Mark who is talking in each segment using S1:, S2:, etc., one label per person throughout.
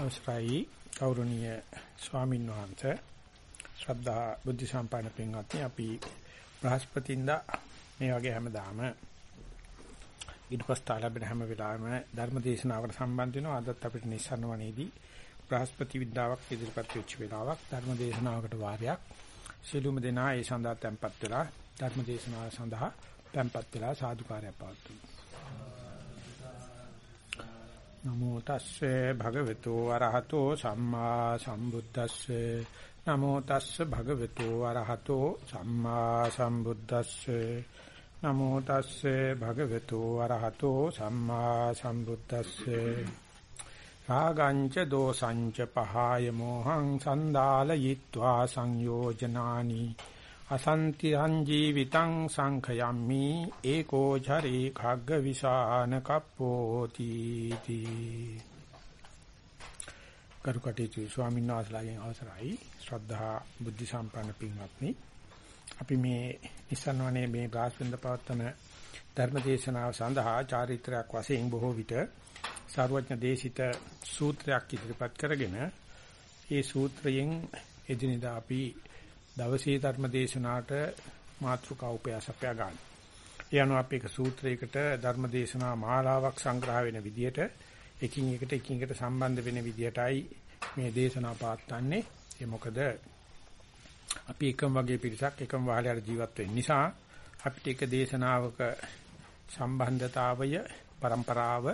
S1: අවසරයි. ගෞරවනීය ස්වාමීන් වහන්සේ ශ්‍රද්ධා බුද්ධ සම්පන්න පින්වත්නි අපි බ්‍රහස්පතින්දා මේ වගේ හැමදාම ඊටපස්ස ලැබෙන හැම වෙලාවෙම ධර්ම දේශනාවකට සම්බන්ධ වෙනවා. අදත් අපිට නිස්සන්න වනේදී බ්‍රහස්පති විද්‍යාවක් ඉදිරිපත් වෙච්ච වෙලාවක් ධර්ම දේශනාවකට වාරයක්. සිළුම දෙනා ඒ සඳහා tempත් වෙලා ධර්ම දේශනාව සඳහා tempත් වෙලා සාදුකාරය පවතුමු නමෝ තස්සේ භගවතු වරහතෝ සම්මා සම්බුද්දස්සේ. නමෝ තස්සේ භගවතු වරහතෝ සම්මා සම්බුද්දස්සේ. නමෝ තස්සේ භගවතු වරහතෝ සම්මා සම්බුද්දස්සේ. රාගංච දෝසංච පහය මොහං සන්දාලයිत्वा සංයෝජනානි. අසන්තියං ජීවිතං සංඛයම්මි ඒකෝ චරේ khagg විසාන කප්පෝති තී. කරුකටේතු ස්වාමීන් වහන්සේලාගෙන් අවසරයි. ශ්‍රද්ධා බුද්ධ සම්පන්න පින්වත්නි. අපි මේ ඉස්සන්වනේ මේ බ්‍රාස්වෙන්ද පවත්තන ධර්මදේශනාව සඳහා චාරිත්‍රාක් වශයෙන් බොහෝ විට සාරවත්න දේශිත සූත්‍රයක් ඉදිරිපත් කරගෙන ඒ සූත්‍රයෙන් එදිනෙදා අපි දවසේ ධර්ම දේශනාවට මාතෘකා උපයාසපයා ගන්න. ඒ අනුව අපි එක සූත්‍රයකට ධර්ම දේශනා මාලාවක් සංග්‍රහ වෙන විදිහට එකින් එකට එකින් එකට සම්බන්ධ වෙන විදිහටයි මේ දේශනා පාත්තන්නේ. ඒ මොකද අපි එකම වගේ පිරිසක් එකම වාහලයට ජීවත් වෙන්න නිසා අපිට එක දේශනාවක සම්බන්ධතාවය પરම්පරාව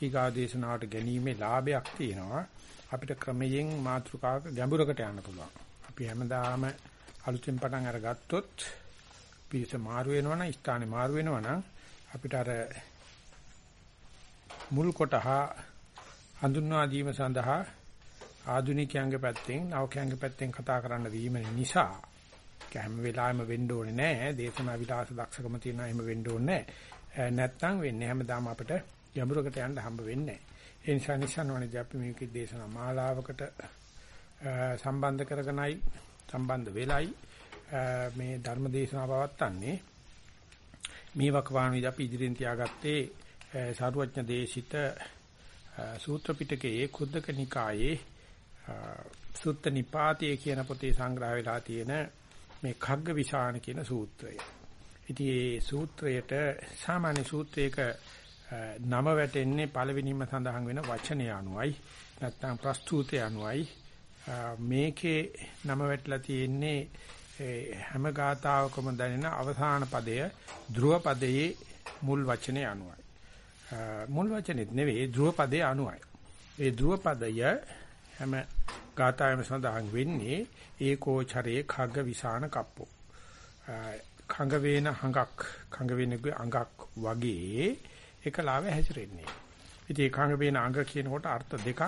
S1: ඊගා දේශනාවට ගැනීමේ ලාභයක් තියෙනවා. අපිට ක්‍රමයෙන් මාතෘකාවක ගැඹුරකට යන්න පුළුවන්. අපි හැමදාම අලුතෙන් පටන් අරගත්තොත් පිරිස මාරු වෙනවනම් ස්ථානේ මාරු වෙනවනම් අපිට අර මුල් කොටහ හඳුන්වා දීම සඳහා ආධුනිකයන්ගේ පැත්තෙන් නවකයන්ගේ පැත්තෙන් කතා කරන්න වීම නිසා හැම වෙලාවෙම වෙන්න ඕනේ නැහැ දේශනා විලාස දක්ෂකම තියෙන එහෙම වෙන්න ඕනේ නැහැ නැත්තම් වෙන්නේ හැමදාම අපිට ගැඹුරකට යන්න හම්බ වෙන්නේ නැහැ ඒ නිසා නිසන්වනේදී අපි මේක දේශනා මාලාවකට සම්බන්ධ කරගෙනයි සම්බන්ධ වෙලයි මේ ධර්ම දේශනාව පවත්න්නේ මේ වකවානුවේදී අපි ඉදිරියෙන් තියාගත්තේ සාරුවඥ දේශිත සූත්‍ර පිටකයේ කුද්දක නිකායේ සුත්ත නිපාතයේ කියන පොතේ සංග්‍රහ වෙලා තියෙන මේ khagg විසාන කියන සූත්‍රය. ඉතින් මේ සූත්‍රයට සාමාන්‍ය සූත්‍රයක නම වැටෙන්නේ පළවෙනිම සඳහන් වෙන වචනය අනුවයි නැත්නම් ප්‍රස්තුතය අනුවයි මේකේ නම වැටලා තියෙන්නේ හැම ගාතාවකම දැනෙන අවසාන පදය ධ්‍රුව පදයේ මුල් වචනේ අනුවයි. මුල් වචනේත් නෙවෙයි ධ්‍රුව පදයේ අනුවයි. ඒ ධ්‍රුව පදය හැම ගාතාවෙම සඳහන් වෙන්නේ ඒකෝචරේ khagg විසාන කප්පෝ. khඟ වේන හඟක් khඟ වේනගේ අඟක් වගේ එකලාව හැසිරෙන්නේ. ඉතින් ඒ khඟ වේන අඟ කියනකොට අර්ථ දෙකක්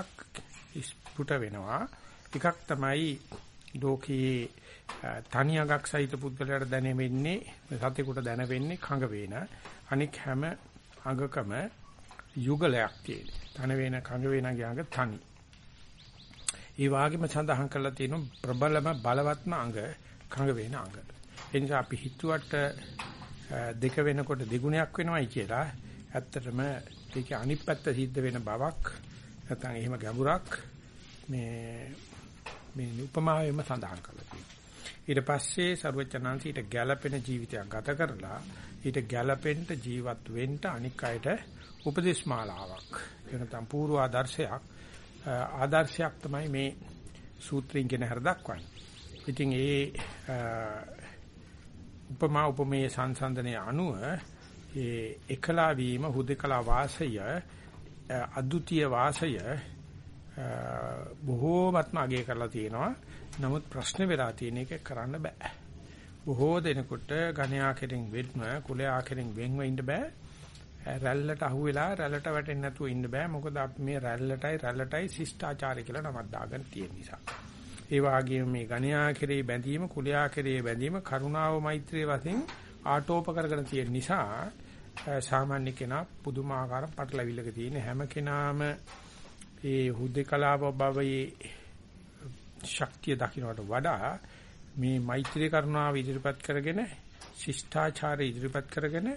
S1: ස්පුට වෙනවා. එකක් තමයි ලෝකයේ තනියගක් සහිත පුද්ගලයාට දැනෙන්නේ සතෙකුට දැනෙන්නේ කඟ වේන අනික හැම අඟකම යුගලයක් තියෙන. තන වේන කඟ වේනගේ අඟ තනි. ඒ වගේම සඳහන් කරලා තියෙන ප්‍රබලම බලවත්ම අඟ කඟ වේන අඟ. ඒ නිසා අපි හිතුවට දෙක වෙනකොට දෙගුණයක් වෙනවයි කියලා ඇත්තටම ඒකේ අනිත් පැත්ත සිද්ධ වෙන බවක් නැත්නම් එහෙම ගැඹුරක් මේ මේ උපමාවෙම සඳහන් කරලා තියෙනවා. ඊට පස්සේ ਸਰවචනංශ ඊට ගැළපෙන ජීවිතයක් ගත කරලා ඊට ගැළපෙන්න ජීවත් වෙන්න අනික් අයට උපදේශ මාලාවක් එනතම් පූර්ව ආදර්ශයක් ආදර්ශයක් තමයි මේ සූත්‍රයෙන් කියන හැර දක්වන්නේ. ඉතින් ඒ උපමා උපමේය සංසන්දනයේ අනුව ඒ එකලා වීම හුදකලා වාසය අද්විතීය වාසය බොහෝමත්ම අගය කරලා තියෙනවා. නමුත් ප්‍රශ්න වෙලා තියෙන එක කරන්න බෑ. බොහෝ දෙනෙකුට ගණ්‍යා කෙරෙන් වෙන්න, කුලයා කෙරෙන් වෙන්ව ඉන්න බෑ. රැල්ලට අහුවෙලා රැල්ලට වැටෙන්නේ නැතුව ඉන්න බෑ. මොකද අපි මේ රැල්ලටයි රැල්ලටයි ශිෂ්ටාචාරය කියලා නමක් දාගෙන තියෙන නිසා. ඒ වගේම මේ ගණ්‍යා කෙරේ බැඳීම, කුලයා කෙරේ බැඳීම, කරුණාව මෛත්‍රිය වශයෙන් ආටෝප කරගෙන තියෙන නිසා සාමාන්‍ය කෙනා පුදුමාකාර පටලවිල්ලක තියෙන හැම කෙනාම ඒ හුදේකලාව බවයේ ශක්තිය දකින්නට වඩා මේ මෛත්‍රී කරුණාව ඉදිරිපත් කරගෙන ශිෂ්ටාචාරය ඉදිරිපත් කරගෙන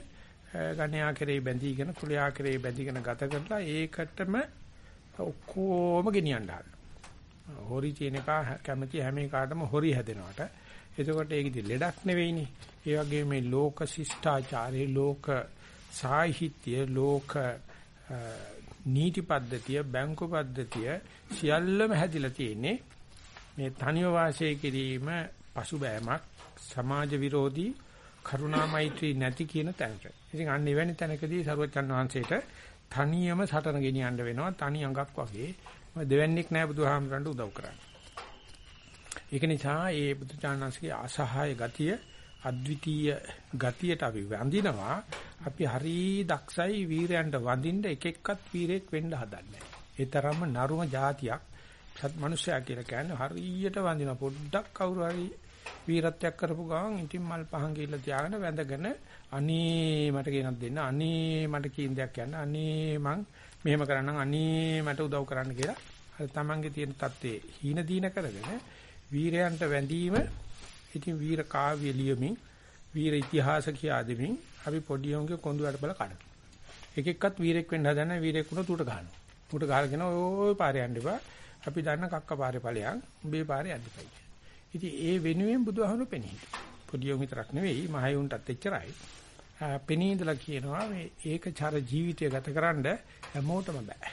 S1: ගණ්‍යා කෙරේ බැඳීගෙන කුලයා කෙරේ බැඳීගෙන ගත කරලා ඒකටම ඔක්කොම ගෙනියන්න හදනවා. හොරි තියෙන එක කැමති හැම එකටම හොරි හැදෙනවට. එතකොට ඒක ඉතින් ලෙඩක් නෙවෙයිනේ. ඒ වගේ මේ ලෝක ශිෂ්ටාචාරයේ ලෝක සාහිත්‍ය ලෝක නීති පද්ධතිය බැංකු පද්ධතිය සියල්ලම හැදිලා තියෙන්නේ මේ තනිව වාසය කිරීම පසුබෑමක් සමාජ විරෝධී කරුණා මෛත්‍රී නැති කියන තැනට. ඉතින් අන්න එවැනි තැනකදී සරුවචන් වහන්සේට තනියම සටන ගෙනියන්න වෙනවා තනි අඟක් වගේ. දෙවන්නේක් නැහැ බුදුහාමරන්ට උදව් කරන්න. ඒක නිසා ඒ බුදුචානන්සේගේ අසහාය ගතිය අද්විතීය ගතියට අපි වඳිනවා. අපි හරි දක්ෂයි වීරයන්ට වඳින්න එක එක්කත් වීරෙක් වෙන්න හදන්නේ. ඒ තරම්ම නරුම જાතියක්. සත් මිනිසයා කියලා කියන්නේ හරියට වඳින පොඩ්ඩක් කවුරු හරි වීරත්වයක් කරපු ගමන් ඉතින් මල් පහන් ගිහිල්ලා තියාගෙන වැඳගෙන අනේ මට කියනක් දෙන්න අනේ මට කියන දෙයක් කියන්න අනේ මං මෙහෙම කරන්නම් අනේ මට උදව් කරන්න කියලා. අර තමන්ගේ තියෙන தත්ත්වේ හීන දීන කරගෙන වීරයන්ට වැඳීම ඉතින් වීර කාව්‍ය ලියමින් වීර ඉතිහාස කියා දෙමින් අපි පොඩි උන්ගේ කොඳු වැඩ බල කඩන. එක එක්කත් වීරෙක් වෙන්න හදන වීරෙක් වුණොත් උට ගන්නවා. උට ගහගෙන ඔය පාරේ යන්න එපා. අපි දන්න කක්ක පාරේ ඵලයන් උඹේ පාරේ යන්න එපා. ඉතින් ඒ වෙනුවෙන් බුදුහාමුදුරු පෙනී හිටියා. පොඩි උන් විතරක් නෙවෙයි මහයුන්ටත් එච්චරයි. පෙනී ඉඳලා කියනවා මේ ඒකචර ජීවිතය ගතකරනද හැමෝටම බෑ.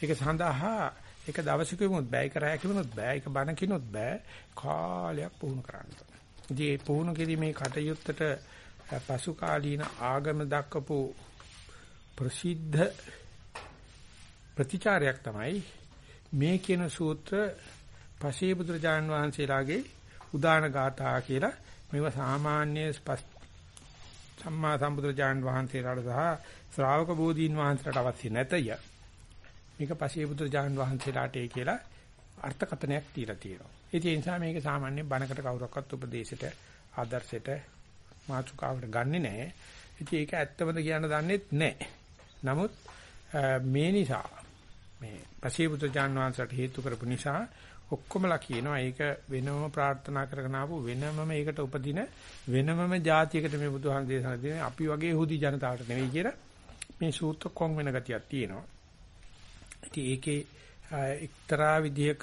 S1: ඒක සඳහා ඒක දවසකෙමුත් බෑ ඒක රැයකෙමුත් බෑ ඒක බණ කිනුත් බෑ කාලයක් පුහුණු කරන්න. ඉතින් මේ පුහුණු කිරීමේ කටයුත්තට පසු කාලීන ආගම දක්වපු ප්‍රසිද්ධ ප්‍රතිචාරයක් තමයි මේ කියන සූත්‍ර පසේ බුදුරජාන් වහන්සේලාගේ උදාන ගාථා කියලා මේවා සාමාන්‍ය සම්මා සම්බුදුරජාන් වහන්සේලාට සහ ශ්‍රාවක බෝධීන් වහන්සේලාට අවශ්‍ය නැතය. මේක පසේ බුදුරජාන් වහන්සේලාට ඒ කියලා අර්ථකථනයක් දීලා තියෙනවා. ඒ නිසා මේක සාමාන්‍ය බණකට කවුරක්වත් උපදේශයට ආදර්ශයට මාතෘකාවට ගන්නෙ නැහැ. ඉතින් ඒක ඇත්තමද කියන්න දන්නෙත් නැහැ. නමුත් මේ නිසා මේ පසේ බුදුරජාන් වහන්සේට හේතු කරපු නිසා ඔක්කොමලා කියනවා ඒක වෙනම ප්‍රාර්ථනා කරගෙන ආපු වෙනමම ඒකට උපදින වෙනමම જાතියකට මේ බුදුහාම දේශනා දෙන්නේ අපි වගේ හුදි ජනතාවට නෙවෙයි කියලා මේ සූත්‍ර කොන් වෙන ගතියක් තියෙනවා. ඉතින් ඒකේ එක්තරා විදියක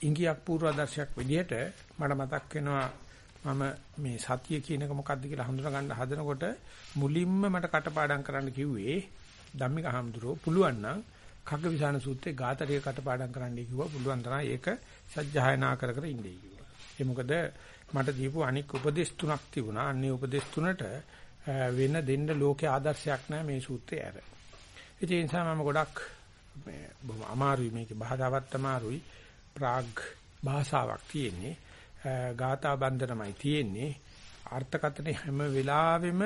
S1: ඉංගියක් පූර්වාදර්ශයක් විදියට මට මතක් වෙනවා මම මේ සතිය කියන එක මොකක්ද කියලා හඳුනා ගන්න හදනකොට මුලින්ම මට කටපාඩම් කරන්න කිව්වේ ධම්මික හඳුරෝ පුළුවන් නම් කග්ගවිසාන සූත්‍රයේ ගාතරිය කටපාඩම් කරන්නයි කිව්වා පුළුවන් තරම් ඒක සජ්ජායනා කර කර ඉන්නේ කිව්වා. ඒ මොකද මට දීපු අනික් උපදේශ තුනක් තිබුණා. අන්නේ උපදේශ තුනට වෙන දෙන්න ලෝකේ ආදර්ශයක් නැහැ මේ සූත්‍රයේ ඇර. ඒ නිසා මම ගොඩක් මේ බොහොම අමාරුයි මේකේ භාෂාවත් අමාරුයි. ප්‍රාග් භාෂාවක් තියෙන්නේ. ගාථා බන්ධනමයි තියෙන්නේ. අර්ථකථන හැම වෙලාවෙම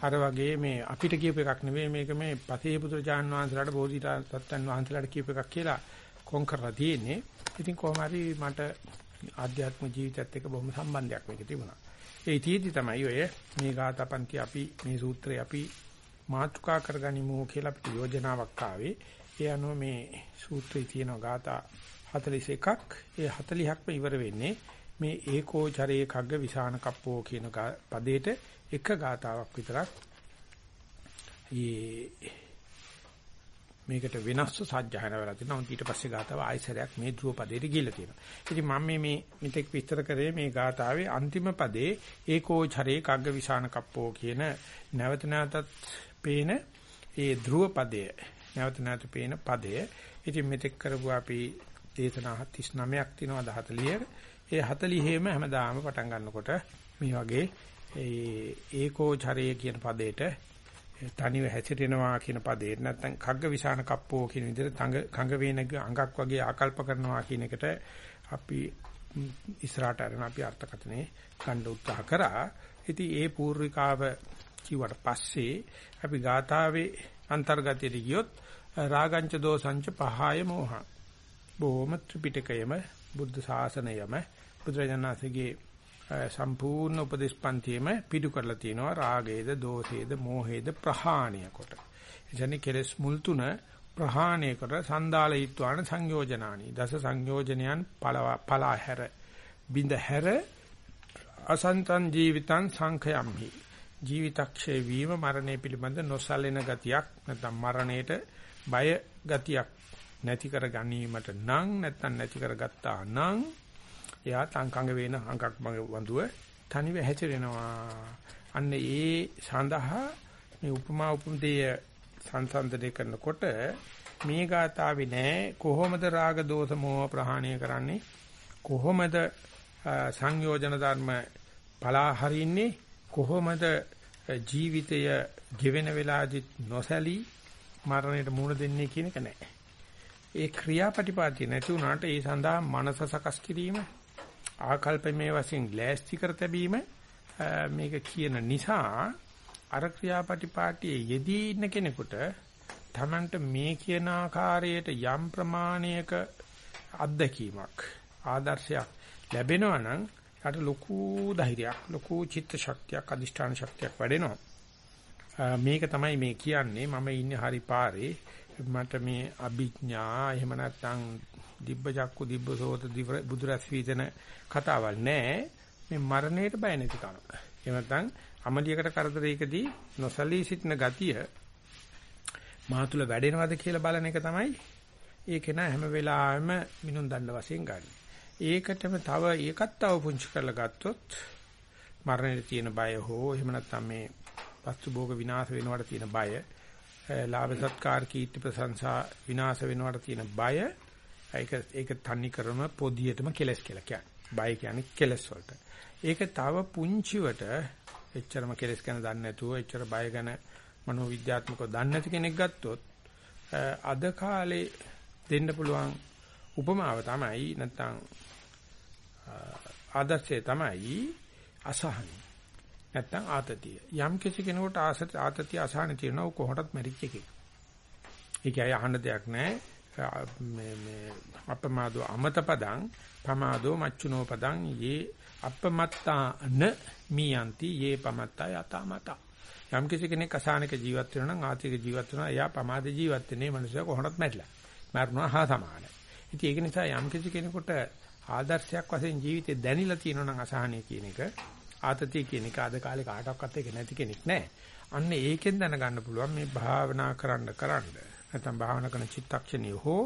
S1: අර වගේ මේ අපිට කියප එකක් නෙවෙයි මේක මේ පසේ පුත්‍රජාන් වහන්සේලාට බෝධිසත්වයන් වහන්සේලාට කියප එකක් කියලා කොන් කරලා තියෙන්නේ. ඉතින් කොහොම හරි මට ආධ්‍යාත්ම ජීවිතයත් එක්ක බොහොම සම්බන්ධයක් මේක තිබුණා. ඒ ඉතියෙදි තමයි ඔය මේ ගාථාපන්ති අපි මේ සූත්‍රය අපි මාතෘකා කරගනිමු කියලා අපිට යෝජනාවක් ආවේ. ඒ අනුව මේ සූත්‍රයේ තියෙන ගාථා 41ක් ඒ 40ක්ම ඉවර වෙන්නේ මේ ඒකෝචරේ කග්ග විසාන කප්පෝ කියන පදේට එක ගාතාවක් විතරක් මේකට වෙනස්ව සාජ්ජහන වෙලා තිනවා. ඊට පස්සේ ගාතාව ආයසරයක් මේ ධ්‍රුව පදේට ගිහිල්ලා තියෙනවා. ඉතින් මම මේ මේ මෙතෙක් විස්තර කරේ මේ ගාතාවේ අන්තිම පදේ ඒකෝචරේ කග්ග විසාන කප්පෝ කියන නැවත නැවතත් පේන ඒ ධ්‍රුව පදය නැවත නැවත පේන පදය. ඉතින් මෙතෙක් කරපු අපි දේශනා 39ක් තියෙනවා 40. ඒ 40ෙම හැමදාම පටන් ගන්නකොට මේ වගේ ඒ ඒකෝචරය කියන පදේට තනිව හැසිරෙනවා කියන පදේ නැත්නම් කග්ග විසාන කප්පෝ කියන විදිහට කඟ වේනක අඟක් වගේ ආකල්ප කරනවා කියන එකට අපි ඉස්සරහට අරගෙන අපි අර්ථකථනේ ගන්න උත්සාහ කරා. ඉතින් ඒ පූර්විකාව කිව්වට පස්සේ අපි ගාථාවේ අන්තර්ගතයට ගියොත් රාගංච දෝසංච පහය මෝහ. බොහොම ත්‍රිපිටකයම බුද්ධ ශාසනයම බුදුරජාණන්සේගේ සම්පූර්ණ උපදේශපන්තියම පිටු කරලා තියෙනවා රාගයේද දෝෂයේද මෝහයේද ප්‍රහාණය කොට. එසැනි කෙලස් මුල් තුන ප්‍රහාණය කර සන්දාලීත්වාන සංයෝජනානි. දස සංයෝජනයන් පලා හැර. බින්ද හැර අසන්තන් ජීවිතං සංඛයම්හි. ජීවිතක්ෂේ වීම මරණය පිළිබඳ නොසලෙන ගතියක් නැත්නම් මරණයට බය ගතියක් නැති කර ගැනීමට නම් නැත්තම් නැති කරගත්තා නම් එයා තංකඟ වෙන අංගක් වඳුව තනිව හැසිරෙනවා. අන්න ඒ සඳහා මේ උපමා උපමේය සංසන්දනය කරනකොට මේ ගාතාවේ නෑ කොහොමද රාග දෝෂ මෝහ ප්‍රහාණය කරන්නේ කොහොමද සංයෝජන ධර්ම පලා හරින්නේ කොහොමද ජීවිතය ගෙවෙන වෙලාවදී නොසැලී මරණයට මුහුණ දෙන්නේ කියන එක නෑ. ඒ ක්‍රියාපටිපාටි නැති වුණාට ඒ සඳහා මනස සකස් කිරීම ආකල්පමේ වශයෙන් ලෑස්ති කර තැබීම මේක කියන නිසා අර ක්‍රියාපටිපාටියේ යෙදී ඉන්න කෙනෙකුට Tamanට මේ කියන ආකාරයට යම් ප්‍රමාණයක අත්දැකීමක් ආදර්ශයක් ලැබෙනවා නම් යට ලොකු ධෛර්යයක් ලොකු චිත්ත ශක්තියක් අදිෂ්ඨාන ශක්තියක් වැඩෙනවා. මේක තමයි මේ කියන්නේ මම ඉන්නේ හරි පාරේ මට මේ අභිඥා එහෙම නැත්නම් දිබ්බ චක්කු දිබ්බ සෝත බුදුරස් වීදන කතාවල් නෑ මේ මරණයට බය නැති කම එහෙම නැත්නම් අමලියකට කරදරයකදී නොසලී සිටින ගතිය මා තුල වැඩෙනවද කියලා බලන එක තමයි ඒක නා හැම වෙලාවෙම මිනුම් දණ්ඩ වශයෙන් ගන්න. ඒකටම තව ඒකත් තව පුංචි කරලා ගත්තොත් මරණයට තියෙන බය හෝ එහෙම නැත්නම් මේ වස්තු භෝග විනාශ වෙනවට තියෙන බය, ලාභ සත්කාර කීර්ති ප්‍රශංසා විනාශ වෙනවට තියෙන බය ඒක ඒක තනි කරම පොදියටම කෙලස් කියලා කියන්නේ. බය කියන්නේ කෙලස් වලට. ඒක තව පුංචිවට එච්චරම කෙලස් ගැන දන්නේ නැතුව එච්චර බය ගැන මනෝවිද්‍යාත්මකව දන්නේ නැති කෙනෙක් ගත්තොත් අද කාලේ දෙන්න පුළුවන් උපමාව තමයි නැත්නම් ආදර්ශය තමයි අසහන නැත්නම් ආතතිය යම් කිසි කෙනෙකුට ආතතිය අසහන තියෙනවා කොහොමදත් මැරිච්ච එකේ ඒකයි අහන්න දෙයක් නැහැ මේ මේ අපමාදෝ අමත පදං පමාදෝ මච්චුනෝ පදං යේ අපමත්තාන මියන්ති යේ පමත්තා යතමතා යම් කිසි කෙනෙක් අසහනක ජීවත් වෙනවා නම් ආතික ජීවත් වෙනවා එයා පමාද ජීවත් වෙන්නේ මනුස්සයා කොහොමවත් මැරිලා. මරනවා හා සමානයි. ඉතින් ඒක නිසා යම් කිසි කෙනෙකුට ආදර්ශයක් වශයෙන් ජීවිතේ දැනිලා තියෙනවා නම් අසහනය කියන එක ආතතිය කියන එක අද කාලේ කාටවත් ඒක නැති කෙනෙක් නැහැ. අන්න ඒකෙන් දැනගන්න පුළුවන් මේ භාවනා කරන්න කරන්න. නැත්නම් භාවනා කරන චිත්තක්ෂණිය හෝ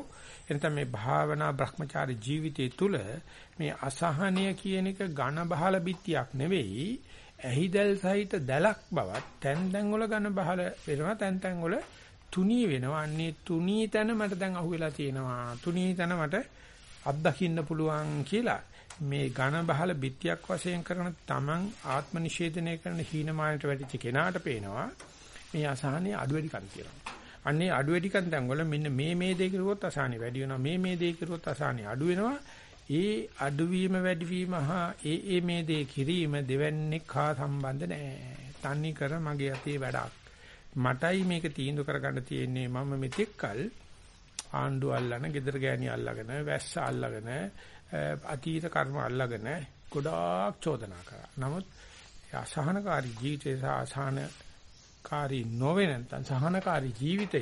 S1: එනතම මේ භාවනා භ්‍රමචාරී ජීවිතයේ තුල මේ අසහනය කියන එක ඝන බහල බිත්තියක් නෙවෙයි. ඇහිදල් සහිත දැලක් බවත් තැන් තැන් වල ඝන බහල වෙනවා. තැන් තැන් වල තුනී වෙනවා. අන්නේ තුනී තැන මට දැන් අහුවෙලා තියෙනවා. තුනී තැන මට අත්දකින්න පුළුවන් කියලා. මේ ඝන බහල බිත්තියක් වශයෙන් කරන තමන් ආත්ම නිෂේධනය කරන හීනමානට වැටිච්ච කෙනාට පේනවා මේ අසහනේ අඩු වැඩි කන් තියෙනවා අන්නේ අඩු වැඩි කන් තැන් වල මෙන්න මේ මේ දේ කරුවොත් අසහනේ වැඩි වෙනවා මේ මේ දේ කරුවොත් අසහනේ අඩු වෙනවා ඒ අඩුවීම වැඩිවීම හා ඒ ඒ මේ දේ කිරීම දෙවන්නේක් හා සම්බන්ධ නැහැ. තනි කර මගේ අතේ වැඩක්. මටයි මේක තීන්දුව කරගන්න තියෙන්නේ මම මෙතෙක්කල් ආණ්ඩු අල්ලන, gedara ගෑණි අල්ලගෙන, වැස්ස අල්ලගෙන, අතීත කර්ම අල්ලගෙන ගොඩාක් චෝදනා කරා. නමුත් අසහනකාරී ජීවිතය සහ අසහනකාරී නොවේ නැත්නම් සහනකාරී ජීවිතය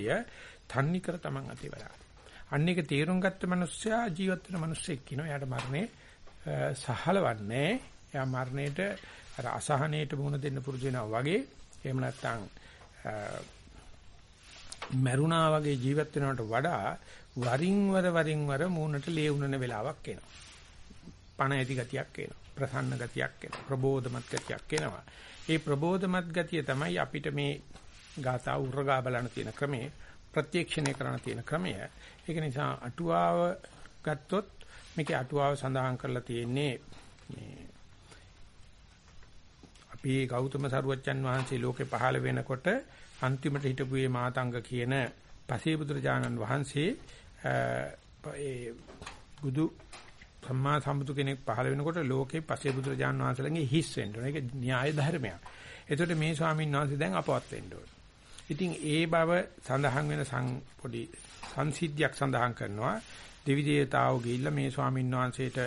S1: තන්නි කර තමන් අතේ වැඩක්. අන්න එක තේරුම් ගත්ත මිනිස්සයා ජීවත් වෙන මිනිස්සෙක් කියනවා. එයාට මරණය සහලවන්නේ. එයා මරණයට අර අසහනයට මුහුණ දෙන්න පුරුදු වෙනවා වගේ. එහෙම නැත්නම් මරුණා වගේ ජීවත් වෙනවට වඩා වරින් වර වරින් වර මූණට ලේ උනන වෙලාවක් එනවා. පණ ඇති ගතියක් එනවා. ප්‍රසන්න ගතියක් එනවා. ප්‍රබෝධමත් ගතියක් එනවා. ඒ ප්‍රබෝධමත් ගතිය තමයි අපිට මේ ගාථා උරගා බලන තියෙන ක්‍රමේ ප්‍රත්‍යක්ෂණය කරන්න තියෙන ක්‍රමය. ඒක නිසා අටුවාව ගත්තොත් මේකේ අටුවාව සඳහන් කරලා තියෙන්නේ මේ අපි ගෞතම සරුවච්චන් වහන්සේ ලෝකේ පහළ වෙනකොට අන්තිමට හිටපු මේ මාතංග කියන පසේබුදුරජාණන් වහන්සේ ඒ බුදු සම්මා සම්බුදු කෙනෙක් පහළ වෙනකොට ලෝකේ පසේබුදුරජාණන් වහන්සේලගේ හිස් වෙන්න ඕන. ඒක න්‍යාය ධර්මයක්. එතකොට මේ ස්වාමීන් වහන්සේ දැන් අපවත් වෙන්න ඕන. ඉතින් ඒ බව සඳහන් වෙන පොඩි සංසිද්ධියක් සඳහන් කරනවා දෙවි දේවතාවෝ ගිහිල්ලා මේ ස්වාමීන් වහන්සේට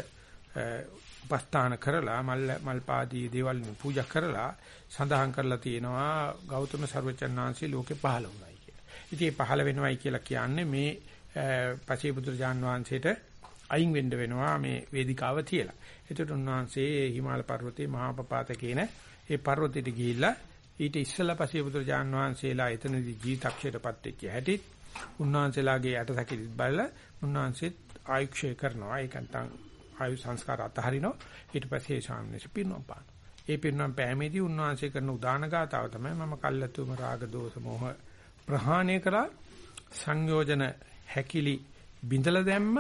S1: උපස්ථාන කරලා මල් මල්පාදී දේවල් පූජා කරලා සඳහන් කරලා තියෙනවා ගෞතම සර්වචන් වහන්සේ ලෝකේ පහළ වුණායි කියලා. ඉතින් පහළ වෙනවයි කියලා කියන්නේ මේ පසීපුත්‍රජාන් වහන්සේට අයින් වෙන්න වෙනවා මේ වේදිකාව තියලා. එතකොට උන්වහන්සේ හිමාල පර්වතයේ මහා පපාත කියන ඒ පර්වතයට ගිහිල්ලා ඊට ඉස්සලා පසේ බුදුරජාන් වහන්සේලා එතනදී ජීවිතක්ෂයටපත් වෙච්ච හැටිත් උන්වහන්සේලාගේ යටසැකිලිත් බලලා උන්වහන්සේත් ආයුක්ෂය කරනවා. ඒක නැත්නම් ආයු සංස්කාර අතහරිනවා. ඊට පස්සේ ශාන්තිස පිරුණම් පාන. ඒ පිරුණම් පෑමේදී උන්වහන්සේ කරන උදාන ගාතාව තමයි මම කල්ලාතුම රාග දෝෂ මොහ ප්‍රහාණය කරා සංයෝජන හැකිලි බිඳලා දැම්ම.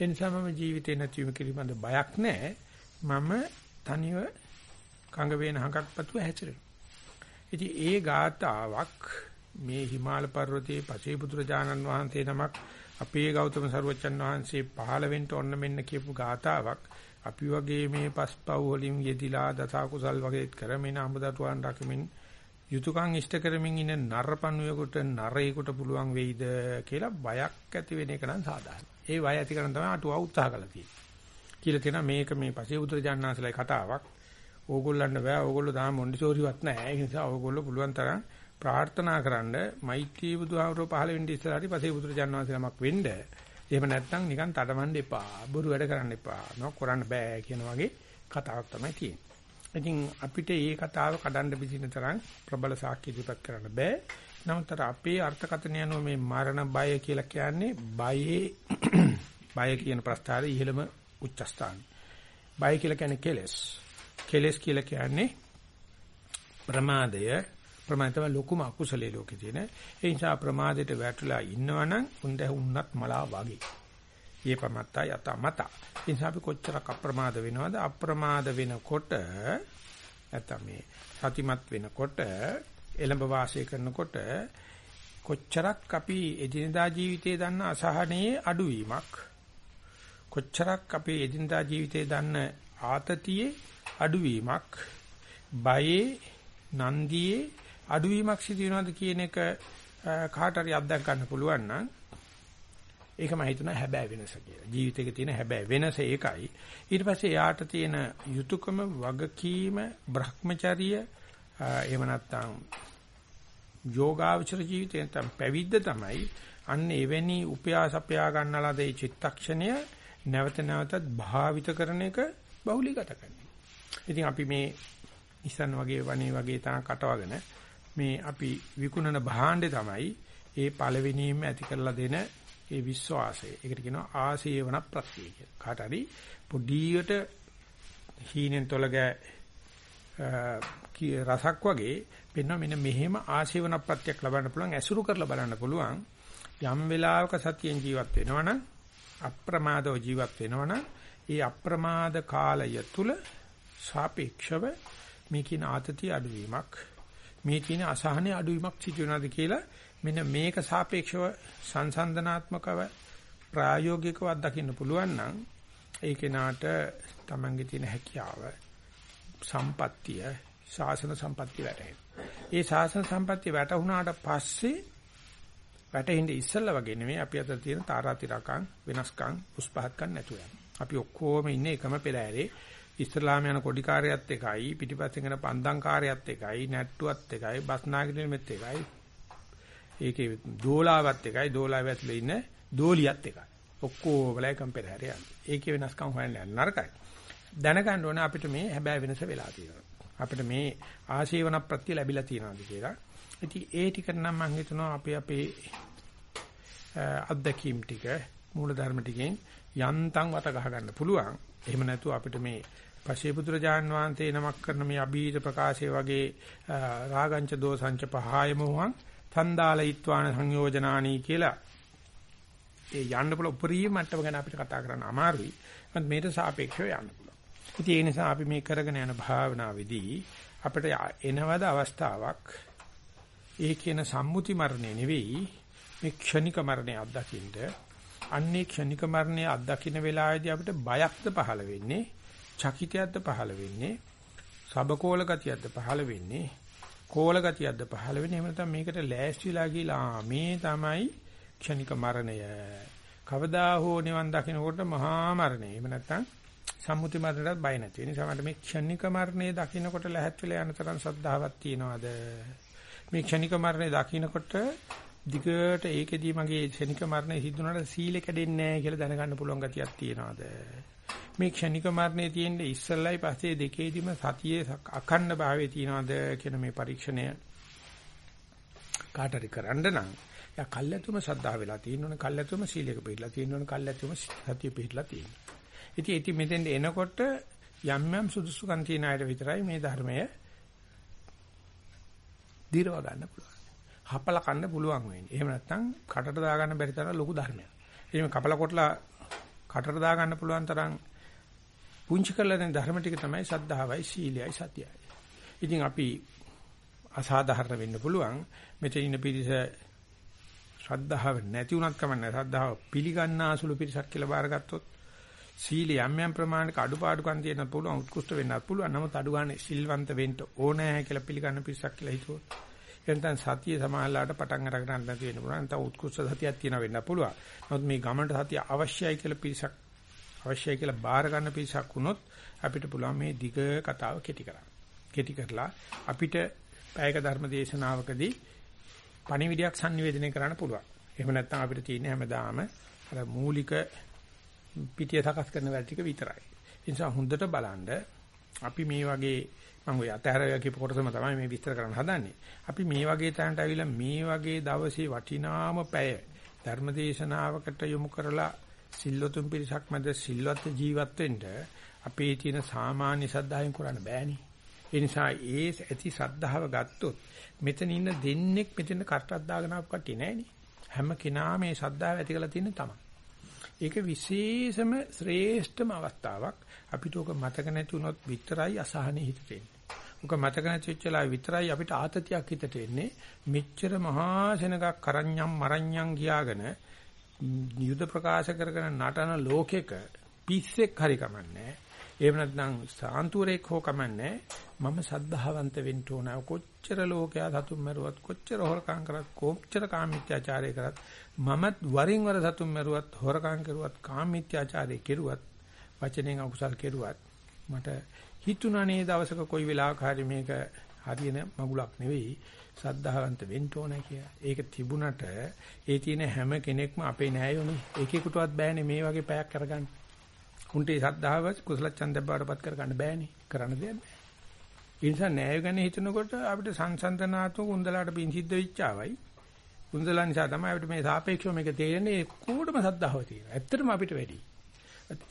S1: ඒ නිසා මම ජීවිතේ නැතිවීම පිළිබඳ බයක් නැහැ. මම තනිව කඟ වේන හඟක්පතුව හැසිරෙනවා. ඉතින් ඒ ගාතාවක් මේ හිමාල පර්වතයේ පසේ පුත්‍රජානන් වහන්සේ නමක් අපේ ගෞතම සරුවච්චන් වහන්සේ පහළ වෙන්න ඕන මෙන්න කියපු ගාතාවක්. අපි වගේ මේ පස්පව් වලින් යෙදිලා දසා කුසල් වගේත් කරමින අඹදතුන් රකමින් යුතුයකම් ඉෂ්ට කරමින් ඉන්න නරපණුවෙකුට නරේකට පුළුවන් වෙයිද කියලා බයක් ඇති වෙන එක නම් සාධාරණයි. ඒ බය ඇති කරන තමයි අටුවා උත්සාහ කළා තියෙන්නේ. කියලා තියෙනවා මේක මේ පසේ පුත්‍ර ජානනාසලයි කතාවක්. ඕගොල්ලන්ට බෑ ඕගොල්ලෝ තාම මොන්ඩිසෝරිවත් නැහැ. ඒ නිසා ඕගොල්ලෝ පුළුවන් තරම් ප්‍රාර්ථනා කරන්න මෛත්‍රී බුදුහාමරෝ පහළ වෙන්න ඉස්සරහට පසේ පුත්‍ර ජානනාසල නමක් වෙන්න. එහෙම නැත්නම් නිකන් තඩමන්න එපා. බොරු වැඩ කරන්න එපා. නෝ කරන්න බෑ කියන වගේ කතාවක් තමයි තියෙන්නේ. ඉතින් අපිට මේ කතාව කඩන්න බිසින තරම් ප්‍රබල සාක්ෂි ඉදිරිපත් කරන්න බෑ. නමුත් අපේ අර්ථකථනය අනුව මේ මරණ බය කියලා කියන්නේ බයේ බය කියන ප්‍රස්තාරයේ ඉහළම උච්චස්ථාන. බය කියලා කියන්නේ කෙලස්. කෙලස් කියලා කියන්නේ ප්‍රමාදය ප්‍රමාද තමයි ලොකුම අකුසලයේ ලෝකේ තියෙන. ඒ නිසා ප්‍රමාදයට වැටලා ඉන්නවනම් උන්ද උන්නත් මලා වගේ. යේපමත්තා යතමත. ඒ නිසා අපි කොච්චරක් අප්‍රමාද වෙනවද? අප්‍රමාද වෙනකොට නැත්නම් මේ සතිමත් වෙනකොට එළඹ වාසය කරනකොට කොච්චරක් අපි එදිනදා ජීවිතයේ දන්න අසහනයේ අඩුවීමක් කොච්චරක් අපි එදිනදා ජීවිතයේ දන්න ආතතියේ අඩුවීමක් බයේ නන්දියේ අඩුවීමක් සිදු වෙනවද කියන එක කාට හරි අත්දැක ගන්න පුළුවන් නම් ඒක මම හිතනවා හැබෑ වෙනස කියලා. ජීවිතේක තියෙන හැබෑ වෙනස ඒකයි. ඊට පස්සේ යාට තියෙන යුතුයකම වගකීම Brahmacharya එහෙම නැත්නම් යෝගාවචර ජීවිතේ නැත්නම් පැවිද්ද තමයි අන්න එවැනි උපයාසපයා ගන්නලාද ඒ චිත්තක්ෂණය නැවත නැවතත් භාවිත කරන එක බහුලීගත කරනවා. ඉතින් අපි මේ ඉස්සන් වගේ වනේ වගේ තාම කටවගෙන මේ අපි විකුණන භාණ්ඩේ තමයි ඒ පළවෙනිම ඇති කරලා දෙන ඒ විශ්වාසය. ඒකට කියනවා ආසේවන ප්‍රත්‍ය කියලා. කාට හරි පොඩියට හීනෙන් තොලග රසක් වගේ වෙන මෙන්න මෙහෙම ආශේවන ප්‍රත්‍යක් ලබන්න පුළුවන් ඇසුරු කරලා බලන්න පුළුවන් යම් වෙලාවක සතියෙන් ජීවත් වෙනවනම් අප්‍රමාදව ජීවත් වෙනවනම් ඒ අප්‍රමාද කාලය තුල සාපේක්ෂව මේ කියන ආතතිය අඩුවීමක් මේ කියන අසහනය අඩුවීමක් සිදු වෙනවාද කියලා මෙන්න මේක සාපේක්ෂව සංසන්දනාත්මකව ප්‍රායෝගිකව අත්දකින්න පුළුවන් නම් ඒ කෙනාට තමන්ගේ තියෙන හැකියාව සම්පත්තිය ශාසන සම්පත්තිය වැටහෙනවා. ඒ ශාසන සම්පත්තිය වැටුණාට පස්සේ වැටෙන්න ඉස්සෙල්ලා වගේ නෙමෙයි අපි අතර තියෙන තාරාතිරකම් වෙනස්කම් උස්පහත්කම් නැතුව යනවා. අපි ඔක්කොම ඉන්නේ එකම පෙරහැරේ ඉස්ලාම යන කොඩිකාරයත් එකයි පිටිපස්සෙන් යන පන්දංකාරයත් එකයි නැට්ටුවත් එකයි බස් නාගිනෙමෙත් එකයි. ඒකේ දෝලාවත් එකයි දෝලාව ඇතුලේ ඉන්න දෝලියත් එකයි. ඔක්කොම ලයිකම් පෙරහැරේ යන්නේ ඒකේ වෙනස්කම් හොයන්න නරකයි. දැනගන්න ඕනේ අපිට මේ හැබෑ වෙනස වෙලා තියෙනවා. අපිට මේ ආශීවන ප්‍රත්‍ය ලැබිලා තියෙනවාද කියලා. ඉතින් ඒ ටික නම් මම හිතනවා අපි අපේ අත්දැකීම් ටික මූලධර්ම ටිකෙන් යන්තම් වට ගහ ගන්න පුළුවන්. එහෙම නැතුව අපිට මේ පසේ පුත්‍රජාන් වහන්සේ නමක් කරන මේ අභීත ප්‍රකාශය වගේ රාගංච දෝසංච පහය මොහං තන්දාලයිත්වාන සංයෝජනානි කියලා ඒ යන්න පුළුවන් උපරිම මට්ටම ගැන අපිට කතා කරන්න අමාරුයි. මොකද මේට සාපේක්ෂව යන්න පුළුවන්. ඉතින් ඒ නිසා අපි මේ කරගෙන යන භාවනාවේදී අපිට එනවද අවස්ථාවක් ඒ කියන සම්මුති මරණය නෙවෙයි මේ ක්ෂණික මරණය අත්දකින්න අන්නේ ක්ෂණික මරණය අත්දකින්න වෙලාවේදී අපිට බයක්ද පහළ වෙන්නේ චකිතයක්ද පහළ වෙන්නේ? සබකෝල ගතියක්ද පහළ වෙන්නේ? කෝල ගතියක්ද පහළ වෙන්නේ? එහෙම නැත්නම් මේකට ලෑස්තිලා ගිලා මේ තමයි ක්ෂණික මරණය. කවදා හෝ නිවන් දකින්නකොට මහා මරණය. එහෙම නැත්නම් සම්මුති මරණයටත් බය නැති වෙන නිසා මට මේ ක්ෂණික මරණය දකින්නකොට ලැහැත් වෙලා යන තරම් ශ්‍රද්ධාවක් තියනවාද? මේ ක්ෂණික මරණය දකින්නකොට දිගට ඒකෙදී මගේ ක්ෂණික මරණය සිදුනට සීල කැඩෙන්නේ නැහැ කියලා දැනගන්න පුළුවන් ගතියක් තියනවාද? මේ ක්ෂණික මරණය තියෙන්නේ ඉස්සල්ලයි පස්සේ දෙකේදීම සතියේ අඛණ්ඩ භාවයේ තියනවාද කියන මේ පරීක්ෂණය කාටරි කරන්න නම් එයා කල්ැතුම සද්ධා වෙලා තියෙනවනේ කල්ැතුම සීලයක පිළිලා තියෙනවනේ කල්ැතුම සතිය පිළිලා තියෙනවා. ඉතින් ඉතින් මෙතෙන්ට එනකොට යම් යම් සුදුසුකම් තියෙන අයට විතරයි මේ ධර්මය දිරව ගන්න පුළුවන්. හපල කන්න පුළුවන් වෙන්නේ. එහෙම නැත්නම් කටට දා ගන්න බැරි තරම් ලොකු ධර්මයක්. එහෙම කපල කොටලා කටට දා ගන්න පුළුවන් තරම් පුංචි කරලා දෙන ධර්ම ටික තමයි සද්ධාවයි සීලයයි සතියයි. ඉතින් අපි අසාධාරණ වෙන්න පුළුවන්. මෙතන ඉන්න පිරිස ශ්‍රද්ධාව නැති වුණත් කමන්නේ ශ්‍රද්ධාව පිළිගන්නාසුළු පිරිසක් කියලා බාරගත්තොත් සීල යම් යම් ප්‍රමාණයක අඩුපාඩුකම් තියෙන පුළුවන් උත්කෘෂ්ඨ වෙන්නත් පුළුවන්. නමුත් අඩු ගන්න සිල්වන්ත වෙන්න ඕනෑ කියලා පිළිගන්න පිරිසක් කියලා හිතුවොත්. එතන සතිය සමාහලාට පටන් අරගෙන නැති වෙන්න පුළුවන්. නැත්නම් උත්කෘෂ්ඨ සතියක් තියෙන වෙන්න පුළුවන්. නමුත් මේ ගමනට සතිය අවශ්‍යයි කියලා පිරිසක් අවශ්‍යයි කියලා බාර ගන්න පිරිසක් වුණොත් අපිට පුළුවන් මේ දිග කතාව කෙටි කරන්න. කෙටි කරලා අපිට පැයක ධර්ම දේශනාවකදී පණිවිඩයක් sannivedanaya කරන්න පුළුවන්. එහෙම නැත්නම් අපිට තියෙන්නේ හැමදාම අර මූලික පිටිය සකස් කරන වැඩ ටික විතරයි. ඒ නිසා හොඳට බලන්න අපි මේ වගේ මම ඔය අතහැර කියපු කොටසම තමයි මේ විස්තර කරන්න හදන්නේ. අපි මේ වගේ තැනට ඇවිල්ලා මේ වගේ දවසේ වටිනාම පැය ධර්මදේශනාවකට යොමු කරලා සිල්වතුන් පිරිසක් මැද සිල්වත් ජීවත් වෙන්න අපේ තියෙන සාමාන්‍ය සද්ධායෙන් කරන්න බෑනේ. ඒ නිසා ඒ ඇති ශ්‍රද්ධාව ගත්තොත් මෙතන ඉන්න දෙන්නෙක් මෙතන කටක් දාගෙන ආපු කට්ටිය නෑනේ. හැම කෙනාම මේ ශ්‍රද්ධාව ඇති කරලා තියෙන තමයි. ඒක විශේෂම ශ්‍රේෂ්ඨම අවස්ථාවක්. අපිට ඕක මතක නැති වුණොත් විතරයි අසහනෙ හිතට එන්නේ. ඕක මතක නැති වෙච්චලා විතරයි අපිට ආතතියක් හිතට එන්නේ. මෙච්චර මහා සෙනගක් කරඤ්ඤම් මරඤ්ඤම් ගියාගෙන යුද ප්‍රකාශ කරගෙන නටන ලෝකෙක පිස්සෙක් හරි කමන්නේ. එහෙම නැත්නම් සාන්තුරෙක් හෝ කමන්නේ. මම සද්ධාවන්ත වෙන්න ඕන. කොච්චර ලෝකයා සතුම් මරුවත් කොච්චර හොරකම් කරත් කොච්චර කාමීත්‍යාචාරය කරත් මමත් වරින් වර සතුම් මරුවත් හොරකම් කරුවත් කාමීත්‍යාචාරය කෙරුවත් වචනෙන් අකුසල් කෙරුවත් මට හිතුණානේ දවසක කොයි වෙලාවක හරි මේක හරියන මගුලක් නෙවෙයි සද්ධාවන්ත වෙන්න ඕන කියලා. ඒක තිබුණට ඒ තියෙන හැම කෙනෙක්ම අපේ නෑයෝනේ. ඒකෙකුටවත් බෑනේ මේ වගේ පැයක් කරගන්න. උන්ට ඒ සද්ධාව කුසල ඡන්දය බාරපත් කරගන්න බෑනේ. කරන්න දෙයක් බෑ. ඒ නිසා නෑය ගැන හිතනකොට අපිට සංසන්දනාත්මක උන්දලාට පින් සිද්ධ වෙච්චාවයි. උන්දලා නිසා තමයි අපිට මේ සාපේක්ෂව මේක තේරෙන්නේ කොහොමද සද්ධාව තියෙනවා. ඇත්තටම අපිට වැඩි.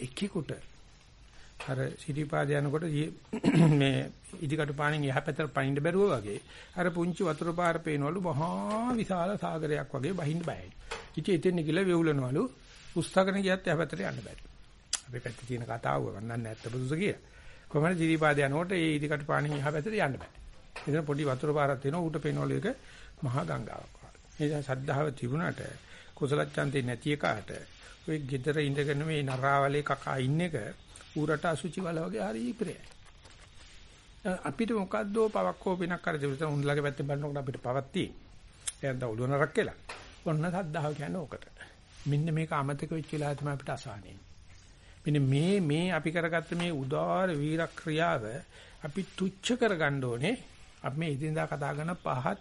S1: එකෙකුට අර සිටිපාද යනකොට මේ ඉදිකට පාණින් යහපැතට පනින්න බැරුව වගේ අර පුංචි වතුර පාර පේනවලු මහා විශාල සාගරයක් වගේ බහින්න බයයි. ඉතින් එතෙන් ගිහලා වෙවුලනවලු උස්සගෙන ගියත් යහපැතට යන්න බැරි. අපේ පැත්තේ තියෙන කතාව වන්නන්නේ නැත්ත බුදුස කිය. කොහමද සිටිපාද යනකොට ඒ ඉදිකට පාණින් යහපැතට යන්න බෑ. එතන පොඩි වතුර පාරක් තියෙනවා ඌට පේනවලු එක මහා ගංගාවක් වගේ. ඒ නිසා සද්ධාව තිබුණාට කුසල ඡන්දේ නැති එකාට ඔය gedara ඉඳගෙන මේ නරාවලේ කකා ඉන්න එක ඌරට අසුචි වල වගේ හරි ඉපරයි. අපිට මොකද්ද පවක් හෝ පිනක් කර දෙවිත උන්ලගේ පැත්තෙන් බලනකොට අපිට පවක් තියෙන්නේ. එයාට උළුව නරක් කියලා. ඔන්න සද්ධාව කියන්නේ ඕකට. මෙන්න මේක අමතක වෙච්ච වෙලාව තමයි අපිට අසහනෙ. මෙන්න මේ මේ අපි කරගත්ත මේ උදාාර වීර ක්‍රියාව අපි තුච්ච කරගන්න ඕනේ. අපි මේ ඉදින්දා කතා කරන පහත්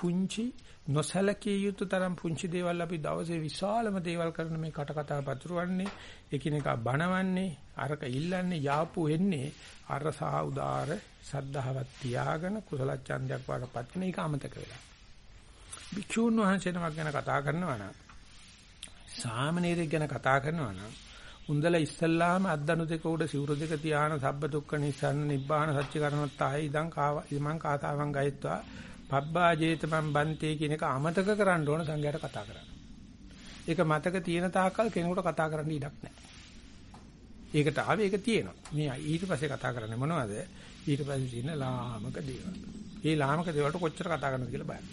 S1: පුංචි නොසලකිය යුතු තරම් පුංචි දේවල් අපි දවසේ විශාලම දේවල් කරන මේ කට කතා පතුරවන්නේ එකිනෙකා බනවන්නේ අරක ඉල්ලන්නේ යාපු වෙන්නේ අර සහ උදාර සද්ධාවත් තියාගෙන කුසල ඡන්දයක් වඩපත් වෙන එක අමතක වෙලා. භික්ෂුන් වහන්සේ නමක් ගැන කතා කරනවා නම් සාමණේරයෙක් ගැන කතා කරනවා නම් උන්දලා ඉස්සල්ලාම අද්දනු දෙක උඩ සිවුරු දෙක තියාන සබ්බ දුක්ඛ නිසන්න නිබ්බාන සත්‍ය කරණත්තායි ඉදං කාව ඉමං කාතාවං ගයත්වා පබ්බාජේතමන් බන්තේ කියන එක අමතක කරන්න ඕන සංඝයාට කතා කරන්න. ඒක මතක තියෙන තාක්කල් කෙනෙකුට කතා කරන්න ඉඩක් නැහැ. ඒකට ආවේ ඒක තියෙනවා. මේ ඊට පස්සේ කතා කරන්නේ මොනවද? ඊට පස්සේ තියෙන ලාමක දේවල්. මේ ලාමක දේවල්ට කොච්චර කතා කරනවද කියලා බලන්න.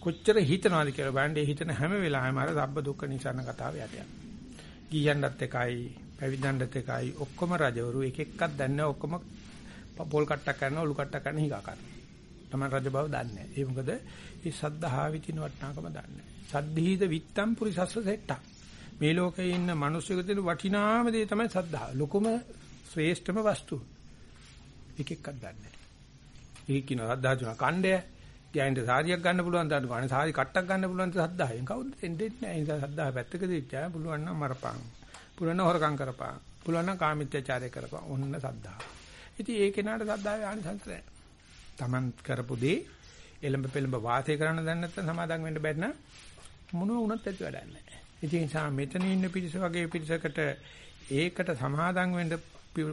S1: කොච්චර හිතනවද කියලා බලන්න. ඒ හිතන හැම වෙලාවෙම අර සබ්බ දුක්ඛ නිසන්න කතාව යට යනවා. ගියන්නත් එකයි, පැවිදෙන්නත් එකයි, ඔක්කොම රජවරු එක එකක් දන්නේ ඔක්කොම පොල් කට්ටක් කරනවා, ඔලු කට්ටක් කරන හිගා කරනවා. තමයි රජ බව දන්නේ නැහැ. ඒ මොකද මේ සද්ධාහාවේ තියෙන වටිනාකම දන්නේ නැහැ. සද්ධීත විත්තම් පුරිසස්ස සෙට්ටක්. මේ ලෝකේ ඉන්න මිනිස්සුක තියෙන වටිනාම දේ තමයි සද්ධා. ලොකුම ශ්‍රේෂ්ඨම වස්තුව. එක එකක් ගන්න. ඒක කියන සද්ධා තුන කණ්ඩය. ගෑනිට සාරියක් ගන්න පුළුවන් දාන්න කන්නේ සාරි කට්ටක් ගන්න පුළුවන් සද්ධායෙන් කවුද දෙන්නේ නැහැ. ඒ නිසා සද්ධා පැත්තක දෙච්චා පුළුවන් නම් මරපං. පුළුවන් නම් හොරකම් කරපං. පුළුවන් නම් කාමීත්‍යචාරය කරපං. ඔන්න සද්ධා. ඉතින් ඒ කෙනාට සද්ධාවේ ආනිසංස නැහැ. Taman කරපු දේ එලඹ පෙලඹ වාසය කරන්න දැන නැත්නම් සමාදම් වෙන්න බැරි නම් මොනවා වුණත් ඇති වැඩක් නැහැ. ඒ නිසා මෙතන ඉන්න පිරිස වගේ පිරිසකට ඒකට සමාදම් වෙන්න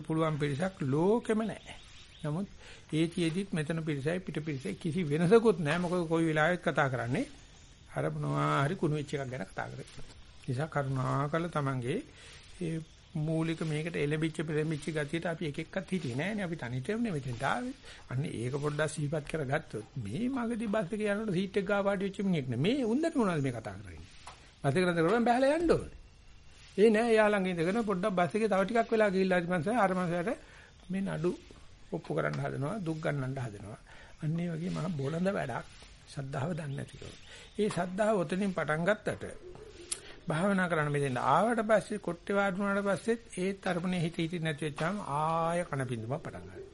S1: පුළුවන් පිරිසක් ලෝකෙම නැහැ. නමුත් ඒ තියේදිත් මෙතන පිරිසයි පිට පිරිසයි කිසි වෙනසකුත් නැහැ. මොකද කොයි වෙලාවෙත් කතා කරන්නේ අර මොනවා හරි කුණු වෙච්ච එකක් ගැන කතා කරන්නේ. නිසා කරුණාකර තමන්ගේ ඒ මූලික මේකට එලෙබිච්ච පෙරෙමිච්ච ගතියට අපි එක එක්කත් හිටියේ නෑනේ අපි තනියටම මෙතෙන්ට ආවේ. අන්න ඒක පොඩ්ඩක් සිහිපත් කරගත්තොත් මේ මගදී බස් එකේ යනකොට සීට් එක ගා පාටි වෙච්ච මිනිහෙක් නේ. මේ උන්දට මොනවද මේ කතා කරන්නේ? බස් එක නතර කරලා බහලා යන්න ඕනේ. ඒ නෑ යා ළඟ ඉඳගෙන පොඩ්ඩක් බස් එකේ තව ටිකක් වෙලා ගිහිල්ලා ඉතින් මං අර මංසයට මේ නඩු ඔප්පු කරන්න හදනවා දුක් ගන්නන්න හදනවා. අන්න ඒ වගේ මහා බොළඳ වැඩක්. ශද්ධාව දන්නේ නැතිකම. ඒ ශද්ධාව ඔතනින් පටන් ගත්තට භාවනා කරන්න මෙතෙන් ආවට පස්සේ කොට්ටේ වාඩුණාට පස්සෙත් ඒත් අරමුණේ හිත හිත නැති වෙච්චාම ආය කන බින්දුම පටන් ගන්නවා.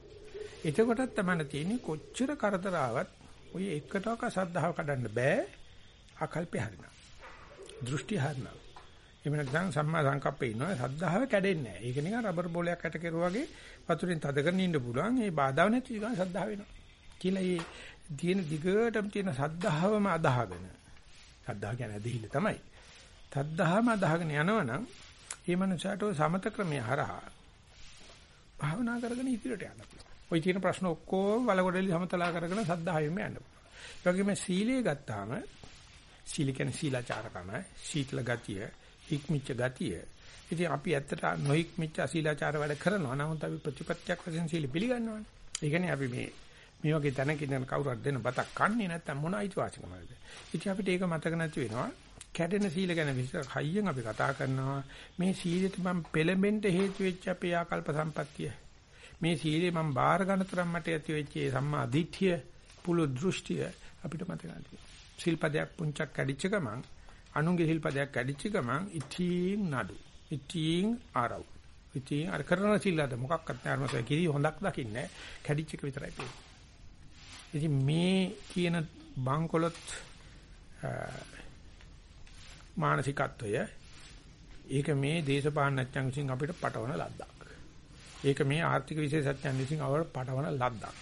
S1: එතකොටත් තමයි තියෙන්නේ කොච්චර කරදර ආවත් ඔය එකටක ශද්ධාව කඩන්න බෑ. අකල්පේ හරිනවා. දෘෂ්ටි හරිනවා. එහෙම නැත්නම් සම්මා සංකප්පේ ඉන්නවා ශද්ධාව කැඩෙන්නේ නැහැ. ඒක නිකන් රබර් බෝලයක් ඇට කෙරුවා වගේ වතුරෙන් තද කරගෙන ඉන්න පුළුවන්. ඒ බාධාව නැති ගමන් ශද්ධාව වෙනවා. කියලා මේ තියෙන දිගටම තියෙන ශද්ධාවම අදාහගෙන. ශද්ධාව කියන්නේ ඇදහිල්ල තමයි. තද්දාහම අදහගෙන යනවනම් මේ මනුස්සයාට සමත ක්‍රමයේ හරහා භාවනා කරගෙන ඉදිරියට යන්න පුළුවන්. ওই තියෙන ප්‍රශ්න ඔක්කොම වලකොඩලි සමතලා කරගෙන සද්ධායෙම යන්න පුළුවන්. ඒ වගේම සීලය ගත්තාම සීල කියන්නේ සීලාචාරකම, සීතල ගතිය, හික්මිච්ච ගතිය. ඉතින් අපි ඇත්තට නොහික්මිච්ච අසීලාචාර වැඩ කරනවා. නමුත් අපි ප්‍රතිපත්තියක් වශයෙන් සීල පිළිගන්නවානේ. ඒ කියන්නේ අපි මේ මේ වගේ තැනක ඉඳන් කවුරුහරි දෙන බතක් කන්නේ නැත්නම් මොන අයිතිවාසිකමද? ඉතින් අපිට ඒක මතක නැති වෙනවා. කැඩෙන සීල ගැන විස්තර හයියෙන් අපි කතා කරනවා. මේ සීලෙට මම පෙළඹෙන්න හේතු වෙච්ච අපේ ආකල්ප සම්පත්තිය. මේ සීලේ මම බාර ගන්න තරම් මට ඇති වෙච්ච සම්මා දිට්ඨිය පුළු දෘෂ්ටිය අපිට මතක නැති. සිල්පදයක් පුංචක් කැඩිච්ච ගමන් අනුන්ගේ සිල්පදයක් කැඩිච්ච ගමන් ඉතින් නඩු ඉතින් ආරව් ඉතින් අර කරන සිල්ලාද මොකක්වත් නෑමසයි කිරි හොඳක් දකින්නේ කැඩිච්ච එක විතරයි තියෙන්නේ. ඉතින් මේ කියන බංකොලොත් මානසිකත්වය ඒක මේ දේශපාලනඥයන් විසින් අපිට පටවන ලද්දක්. ඒක මේ ආර්ථික විශේෂඥයන් විසින් අපට පටවන ලද්දක්.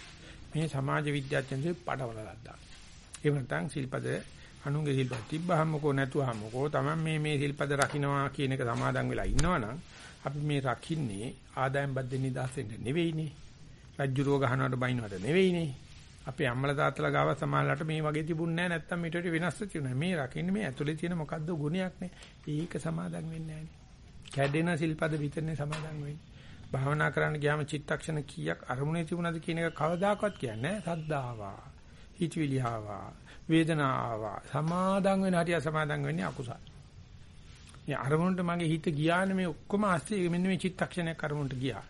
S1: මේ සමාජ විද්‍යාඥයන් විසින් පටවන ලද්දක්. ඒ වෙනතන් සිල්පද අනුන්ගේ සිල්පද තිබ්බහමකෝ නැතුවහමකෝ තමයි මේ මේ සිල්පද රකින්නවා කියන එක සමාදන් වෙලා ඉන්නවනම් අපි මේ රකින්නේ ආදායම් බද්දෙන් නිදහස් වෙන්න නෙවෙයිනේ. රජ්ජුරුව ගහනවට බයින්නවට නෙවෙයිනේ. අපේ අම්මලා තාත්තලා ගාව සමාජලට මේ වගේ තිබුණේ නැහැ නැත්තම් ඊට වඩා වෙනස් තියුණා. මේ රකින්න මේ ඇතුලේ තියෙන මොකද්ද ගුණයක් නේ. ඒක සමාදන් වෙන්නේ කැඩෙන සිල්පද විතරනේ සමාදන් වෙන්නේ. භාවනා කරන්න ගියාම චිත්තක්ෂණ කීයක් අරමුණේ තිබුණාද කියන එක කවදාකවත් කියන්නේ නැහැ. සද්දාවා, හිතවිලියාවා, වේදනාවා සමාදන් වෙන හරිය සමාදන් වෙන්නේ අකුසල. මේ අරමුණට මගේ හිත ගියානේ මේ ඔක්කොම ආස්ති මෙන්න මේ චිත්තක්ෂණයක් අරමුණට ගියා.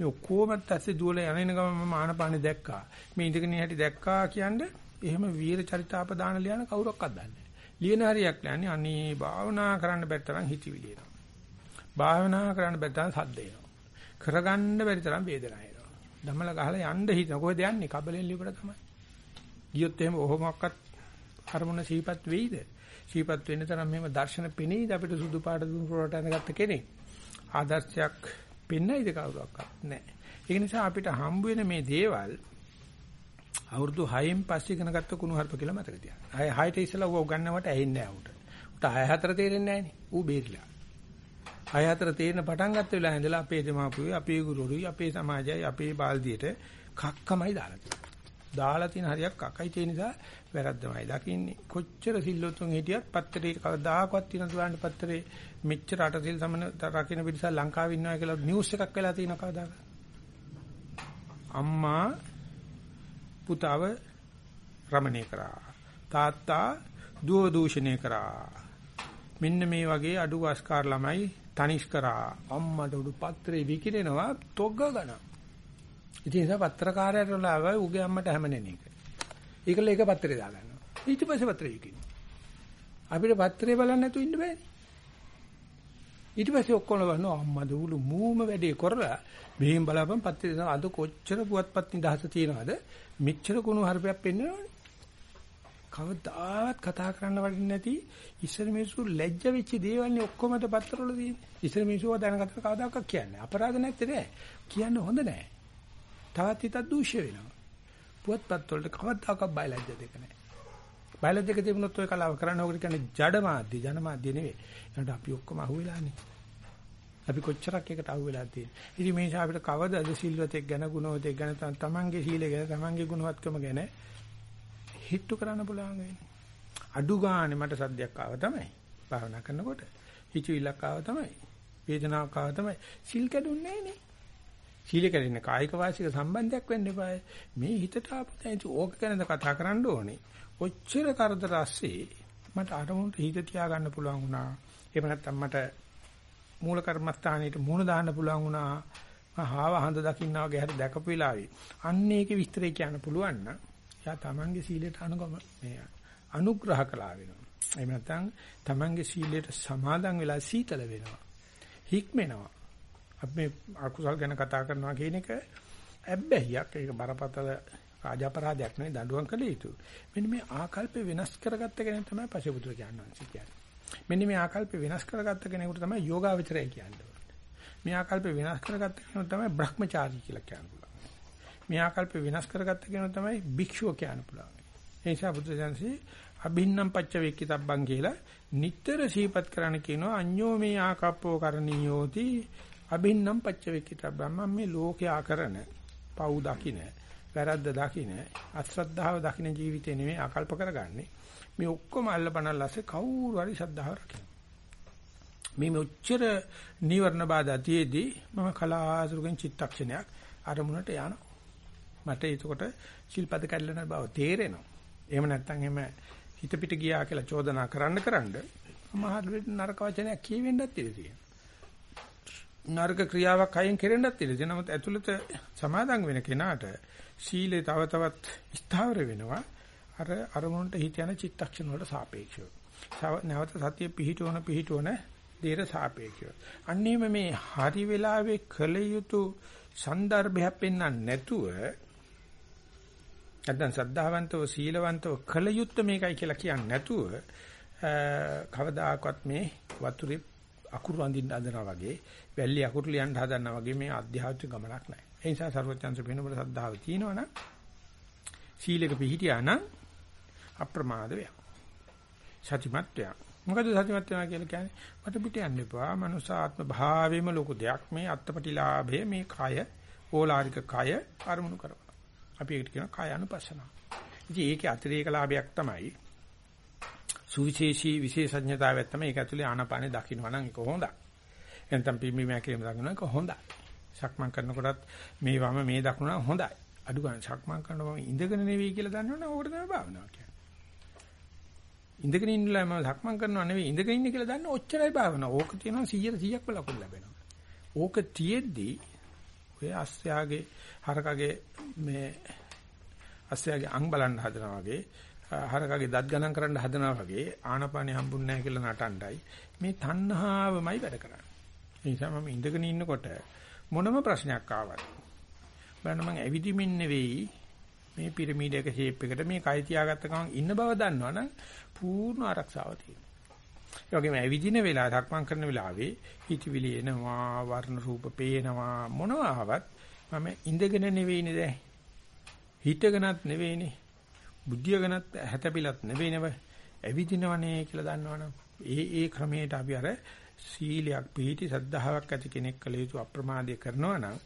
S1: මේ ඔක්කොමත් ඇස්සේ දුවල යන ගම මම ආනපානෙ දැක්කා. මේ ඉඳගෙන හැටි දැක්කා කියන්නේ එහෙම වීර චරිතාපදාන ලියන කවුරක්වත් දන්නේ නැහැ. ලියන හරියක් නෑනේ අනේ භාවනා කරන්න බැරි තරම් හිතවිලි එනවා. භාවනා කරන්න බැරි තරම් සද්ද එනවා. කරගන්න බැරි තරම් වේදනාව එනවා. දමල ගහලා යන්න හිතන කොහෙද යන්නේ? කබලෙන් ලියපට තමයි. ගියොත් එහෙම ඔහොමක්වත් අරමුණ සීපත් වෙයිද? සීපත් වෙන්න තරම් මෙහෙම දර්ශන පෙනෙයිද අපිට සුදු පාට දුන් රොට යනගත්ත කෙනෙක්? ආදර්ශයක් පෙන්නයිද කවුරක්වත් නැහැ. ඒක නිසා අපිට හම්බ වෙන මේ දේවල් අවුරුදු 6න් පස්සේ ඉගෙන ගත්ත කුණු හarp කියලා මතක තියාගන්න. 6 6ට ඉස්සලා ඌ උගන්නවට ඇහෙන්නේ නැහැ ඌට. ඌට 6 4 තේරෙන්නේ නැහනේ. ඌ බේරිලා. 6 4 තේරෙන පටන් ගත්ත වෙලාව ඉඳලා අපේ දෙමාපියෝ, අපේ ගුරුවරුයි, අපේ සමාජයයි, අපේ බාල්දියට කක්කමයි දාලා තියෙනවා. දාලා තියෙන හරියක් කකයි ඒ නිසා වැරද්දමයි දකින්නේ. කොච්චර සිල්ලොතුන් හිටියත් පත්තරේ කවදාකවත් තියෙන දුරන්න පත්තරේ මෙච්චර අටසිල් සමන රකින්න පිටස ලංකාවේ ඉන්නවා කියලා නිවුස් එකක් වෙලා තියෙන කවදාක. අම්මා පුතාව රමණය කරා. තාත්තා දුව දූෂණය කරා. මෙන්න මේ වගේ අඩු වස්කාර ළමයි තනිෂ් කරා. අම්මට උඩු පත්‍රේ විකිරෙනවා තොග ගන්න. ඉතින් ඒක පත්‍රකාරයට ලාවයි උගේ අම්මට හැමනෙන එක. ඒකල ඒක පත්‍රේ දාගන්නවා. ඊට පස්සේ පත්‍රේ විකිනවා. අපිට පත්‍රේ බලන්න නැතුව ඉන්න බෑනේ. ඊට පස්සේ ඔක්කොම වහනවා අම්මා දූලු මූම වැඩේ කරලා මෙහෙන් බලාපන් පත්‍රේ දාන අද කොච්චර පුවත්පත් නිදහස තියනවද මෙච්චර කුණු හර්පයක් පෙන්නනවනේ කවදාවත් කතා කරන්න වටින්නේ නැති ඉස්සර මිනිස්සු ලැජ්ජ වෙච්ච දේවල්නේ ඔක්කොමද පත්‍රවල තියෙන්නේ ඉස්සර මිනිස්සුව දැනගත්ත කවදාකවත් කියන්නේ අපරාධ නැත්තේ නෑ කියන්න හොඳ නෑ තවත් හිතක් දූෂ්‍ය වෙනවා පුවත්පත් වලට කවදාකවත් බය ලැජ්ජ දෙක නෑ බයලජ් එක තිබුණොත් ඔය කලාව කරන්න ඕකට කියන්නේ ජඩ මාධ්‍ය ජන මාධ්‍ය නෙවෙයි. ඒකට අපි ඔක්කොම අහුවෙලානේ. අපි කොච්චරක් එකට අහුවෙලා තියෙන්නේ. ඉතින් මේ නිසා අපිට කවදාද සිල්වතෙක් ගැන ගුණවතෙක් ගැන තමන්ගේ සීලය ගැන තමන්ගේ ගුණවත්කම ගැන හිට්ටු කරන්න පුළුවන් වෙන්නේ. අඩු ගානේ මට සද්දයක් ආව තමයි. භාවනා කරනකොට හිතවිල්ලක් ආව තමයි. වේදනාවක් ආව තමයි. සිල් කැඩුන්නේ නැහනේ. සීල කැඩෙන්නේ කායික වාසික සම්බන්ධයක් වෙන්න එපා. මේ හිතට ආපු දැන් ඕක ගැනද කතා කරන්න ඕනේ. ඔච්චර කරදර ඇස්සේ මට අරමුණට හිත තියාගන්න පුළුවන් වුණා. එහෙම නැත්නම් මට මූල කර්මස්ථානෙට මුණ දාන්න පුළුවන් වුණා. මහාව හඳ දකින්නා වගේ හරි දැකපු වෙලාවේ අන්න ඒකේ විස්තරය කියන්න පුළුවන් නම් එයා තමන්ගේ සීලයට අනුගම මේ අනුග්‍රහ කළා වෙනවා. එහෙම නැත්නම් තමන්ගේ සීලයට සමාදන් වෙලා සීතල වෙනවා. හික්මෙනවා. අපි මේ අකුසල් ගැන කතා කරනවා කියන එක ඇබ්බැහියක්. ඒක බරපතල රාජාපරාධයක් නෙවෙයි දඬුවම් කළ යුතු. මෙන්න මේ ආකල්ප වෙනස් කරගත්ත කෙනෙක් තමයි පසෙබුදුර කියන්නේ. මෙන්න මේ ආකල්ප වෙනස් කරගත්ත කෙනෙකුට තමයි යෝගාවචරය කියන්නේ. මේ ආකල්ප වෙනස් කරගත්ත කෙනෙකුට තමයි බ්‍රහ්මචාරී කියලා කියන්න මේ ආකල්ප වෙනස් කරගත්ත කෙනා තමයි භික්ෂුව කියන්න පුළුවන්. ඒ නිසා බුදුසසුනේ අභින්නම් පච්ච වේක්කිතබ්බන් කියලා නිතර සීපත් කරන්න කියනවා අඤ්ඤෝ මේ ආකප්පෝ කරණීයෝති අභින්නම් පච්ච වේක්කිතබ්බන් මම මේ ලෝකයා කරන පව් දකින්න වැරද්ද දකින්න අශ්‍රද්ධාව දකින්න ජීවිතේ නෙමෙයි ආකල්ප කරගන්නේ මේ ඔක්කොම අල්ලපනල්ලාසේ කවුරු හරි ශ්‍රද්ධාව රකින්න මේ මෙච්චර නීවරණ බාධා තියේදී මම කලාතුරකින් චිත්තක්ෂණයක් අරමුණට යනවා මට එතකොට ශිල්පද කැඩලන බව තේරෙනවා. එහෙම නැත්නම් එහෙම හිත පිට ගියා කියලා චෝදනා කරන්න කරන්න මහත් නරක වචනයක් කියවෙන්නත් ඉඩ තියෙනවා. නරක ක්‍රියාවක් අයින් කෙරෙන්නත් ඉඩ තියෙනවා. නමුත් ඇතුළත සමාදම් වෙන කෙනාට සීලේ තව තවත් ස්ථාවර වෙනවා. අර අරමුණට හිත යන චිත්තක්ෂණ වලට සාපේක්ෂව. නැවත සතිය පිහිටවන පිහිටවන දේට සාපේක්ෂව. අන්නේම මේ හරි වෙලාවේ කළ යුතු සන්දර්භයක් පෙන්වන්න නැතුව නැත්නම් සද්ධාවන්තව සීලවන්තව කළ යුත්තේ මේකයි කියලා කියන්නේ නැතුව කවදාකවත් මේ වතුරේ අකුරු අඳින්න හදනවා වගේ වැල්ලි අකුරු ලියන්න හදනවා වගේ මේ අධ්‍යාත්මික ගමනක් නැහැ. ඒ නිසා ਸਰවඥාන්සේ වෙනකොට සද්ධාව තියෙනවනම් සීලෙක පිහිටියා නම් අප්‍රමාද වේ. සතිමත් වේ. මොකද සතිමත් වෙනවා කියලා කියන්නේ මට පිට යන්න එපා. මනුසාත්ම භාවයේම ලොකු දෙයක් මේ අත්පටිලාභය මේ කය ඕලාරික කය අරමුණු කරනවා. අපි ඒකට කියනවා කාය අනුපස්සනාව. ඉතින් ඒකේ අතිරේක ලාභයක් තමයි සුවිශේෂී විශේෂඥතාවයක් තමයි ඒක ඇතුලේ ආනාපානේ දකින්නවා නම් ඒක හොඳයි. එතන පිම්බි මෑකේම දකින්නවා ඒක හොඳයි. සක්මන් කරනකොටත් මේ වම මේ දකුණ හොඳයි. අඩු ගන්න සක්මන් කරනකොට මම ඉඳගෙන නෙවෙයි කියලා දන්නවනේ ඕකට තමයි භාවනාව කියන්නේ. ඉඳගෙන ඉන්නලා මම සක්මන් කරනවා නෙවෙයි ඉඳගෙන ඉන්න කියලා දන්න ඔච්චරයි භාවනාව. ඕක තියෙනවා 100 100ක්ම ලකුණු ලැබෙනවා. ඕක තියෙද්දි ඔය අස්යාගේ හරකගේ මේ අස්යාගේ අං බලන්න හදනවා වගේ හරකගේ දත් ගණන් කරන්න හදනවා වගේ ආනපානෙ හම්බුන්නේ නැහැ කියලා නටණ්ඩයි මේ තණ්හාවමයි වැඩ කරන්නේ. ඒ නිසා මම ඉඳගෙන ඉන්නකොට මොනම ප්‍රශ්නයක් ආවත් බලන්න මම ඇවිදිමින් නෙවෙයි මේ පිරමීඩයක ෂේප් එකට මේ කය තියාගත්ත ගමන් ඉන්න බව දන්නවනම් පූර්ණ ආරක්ෂාව තියෙනවා. ඒ වගේම ඇවිදින වෙලාව, ධක්මං කරන වෙලාවේ හිතවිලි එනවා, වර්ණ රූප පේනවා මොනවා ආවත් මම ඉඳගෙන නෙවෙයිනේ දැන්. හිටගෙනත් නෙවෙයිනේ. බුද්ධියගෙනත් හැතපිලත් නෙවෙයි නේද? ඇවිදිනවනේ කියලා දන්නවනම් ඒ ඒ ක්‍රමයට අපි අර සීලයක් පිළිටි සද්ධාාවක් ඇති කෙනෙක් කළ යුතු අප්‍රමාදය කරනවා නම්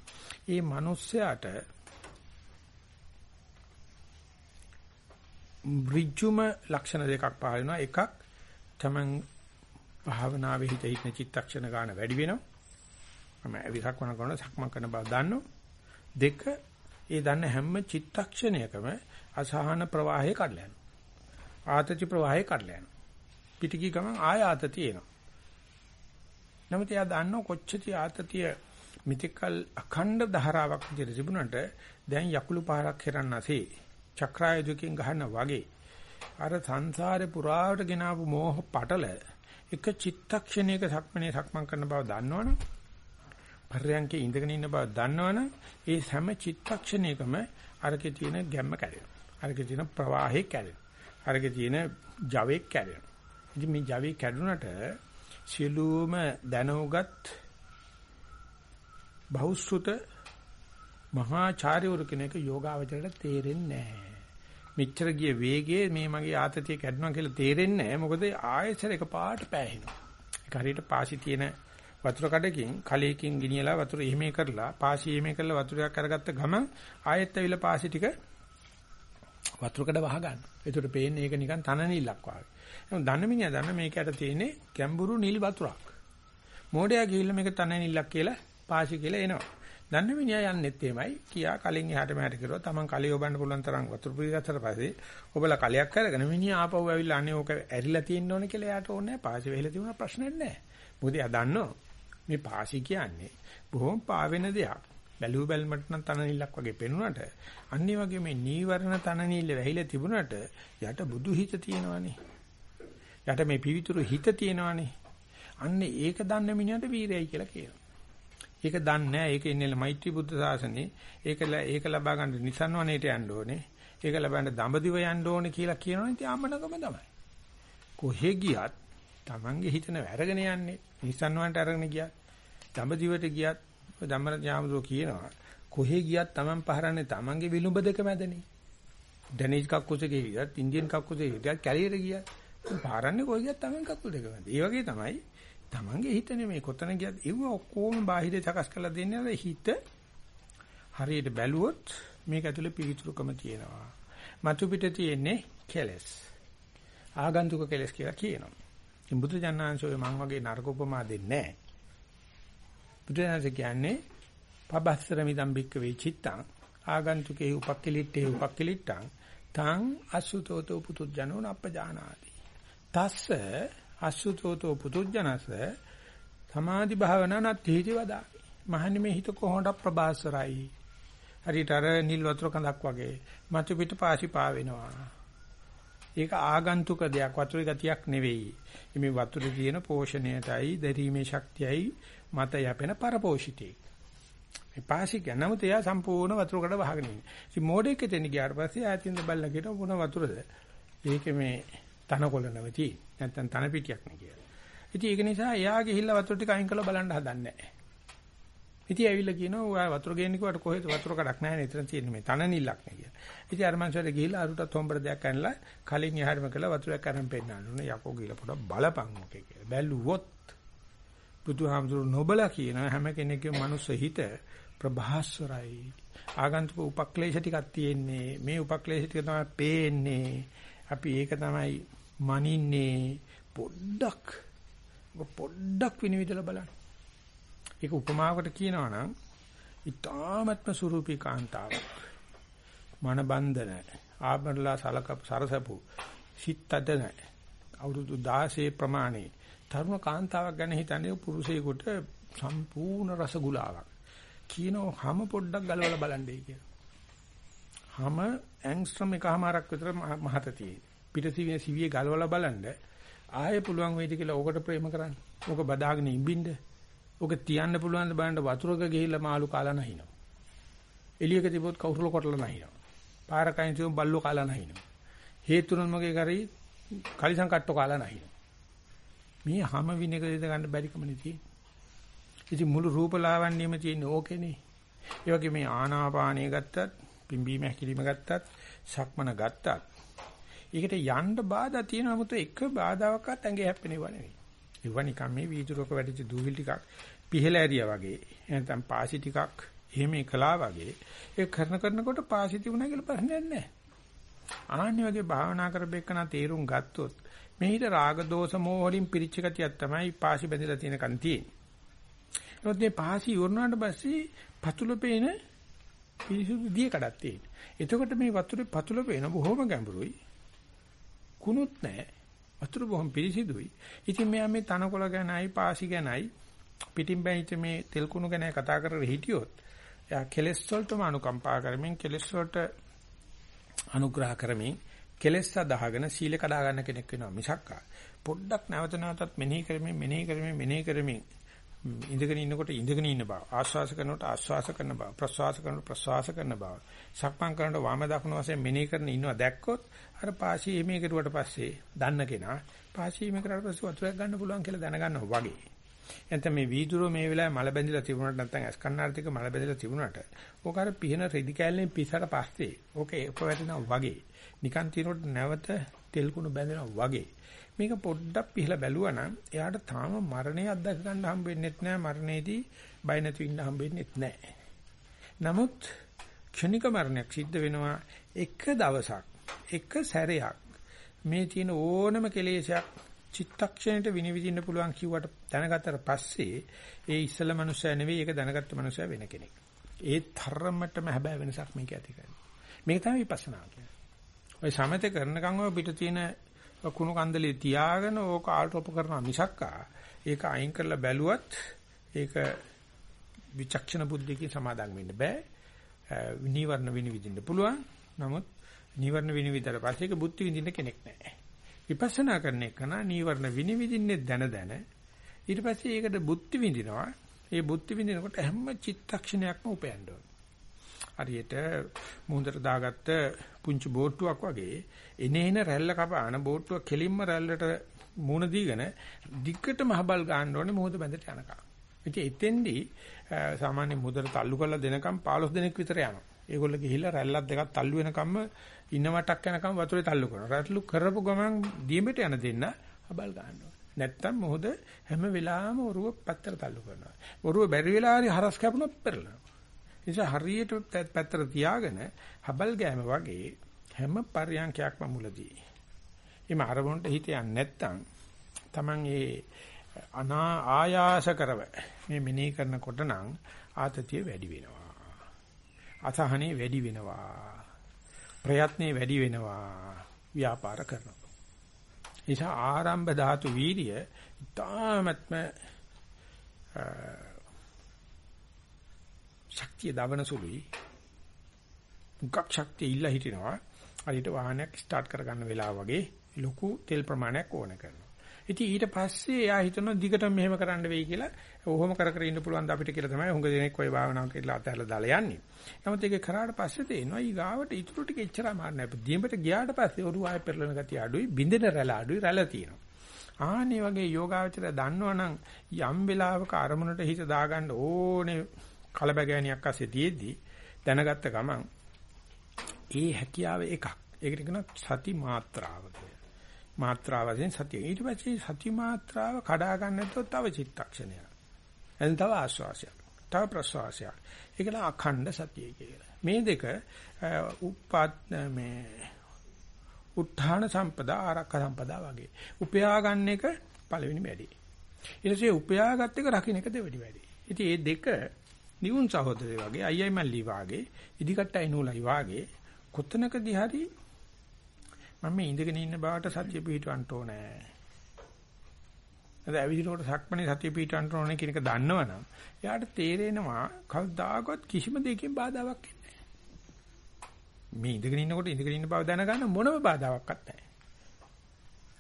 S1: ඒ මිනිස්යාට ඍජුම ලක්ෂණ දෙකක් පහළ වෙනවා එකක් තමන් භාවනාවේ හිත හිටන චිත්තක්ෂණ ගන්න වැඩි වෙනවා මම විසක් වන කරන සක්මන් කරන බව දන්නවා දෙක ඒ දන්න හැම චිත්තක්ෂණයකම අසහන ප්‍රවාහය කඩලා යනවා. ආතති ප්‍රවාහය කඩලා යනවා. පිටිකී ගමන් ආය ආතතිය එනවා. නමුත් එයා දන්නව කොච්චති ආතතිය මිතිකල් අඛණ්ඩ ධාරාවක් විදිහට තිබුණාට දැන් යකුළු පාරක් හෙරන්නසේ චක්‍රායුධකින් ගහන වගේ අර සංසාරේ පුරාවට ගෙනාවු මෝහ පටල එක චිත්තක්ෂණයක සක්මනේ සක්මන් කරන බව දන්නවනේ පර්යංකේ ඉඳගෙන ඉන්න බව දන්නවනම් ඒ හැම චිත්තක්ෂණයකම අරකේ තියෙන ගැම්ම කැඩෙනවා. අරකේ තියෙන ප්‍රවාහය කැඩෙනවා. අරකේ තියෙන ජවයේ කැඩෙනවා. ඉතින් මේ ජවයේ කැඩුනට සියලුම දැනුගත් බහුසුත මහාචාර්යවරු කෙනෙක් යෝගාවචරයට තේරෙන්නේ නැහැ. මෙච්චර ගිය වේගයේ මේ මගේ ආතතිය කැඩනවා කියලා තේරෙන්නේ නැහැ. මොකද ආයෙසර එක පාට පෑහෙනවා. ඒක හරියට පාසි තියෙන වතුර කඩකින් කලයකින් ගෙනියලා වතුර එහෙමේ කරලා පාසි එහෙමේ කරලා වතුරයක් අරගත්ත ගමන් ආයෙත් ඇවිල්ලා පාසි ටික වතුර කඩ වහ ගන්න. ඒකට පේන්නේ ඒක නිකන් තන නිල්ලක් වගේ. එහෙනම් දන්න මිනිහා දන්න මේකට තියෙන්නේ ගැඹුරු නිල් වතුරක්. මෝඩයා ගිහිල්ලා මේක තන නිල්ලක් කියලා පාසි කියලා එනවා. දන්න මිනිහා යන්නෙත් එමයයි. කියා කලින් එහාට මෙහාට කරුවා. Taman කලිය ඔබන්න පුළුවන් තරම් වතුර පිළිගත්තට පස්සේ ඔබලා කලයක් කරගෙන මිනිහා ආපහු ඇවිල්ලා අනේ ඕක ඇරිලා තියෙන්න ඕනේ කියලා එයාට ඕනේ නැහැ. පාසි වෙහෙලා තිබුණා ප්‍රශ්නයක් නැහැ. මොකද එයා දන්නවා මේ පාසි කියන්නේ බොහොම පාවෙන දෙයක්. බැලුව බැලමට නම් තනනිල්ලක් වගේ පෙනුනට අන්නේ වගේ මේ නීවරණ තනනිල්ල වැහිලා තිබුණට යට බුදු හිත තියෙනවනේ. යට මේ පිවිතුරු හිත තියෙනවනේ. අන්නේ ඒක දන්න මිනිහට වීරයයි කියලා කියනවා. ඒක දන්නේ නැහැ. ඒක ඉන්නේ මෛත්‍රී බුද්ධ ශාසනේ. ඒක ඒක ලබා ගන්න නිසන් වනේට යන්න ඕනේ. ඒක ලබන්න දඹදිව යන්න ඕනේ කියලා කියනවනේ ඉතින් අමනකම තමයි. කොහෙ ගියත් Tamange හිතන වැරගෙන යන්නේ. නිසන් වන්ට අරගෙන ගියත් දඹදිවට ගියත් ධම්මර ඥාමදෝ කියනවා කොහෙ ගියත් Taman පහරන්නේ Tamange විලුඹ දෙක මැදනේ. ඩැනිස් කක්කුසේ ගියත් ඉන්දියන් කක්කුසේ ගියත් කැලියට ගියත් පාරන්නේ කොහෙ ගියත් Taman කක්කුල් දෙක මැද. ඒ වගේ තමයි තමන්ගේ හිත නෙමෙයි කොතන ගියත් ඒව ඔක්කොම බාහිර සකස් කරලා දෙන්නේ අර හිත හරියට බැලුවොත් මේක ඇතුලේ පිවිතුරුකම තියෙනවා. මතු පිට තියෙන්නේ කෙලස්. ආගන්තුක කෙලස් කියලා කියනවා. ඉතින් බුදු ජානංශෝය මං වගේ නරක උපමා දෙන්නේ නැහැ. බුදු දහම කියන්නේ පබස්සර මිදම් බික්ක වේ චිත්තං ආගන්තුකේ උපක්කලිට්ඨේ උපක්කලිට්ඨං තං අසුතෝතෝ පුතුජනෝ නප්පජානාති. තස්ස අසුතෝතෝ පුතුජනස සමාධි භාවනා නත්ථීති වදා. මහන්නේ මේ හිත කොහොමද ප්‍රබාසරයි. හරියට අර නිල් වතුර කඳක් වගේ මතු පිට පාසි පාවෙනවා. ඒක ආගන්තුක දෙයක් වතුරේ ගතියක් නෙවෙයි. මේ වතුරේ තියෙන පෝෂණයටයි දැරීමේ ශක්තියයි මත යැපෙන පරපෝෂිතේ. මේ පාසි ගැනම තියා සම්පූර්ණ වතුරකට වහගෙන ඉන්නේ. ඉතින් මෝඩෙක් එතන ගියාට පස්සේ ආයතින්ද බල්ලා කියන මොන වතුරද? ඒක මේ තනකොළ නැවති නැත්තම් තන පිටියක් නේ කියලා. ඉතින් ඒක නිසා එයා ගිහිල්ලා වතුර ටික අයින් කරලා බලන්න හදන්නේ නැහැ. ඉතින් ඇවිල්ලා කියනවා ඔයා වතුර ගේන්න කිව්වට කොහෙද වතුර කඩක් නැහැ නේ එතන තියෙන්නේ මේ තන නිල්ලක් නේ කියලා. ඉතින් අර මංසල ගිහිල්ලා අරුටත් හොම්බර දෙයක් අනලා කලින් එහාටම කළා වතුරක් අරන් පෙන්නන්න ඕනේ. යකෝ ගිහිල්ලා පොඩක් බලපන් මොකේ කියලා. බැලුවොත් බුදුහාමුදුරු නොබලා කියන හැම කෙනෙක්ගේම මනුස්ස හිත ප්‍රභාස්වරයි. ආගන්තුක උපක්ලේශ ටිකක් තියෙන්නේ. මේ උපක්ලේශ ටික තමයි පේන්නේ. අපි ඒක තමයි මනින්නේ පොඩ්ඩක් පොඩ්ඩක් විනිවිදලා බලන්න. ඒක උපමාවකට කියනවා නම් ඊ타මත්ම ස්වරූපී කාන්තාවක්. මන බන්ධන ආභරලා සලක සරසපු සිත්තදන අවුරුදු 16 ප්‍රමාණේ තරුණ කාන්තාවක් ගැන හිතන්නේ පුරුෂයෙකුට සම්පූර්ණ රසගුලාවක්. කියනවා හැම පොඩ්ඩක් ගලවලා බලන්නයි කියලා. හැම ඇන්ග්ස්ට්‍රම් එකමාරක් විතර මහත තියෙයි. පිටසිවිය සිවිය ගලවලා බලන්න ආයෙ පුළුවන් වෙයිද කියලා ඕකට ප්‍රේම කරන්න. ඕක බදාගෙන ඉඹින්න. ඕක තියන්න පුළුවන් ද බලන්න වතුරක ගිහිල්ලා මාළු කාලා නැහිනවා. එළියක තිබොත් කවුරුල කොටලා නැහිනවා. පාරකයින් තියුම් බල්ලෝ කාලා නැහිනවා. හේතුනොත් මගේ කරේ කලිසම් කට්ටෝ කාලා නැහිනවා. මේ හැම විනයක දෙද ගන්න බැරිකමනේ තියෙන්නේ. ඉතින් මුළු රූපලාවන්‍යම තියෙන්නේ ඕකේනේ. ඒ වගේ මේ ආනාපානිය ගත්තත්, පිම්බීම හැකිලිම ගත්තත්, සක්මන ගත්තත් ඒකට යන්න බාධා තියෙන නමුත් එක බාධාවක්වත් ඇඟේ හැප්පෙනව නෙවෙයි. ඒව නිකන් මේ වීදුරක වැඩිච්ච දූවිලි ටිකක් පිහලා ඇරියා වගේ. නැත්නම් පාසි ටිකක් එහෙම එකලා වගේ. ඒක කරන කරනකොට පාසි තිබුණා කියලා ප්‍රශ්නයක් නැහැ. ආන්නේ වගේ භාවනා කරපෙන්න තේරුම් ගත්තොත් මේ හිත රාග දෝෂ මොහ වලින් පිරිච්ච ගතියක් තමයි පාසි බැඳලා තියෙන කන් තියෙන්නේ. ඒත් මේ පාසි ඉවරනාට පස්සේ පතුල පේන පිරිසුදු දිය කඩක් තියෙනවා. එතකොට මේ වතුරේ පතුල පේන බොහොම ගැඹුරුයි. කුණුත් නැහැ. වතුර බොහොම පිරිසිදුයි. ඉතින් මෙයා මේ තනකොළ ගැනයි පාසි ගැනයි පිටින් බැහිච්ච මේ තෙල් කුණු ගැන කතා කරලා හිටියොත් එයා කෙලස් වලටම අනුකම්පා කරමින් කෙලස් වලට අනුග්‍රහ කරමින් කෙලස් සදාගෙන සීල කඩා ගන්න කෙනෙක් වෙනවා මිසක් පොඩ්ඩක් නැවත නැවතත් මෙනෙහි කරමින් මෙනෙහි කරමින් මෙනෙහි කරමින් ඉඳගෙන ඉන්නකොට ඉඳගෙන ඉන්න බව. ආශ්වාස කරනකොට ආශ්වාස කරන බව. ප්‍රශ්වාස කරනකොට ප්‍රශ්වාස කරන බව. සක්මන් කරනකොට වම දකුණු වශයෙන් මෙනෙහි කරන ඉන්නවා දැක්කොත් අර පාසී එමේ කරුවට පස්සේ දන්න කෙනා පාසී එමේ කරාට පස්සේ වතුරක් ගන්න පුළුවන් කියලා දැනගන්නවා වගේ. එතන මේ වීදුරුව මේ වෙලාවේ මල බැඳිලා තිබුණාට නැත්නම් ඇස් කන්නාර්ථික මල බැඳිලා තිබුණාට ඕක අර පිහන රෙදි කෑල්ලෙන් පිස්සට පස්සේ ඕක ඒක වැටෙනවා වගේ. නිකන් තිනොට නැවත තෙල් කුණු බැඳෙනවා වගේ. මේක පොඩ්ඩක් පිහලා බැලුවා නම් එයාට තාම මරණය අත්දැක ගන්න හම්බෙන්නෙත් නැහැ මරණයේදී බය නැති ඉන්න හම්බෙන්නෙත් නැහැ නමුත් ක්ෂණික මරණයක් සිද්ධ වෙනවා එක දවසක් එක සැරයක් මේ තියෙන ඕනම කෙලෙසයක් චිත්තක්ෂණයට විනිවිදින්න පුළුවන් කිව්වට දැනගත්තට පස්සේ ඒ ඉස්සල මනුස්සයා නෙවෙයි ඒක දැනගත්ත මනුස්සයා වෙන කෙනෙක්. ඒ තරමටම හැබෑ වෙනසක් මේක ඇති කරන්නේ. මේක තමයි විපස්සනා කියන්නේ. ඔය සමතේ කරනකම් ඔය පිට තියෙන කුණු කන්දලේ තියාගෙන ඕක ආල්ටොප් කරනවා මිසක්කා ඒක අයින් කරලා බැලුවත් ඒක විචක්ෂණ බුද්ධියකින් සමාදන් වෙන්න බෑ. නීවරණ විනිවිදින්න පුළුවන්. නමුත් නීවරණ විනිවිදලා පස්සේ ඒක බුද්ධි විඳින්න කෙනෙක් නැහැ. විපස්සනා කරන එක නා නීවරණ විනිවිදින්නේ දැන දැන ඊට පස්සේ ඒකට බුද්ධි විඳිනවා. ඒ බුද්ධි විඳිනකොට හැම චිත්තක්ෂණයක්ම උපයන්න ඕන. හරියට මුහුදට දාගත්ත පුංචි බෝට්ටුවක් වගේ එනේන රැල්ල කපාන බෝට්ටුව කෙලින්ම රැල්ලට මූණ දීගෙන දිග්ගටම හබල් ගන්න ඕනේ මුහුද බැඳට යනකම්. ඉතින් එතෙන්දී සාමාන්‍ය මුහුදට තල්ලු කරලා දෙනකම් 15 දිනක් විතර යනවා. ඒගොල්ලෝ ගිහිල්ලා රැල්ලක් දෙකක් තල්ලු වෙනකම්ම ඉන්න වටක් යනකම් වතුරේ තල්ලු කරනවා. රැල්ලු කරපු ගමන් දියඹට යන දෙන්න හබල් ගන්නවා. නැත්තම් මොහොත හැම වෙලාවෙම ඔරුව පැත්තට තල්ලු කරනවා. ඔරුව බැරි වෙලා හරි හරස් කැපුණොත් පෙරලනවා. නිසා හරියට පැත්තට තියාගෙන හබල් ගෑම වගේ හැම පරියන්කයක්ම මුලදී. එimhe අරමුණට හිත යන්නේ නැත්තම් Taman ඒ අනා ආයාස කරව මේ මෙනෙහි කරනකොට නම් ආතතිය වැඩි වෙනවා. අසහනේ වැඩි වෙනවා. ප්‍රයත්නේ වැඩි වෙනවා. ව්‍යාපාර කරනවා. නිසා ආරම්භ ධාතු වීර්ය ඉතාමත්ම ශක්තිය දවන සුළුයි. මුක්ක් ශක්තිය ඉල්ල හිටිනවා. හරියට වාහනයක් ස්ටාර්ට් කරගන්න වෙලාව වගේ ලොකු තෙල් ප්‍රමාණයක් ඕන කරනවා. ඉතින් ඊට පස්සේ එයා හිතනවා දිගටම මෙහෙම කරන්න වෙයි කියලා. ඔහොම කර කර ඉන්න පුළුවන් ද අපිට කියලා තමයි හුඟ දෙනෙක් ওই භාවනාව කියලා අතහැරලා දාලා යන්නේ. නමුත් ඒක කරාට පස්සේ තේනවා ඊගාවට ඉතුරු ටික එච්චර අමාරු නෑ. දියඹට ගියාට පස්සේ ඔරු ආයෙ පෙරලන ගතිය අඩුයි, බින්දෙන රැළ අඩුයි, රැළ තියෙනවා. ආනේ වගේ යෝගාවචරය දන්නවනම් යම් වෙලාවක අරමුණට හිත දාගන්න ඕනේ කලබගෑනියක් අස්සේ තියෙද්දි දැනගත්ත ගමන් ඒ හැකියාව එකක්. ඒකට කියනවා සති මාත්‍රාව කියලා. මාත්‍රාව වශයෙන් සතිය. ඊට පස්සේ සති මාත්‍රාව කඩා ගන්න නැත්නම් තව චිත්තක්ෂණයක්. එතන තව ආශ්වාසයක්. තව ප්‍රශ්වාසයක්. ඒක න අඛණ්ඩ සතිය කියලා. මේ දෙක උප්පාත් මේ උත්හාන සම්පදා ආරක්ෂා සම්පදා වගේ. උපයා ගන්න එක පළවෙනි වැඩි. ඊට පස්සේ උපයාගත් එක රකින්න එක දෙවෙනි වැඩි. ඉතින් මේ දෙක නිවුන් සහෝදරය වගේ අයියි මල්ලි වාගේ ඉදිකට්ටයි නූලයි වාගේ කොතනකදී හරි මම මේ ඉඳගෙන ඉන්න බවට සතිය පිටවන්න ඕනේ. අද ඇවිදිනකොට සක්මණේ සතිය පිටවන්න ඕනේ කියන එක දන්නවනම් එයාට තේරෙනවා කවදාකවත් කිසිම දෙයකින් බාධාවක් නැහැ. මේ ඉඳගෙන ඉන්නකොට ඉඳගෙන ඉන්න බව දැනගන්න මොනම බාධාවක්වත් නැහැ.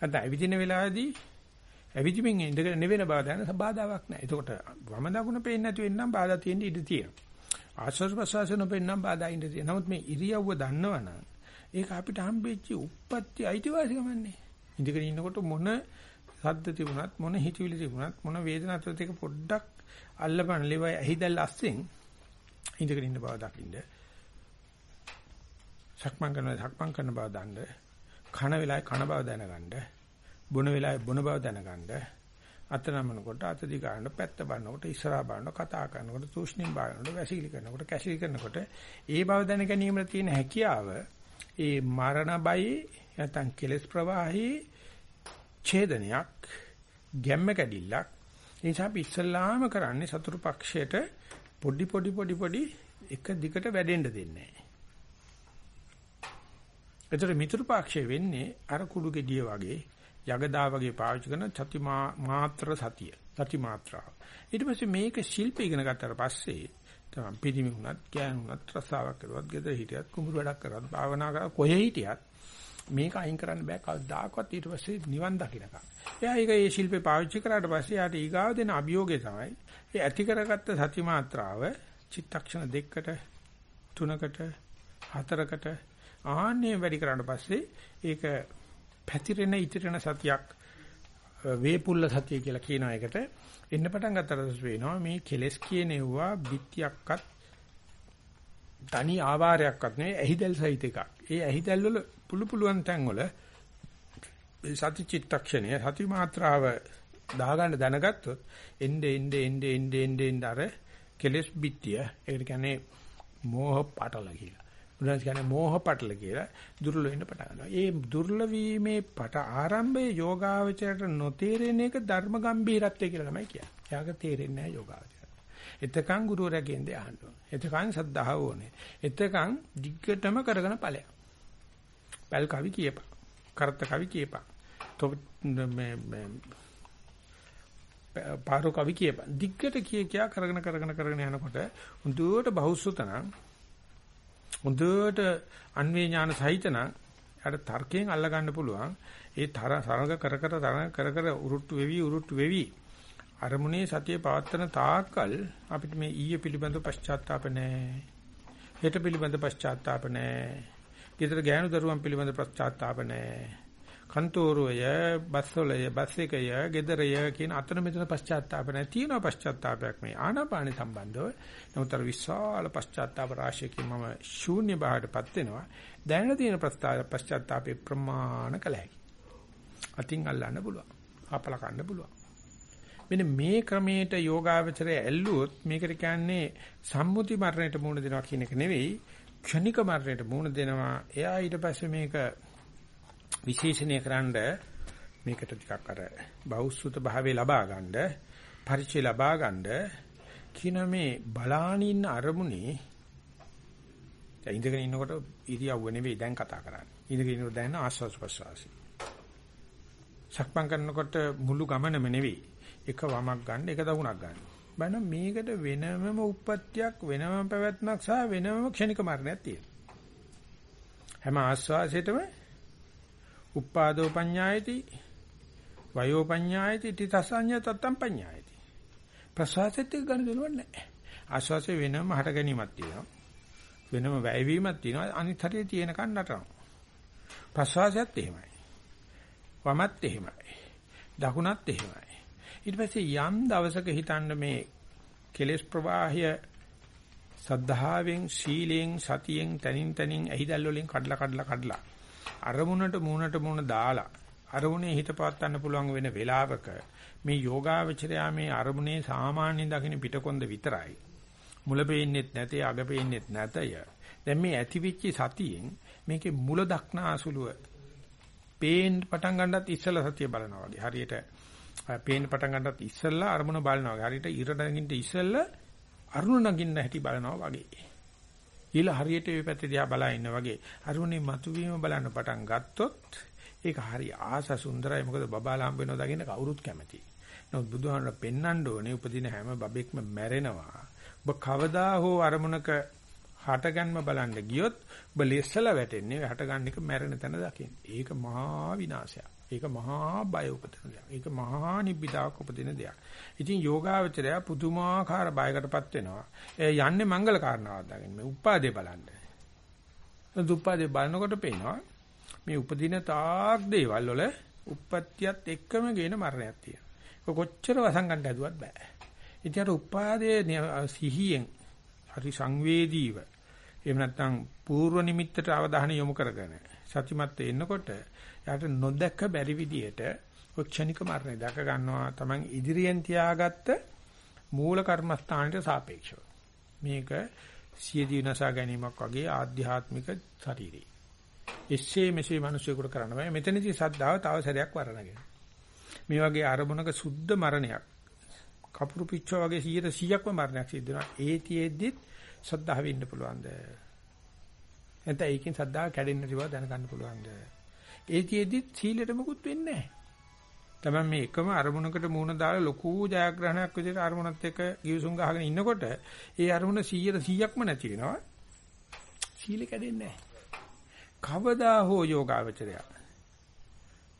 S1: අද ඇවිදින වෙලාවේදී ඇවිදිමින් ඉඳගෙන නෙවෙන බව දැන බාධාවක් නැහැ. එතකොට වම දකුණ පේන්නේ නැති වෙන්නම් බාධා තියෙන්න ඉඩ තියෙනවා. ආශ්වාස ප්‍රශ්වාස නොපෙන්නම් බාධා ඉඳ තියෙනවා. නමුත් මේ ඉරියව්ව දන්නවනම් ඒක අපිට හම්බෙච්ච උප්පත්ති අයිතිවාසිකමන්නේ. ඉඳගෙන ඉන්නකොට මොන සද්ද තිබුණත් මොන හිතවිලි තිබුණත් මොන වේදනාවක් තිබුණත් ඒක පොඩ්ඩක් අල්ලපන් ලෙවයි ඇහිදල් අස්සෙන් ඉඳගෙන ඉන්න බව දකින්න. සක්මන් කරන සක්මන් කරන බව දන්න. කන වෙලාවේ කන බව දැනගන්න. බොන වෙලාවේ බොන බව දැනගන්න. අත නමනකොට අත දිගාන පැත්ත බලනකොට ඉස්සරහා බලනකොට කතා කරනකොට තුෂ්ණින් බලනකොට වැසිකිලි කරනකොට කැසිලි කරනකොට ඒ බව දැන ගැනීමේ තියෙන හැකියාව ඒ මරණ බයේ නැත්නම් කෙලස් ප්‍රවාහයේ ඡේදනයක් ගැම්ම කැඩිල්ලක් ඒ නිසා අපි ඉස්සල්ලාම කරන්නේ සතුරු පක්ෂයට පොඩි පොඩි පොඩි පොඩි එක දිගට වැඩෙන්න දෙන්නේ නැහැ. ඒතර මිතුරු පක්ෂය වෙන්නේ අර කුඩු ගෙඩිය වගේ යගදා වගේ පාවිච්චි කරන සති මාත්‍ර සතිය. සති මාත්‍රාව. ඊට පස්සේ මේක ශිල්ප ඉගෙන ගත්තට පස්සේ තමයි පිළිමි වුණත්, කෑන් වුණත්, රසාවක් කරුවත්, ගෙදර හිටියත්, කුඹුරු වැඩක් කරත්, භාවනා කරා කොහේ හිටියත් මේක අයින් කරන්න බෑ කවදාකවත් ඊට පස්සේ නිවන් දකින්නකම්. එයා ඒක ඒ ශිල්පේ පාවිච්චි කරාට පස්සේ යාට ඊගාව දෙන අභියෝගය තමයි ඒ ඇති කරගත්ත සති මාත්‍රාව චිත්තක්ෂණ දෙකකට තුනකට හතරකට ආන්නේ වැඩි කරාට පස්සේ ඒක පැතිරෙන ඉතිරෙන සතියක් වේපුල්ල සතිය කියලා කියන එකට එන්න පටන් ගත්තට වෙනවා මේ කෙලස් කියනෙවුවා බිත්තියක්වත් තනි ආවාරයක්වත් නෙවෙයි ඇහිදල් සහිත එකක්. ඒ ඇහිදල් වල පුළු පුළුවන් තැන් වල සති චිත්තක්ෂණය සති මාත්‍රාව දාගන්න දැනගත්තොත් එnde ende ende ende ende ende අර කෙලස් බිත්තිය ඒකට කියන්නේ මෝහ පටල කියලා. බුදුන් කියන්නේ මෝහ පටල කියලා දුර්වල වෙන්න පටන් ගන්නවා. ඒ දුර්වල වීමේ පට ආරම්භයේ යෝගාවචරයට නොතේරෙන එක ධර්ම ගම්භීරත්වය කියලා තමයි කියන්නේ. යාක තේරෙන්නේ නැහැ යෝගාවචරයට. එතකන් ගුරුවරයාගෙන් දෙ අහන්න ඕනේ. එතකන් සද්ධාව ඕනේ. එතකන් දිග්ගටම කරගෙන ඵලයක්. පැල් කවි කියපන්. කරත්ත කවි කියපන්. මේ මේ පාරෝ කවි කියපන්. දිග්ගට කිය කියා කරගෙන කරගෙන කරගෙන යනකොට හුදුවට බහුසුතනම් හොඳට අන්වේ ඥාන සහිතන අර තර්කයෙන් අල්ල ගන්න පුළුවන්. ඒ තර සරඟ කර කර තරඟ කර කර උරුට්ටු වෙවි උරුට්ටු වෙවි අරමුණේ සතිය පවත්තන තාක්කල් අපිට මේ ඊයේ පිළිබඳ පශ්චාත්තාප නැහැ. හෙට පිළිබඳ පශ්චාත්තාප නැහැ. ඊතර ගෑනු දරුවන් පිළිබඳ පශ්චාත්තාප නැහැ. කන්තෝරුවය, බස්වලය, බස් එකය, ගෙදරය කියන අතන මෙතන පශ්චාත්තාප නැහැ. තියෙනවා පශ්චාත්තාපයක් මේ ආනාපාන සම්බන්ධව. නමුත් අර විශාල පශ්චාත්තාප රාශියකින් මම ශූන්‍ය භාවයටපත් වෙනවා. දැනන තියෙන පශ්චාත්තාපේ ප්‍රමාණ කළ හැකි. අතින් අල්ලන්න පුළුවන්. අපල කන්න පුළුවන්. මෙන්න මේ ක්‍රමයට යෝගාවචරය ඇල්ලුවොත් මේකට කියන්නේ සම්මුති මරණයට මුහුණ දෙනවා කියන එක නෙවෙයි ක්ෂණික මරණයට මුහුණ දෙනවා. එයා ඊට පස්සේ මේක විශේෂණය කරන්න මේකට ටිකක් අර බෞද්ධ භාවයේ ලබා ගන්න පරිචය ලබා ගන්න කියන මේ බලානින්න අරමුණේ දැන් ඉඳගෙන ඉන්නකොට ඉරියව්ව නෙවෙයි දැන් කතා කරන්නේ. ඉඳගෙන ඉන්නකොට දැන් ආස්වාස් ප්‍රසවාසි. සක්මන් කරනකොට මුළු ගමනම නෙවෙයි. එක වමක් ගන්න, එක දකුණක් ගන්න. බන මේකට වෙනමම උප්පත්තියක්, වෙනමම පැවැත්මක් සහ වෙනමම ක්ෂණික මරණයක් තියෙනවා. හැම ආස්වාසයටම උප්පාදෝ පඤ්ඤායති වයෝ පඤ්ඤායති තිතසඤ්ඤ තත්තම් පඤ්ඤායති ප්‍රසවාසෙත් එක්ක ගන්න දෙනව නැහැ ආශ්වාසයේ වෙනම හට ගැනීමක් තියෙනවා වෙනම වැයවීමක් තියෙනවා අනිත් හරිය තියෙනකන් නටනවා ප්‍රසවාසයත් එහෙමයි වමත් එහෙමයි දකුණත් එහෙමයි ඊට පස්සේ යම් දවසක හිතන්න මේ කෙලෙස් ප්‍රවාහය සද්ධාවෙන් සීලෙන් සතියෙන් තනින් තනින් ඇහිදල් වලින් කඩලා කඩලා කඩලා අරමුණට මූණට මූණ දාලා අරමුණේ හිත පවත්වන්න පුළුවන් වෙන වෙලාවක මේ යෝගාවචරයා මේ අරමුණේ සාමාන්‍ය දකින්න පිටකොන්ද විතරයි. මුල පේන්නේත් නැතේ අග පේන්නේත් නැතය. දැන් මේ ඇතිවිච්ච සතියෙන් මේකේ මුල දක්නාසුලුව පේන්න පටන් ගන්නත් ඉස්සලා සතිය බලනවා වගේ. හරියට පේන්න පටන් ගන්නත් ඉස්සලා අරමුණ බලනවා වගේ. හරියට ඉර නගින්න ඉස්සලා අරුණ නගින්න හැටි බලනවා වගේ. ඊළ හරියට මේ පැත්තේ දිහා බලා ඉන්න වගේ අරුණේ මතුවීම බලන්න පටන් ගත්තොත් ඒක හරි ආස සුන්දරයි මොකද බබාලා හම්බ වෙනවා දකින්න කවුරුත් කැමති. නමුත් බුදුහාමර පෙන්වන්න ඕනේ උපදින හැම බබෙක්ම මැරෙනවා. ඔබ කවදා හෝ අරමුණක හටගන්ම බලන්න ගියොත් ඔබ ලෙස්සලා වැටෙන්නේ හටගන්න එක මැරෙන තැන දකින්න. ඒක මහා විනාශයක්. ඒක මහා බය උපදින දෙයක්. ඒක මහා නිබ්බිදාවක් උපදින දෙයක්. ඉතින් යෝගාවචරය පුදුමාකාර බයකටපත් වෙනවා. ඒ යන්නේ මංගල කාරණාවක් දාගෙන මේ උපාදේ බලන්න. උපාදේ බලනකොට පේනවා මේ උපදින තාක් දේවල් වල උප්පත්තියත් එක්කම ගේන මරණයක් තියෙනවා. කොච්චර වසංගන්න හැදුවත් බෑ. ඉතින් අර උපාදේ සිහියෙන් හරි සංවේදීව එහෙම නැත්නම් పూర్ව නිමිත්තට අවධානය යොමු කරගෙන සතිමත් වෙන්නකොට යාට නොදැක බැරි විදියට ක්ෂණික මරණය දැක ගන්නවා Taman ඉදිරියෙන් තියාගත්ත මූල කර්මස්ථානට සාපේක්ෂව. මේක සියදී විනාශා ගැනීමක් වගේ ආධ්‍යාත්මික ශරීරය. එසේ මෙසේ මිනිසෙකුට කරන්න බෑ. මෙතනදී සද්ධාව තව සැරයක් වරණගෙන. මේ වගේ අරමුණක සුද්ධ මරණයක් කපුරු පිච්චෝ වගේ 100%ක්ම මරණයක් සිද්ධ වෙනවා. ඒතියෙද්දිත් සද්ධාවෙ ඉන්න පුළුවන්ද? නැත්නම් ඒකෙන් සද්ධාව කැඩෙන්න තිබව දැනගන්න පුළුවන්ද? ඒතියෙදි සීලෙට මොකුත් වෙන්නේ නැහැ. තමයි මේ එකම අරමුණකට මූණ දාලා ලොකු ජයග්‍රහණයක් විදිහට අරමුණත් එක්ක ගිවිසුම් ගහගෙන ඉන්නකොට ඒ අරමුණ 100 100ක්ම නැති වෙනවා. සීල කැඩෙන්නේ නැහැ. කවදා හෝ යෝගාවචරය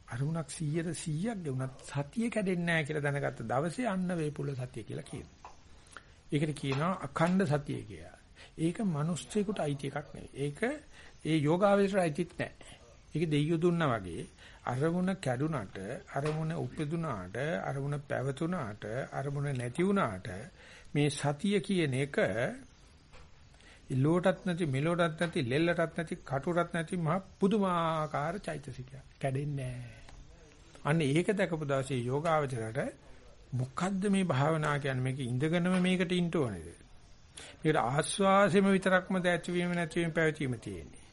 S1: අරමුණක් 100 100ක් ගෙවුනත් සතිය කැඩෙන්නේ නැහැ කියලා දැනගත්ත දවසේ අන්න වේපුල සතිය කියලා කියනවා. ඒකට කියනවා අඛණ්ඩ සතිය කියලා. ඒක මිනිස්සෙකුට අයිති එකක් නෙවෙයි. ඒක ඒ යෝගාවචරයට අයිතිත් නැහැ. ඒක දෙයියෝ දුන්නා වගේ අරමුණ කැඩුනට අරමුණ උපදුනාට අරමුණ පැවතුනාට අරමුණ නැති වුණාට මේ සතිය කියන එක ඉල්ලෝටත් නැති මෙලෝටත් නැති ලෙල්ලටත් නැති කටුරත් නැති මහ පුදුමාකාර චෛතසිකයක්. කැඩෙන්නේ අන්න ඒක දැකපු දවසේ යෝගාවචරයට මොකද්ද මේ භාවනා කියන්නේ? මේක ඉඳගෙනම මේකට ඉන්න ඕනේද? මේකට ආස්වාසෙම විතරක්ම දැච්වීම නැතිවීම පැවතීම තියෙන්නේ.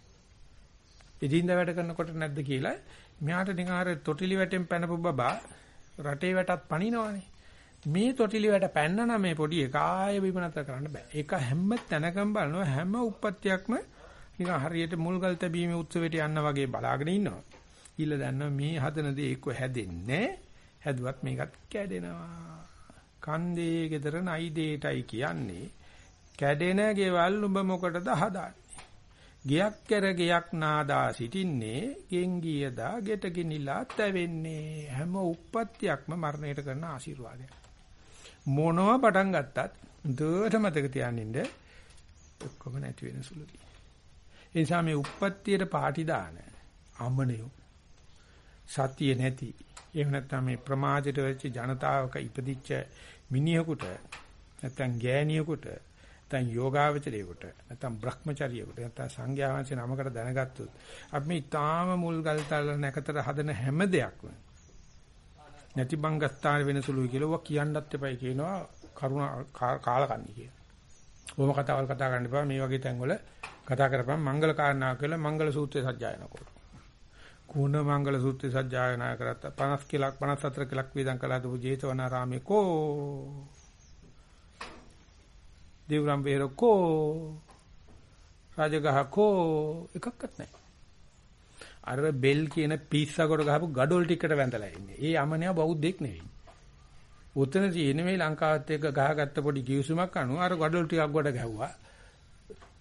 S1: ඉදින්ද වැඩ කරනකොට නැද්ද කියලා මෙයාට නිකන් අර තොටිලි වැටෙන් පැනපු බබා රටේ වැටත් පණිනවනේ මේ තොටිලි වැට පැන්න නම් මේ පොඩි එක ආයෙ බිම නැතර කරන්න බෑ. ඒක හැම තැනකම බලනවා හැම උප්පත්තියක්ම නිකන් හරියට මුල්ගල් තැබීමේ උත්සවයට යන්න වගේ බලාගෙන ඉන්නවා. ඊළ දන්නවා මේ හදන දේ එක්ක හැදෙන්නේ හැදුවත් මේකත් කැඩෙනවා. කන්දේ ගෙදර නයි දෙයටයි කියන්නේ. කැඩෙන ගෙවල් උඹ මොකටද හදාන්නේ? ගියක් කර ගියක් නාදා සිටින්නේ ගෙන් ගියදා ගෙට ගිනිලා තැවෙන්නේ හැම උප්පත්තියක්ම මරණයට කරන ආශිර්වාදයක්. මොනවා පටන් ගත්තත් දුවට මතක තියානින්න ඔක්කොම නැති වෙන සුළුයි. ඒ නිසා මේ උප්පත්තියට පාටි දාන අමනියු සතිය නැති එහෙම නැත්නම් මේ ප්‍රමාදයට වෙච්ච ජනතාවක ඉපදිච්ච මිනිහෙකුට නැත්නම් ගෑණියෙකුට නැත්නම් යෝගාවචරයෙකුට නැත්නම් භ්‍රමචරියෙකුට නැත්නම් සංඝයා වහන්සේ නමකට දැනගත්තොත් අපි මේ ඊටාම මුල් ගල්තල නැකතර හදන හැම දෙයක්ම නැති බංගස්ථාන වෙන සුළුයි කියලා ඔවා කියන්නත් එපයි කියනවා කරුණ කාලකන්ණි කියලා. ඕම කතාවල් කතා කරන්න එපා මේ වගේ තැන්වල කතා කරපම් මංගල කාරණා කියලා මංගල සූත්‍රය සජ්ජායනා කරනවා. කුණ මංගල සූත්‍රය සජ්ජායනා කරත් 50 කිලක් 54 කිලක් වේදම් කළා දු ජේතවනාරාමේ කෝ දේවරම් බේර කෝ රාජගහ කෝ එකක්වත් නැහැ. අර බෙල් කියන පිස්සකට ගහපු gadol ටිකට වැඳලා ඉන්නේ. ඒ යමනියා බෞද්ධෙක් නෙවෙයි. උතන තියෙන මේ ලංකාවත් එක්ක ගහගත්ත පොඩි කිවිසුමක් අනුව අර gadol ටිකක් ගොඩ ගැහුවා.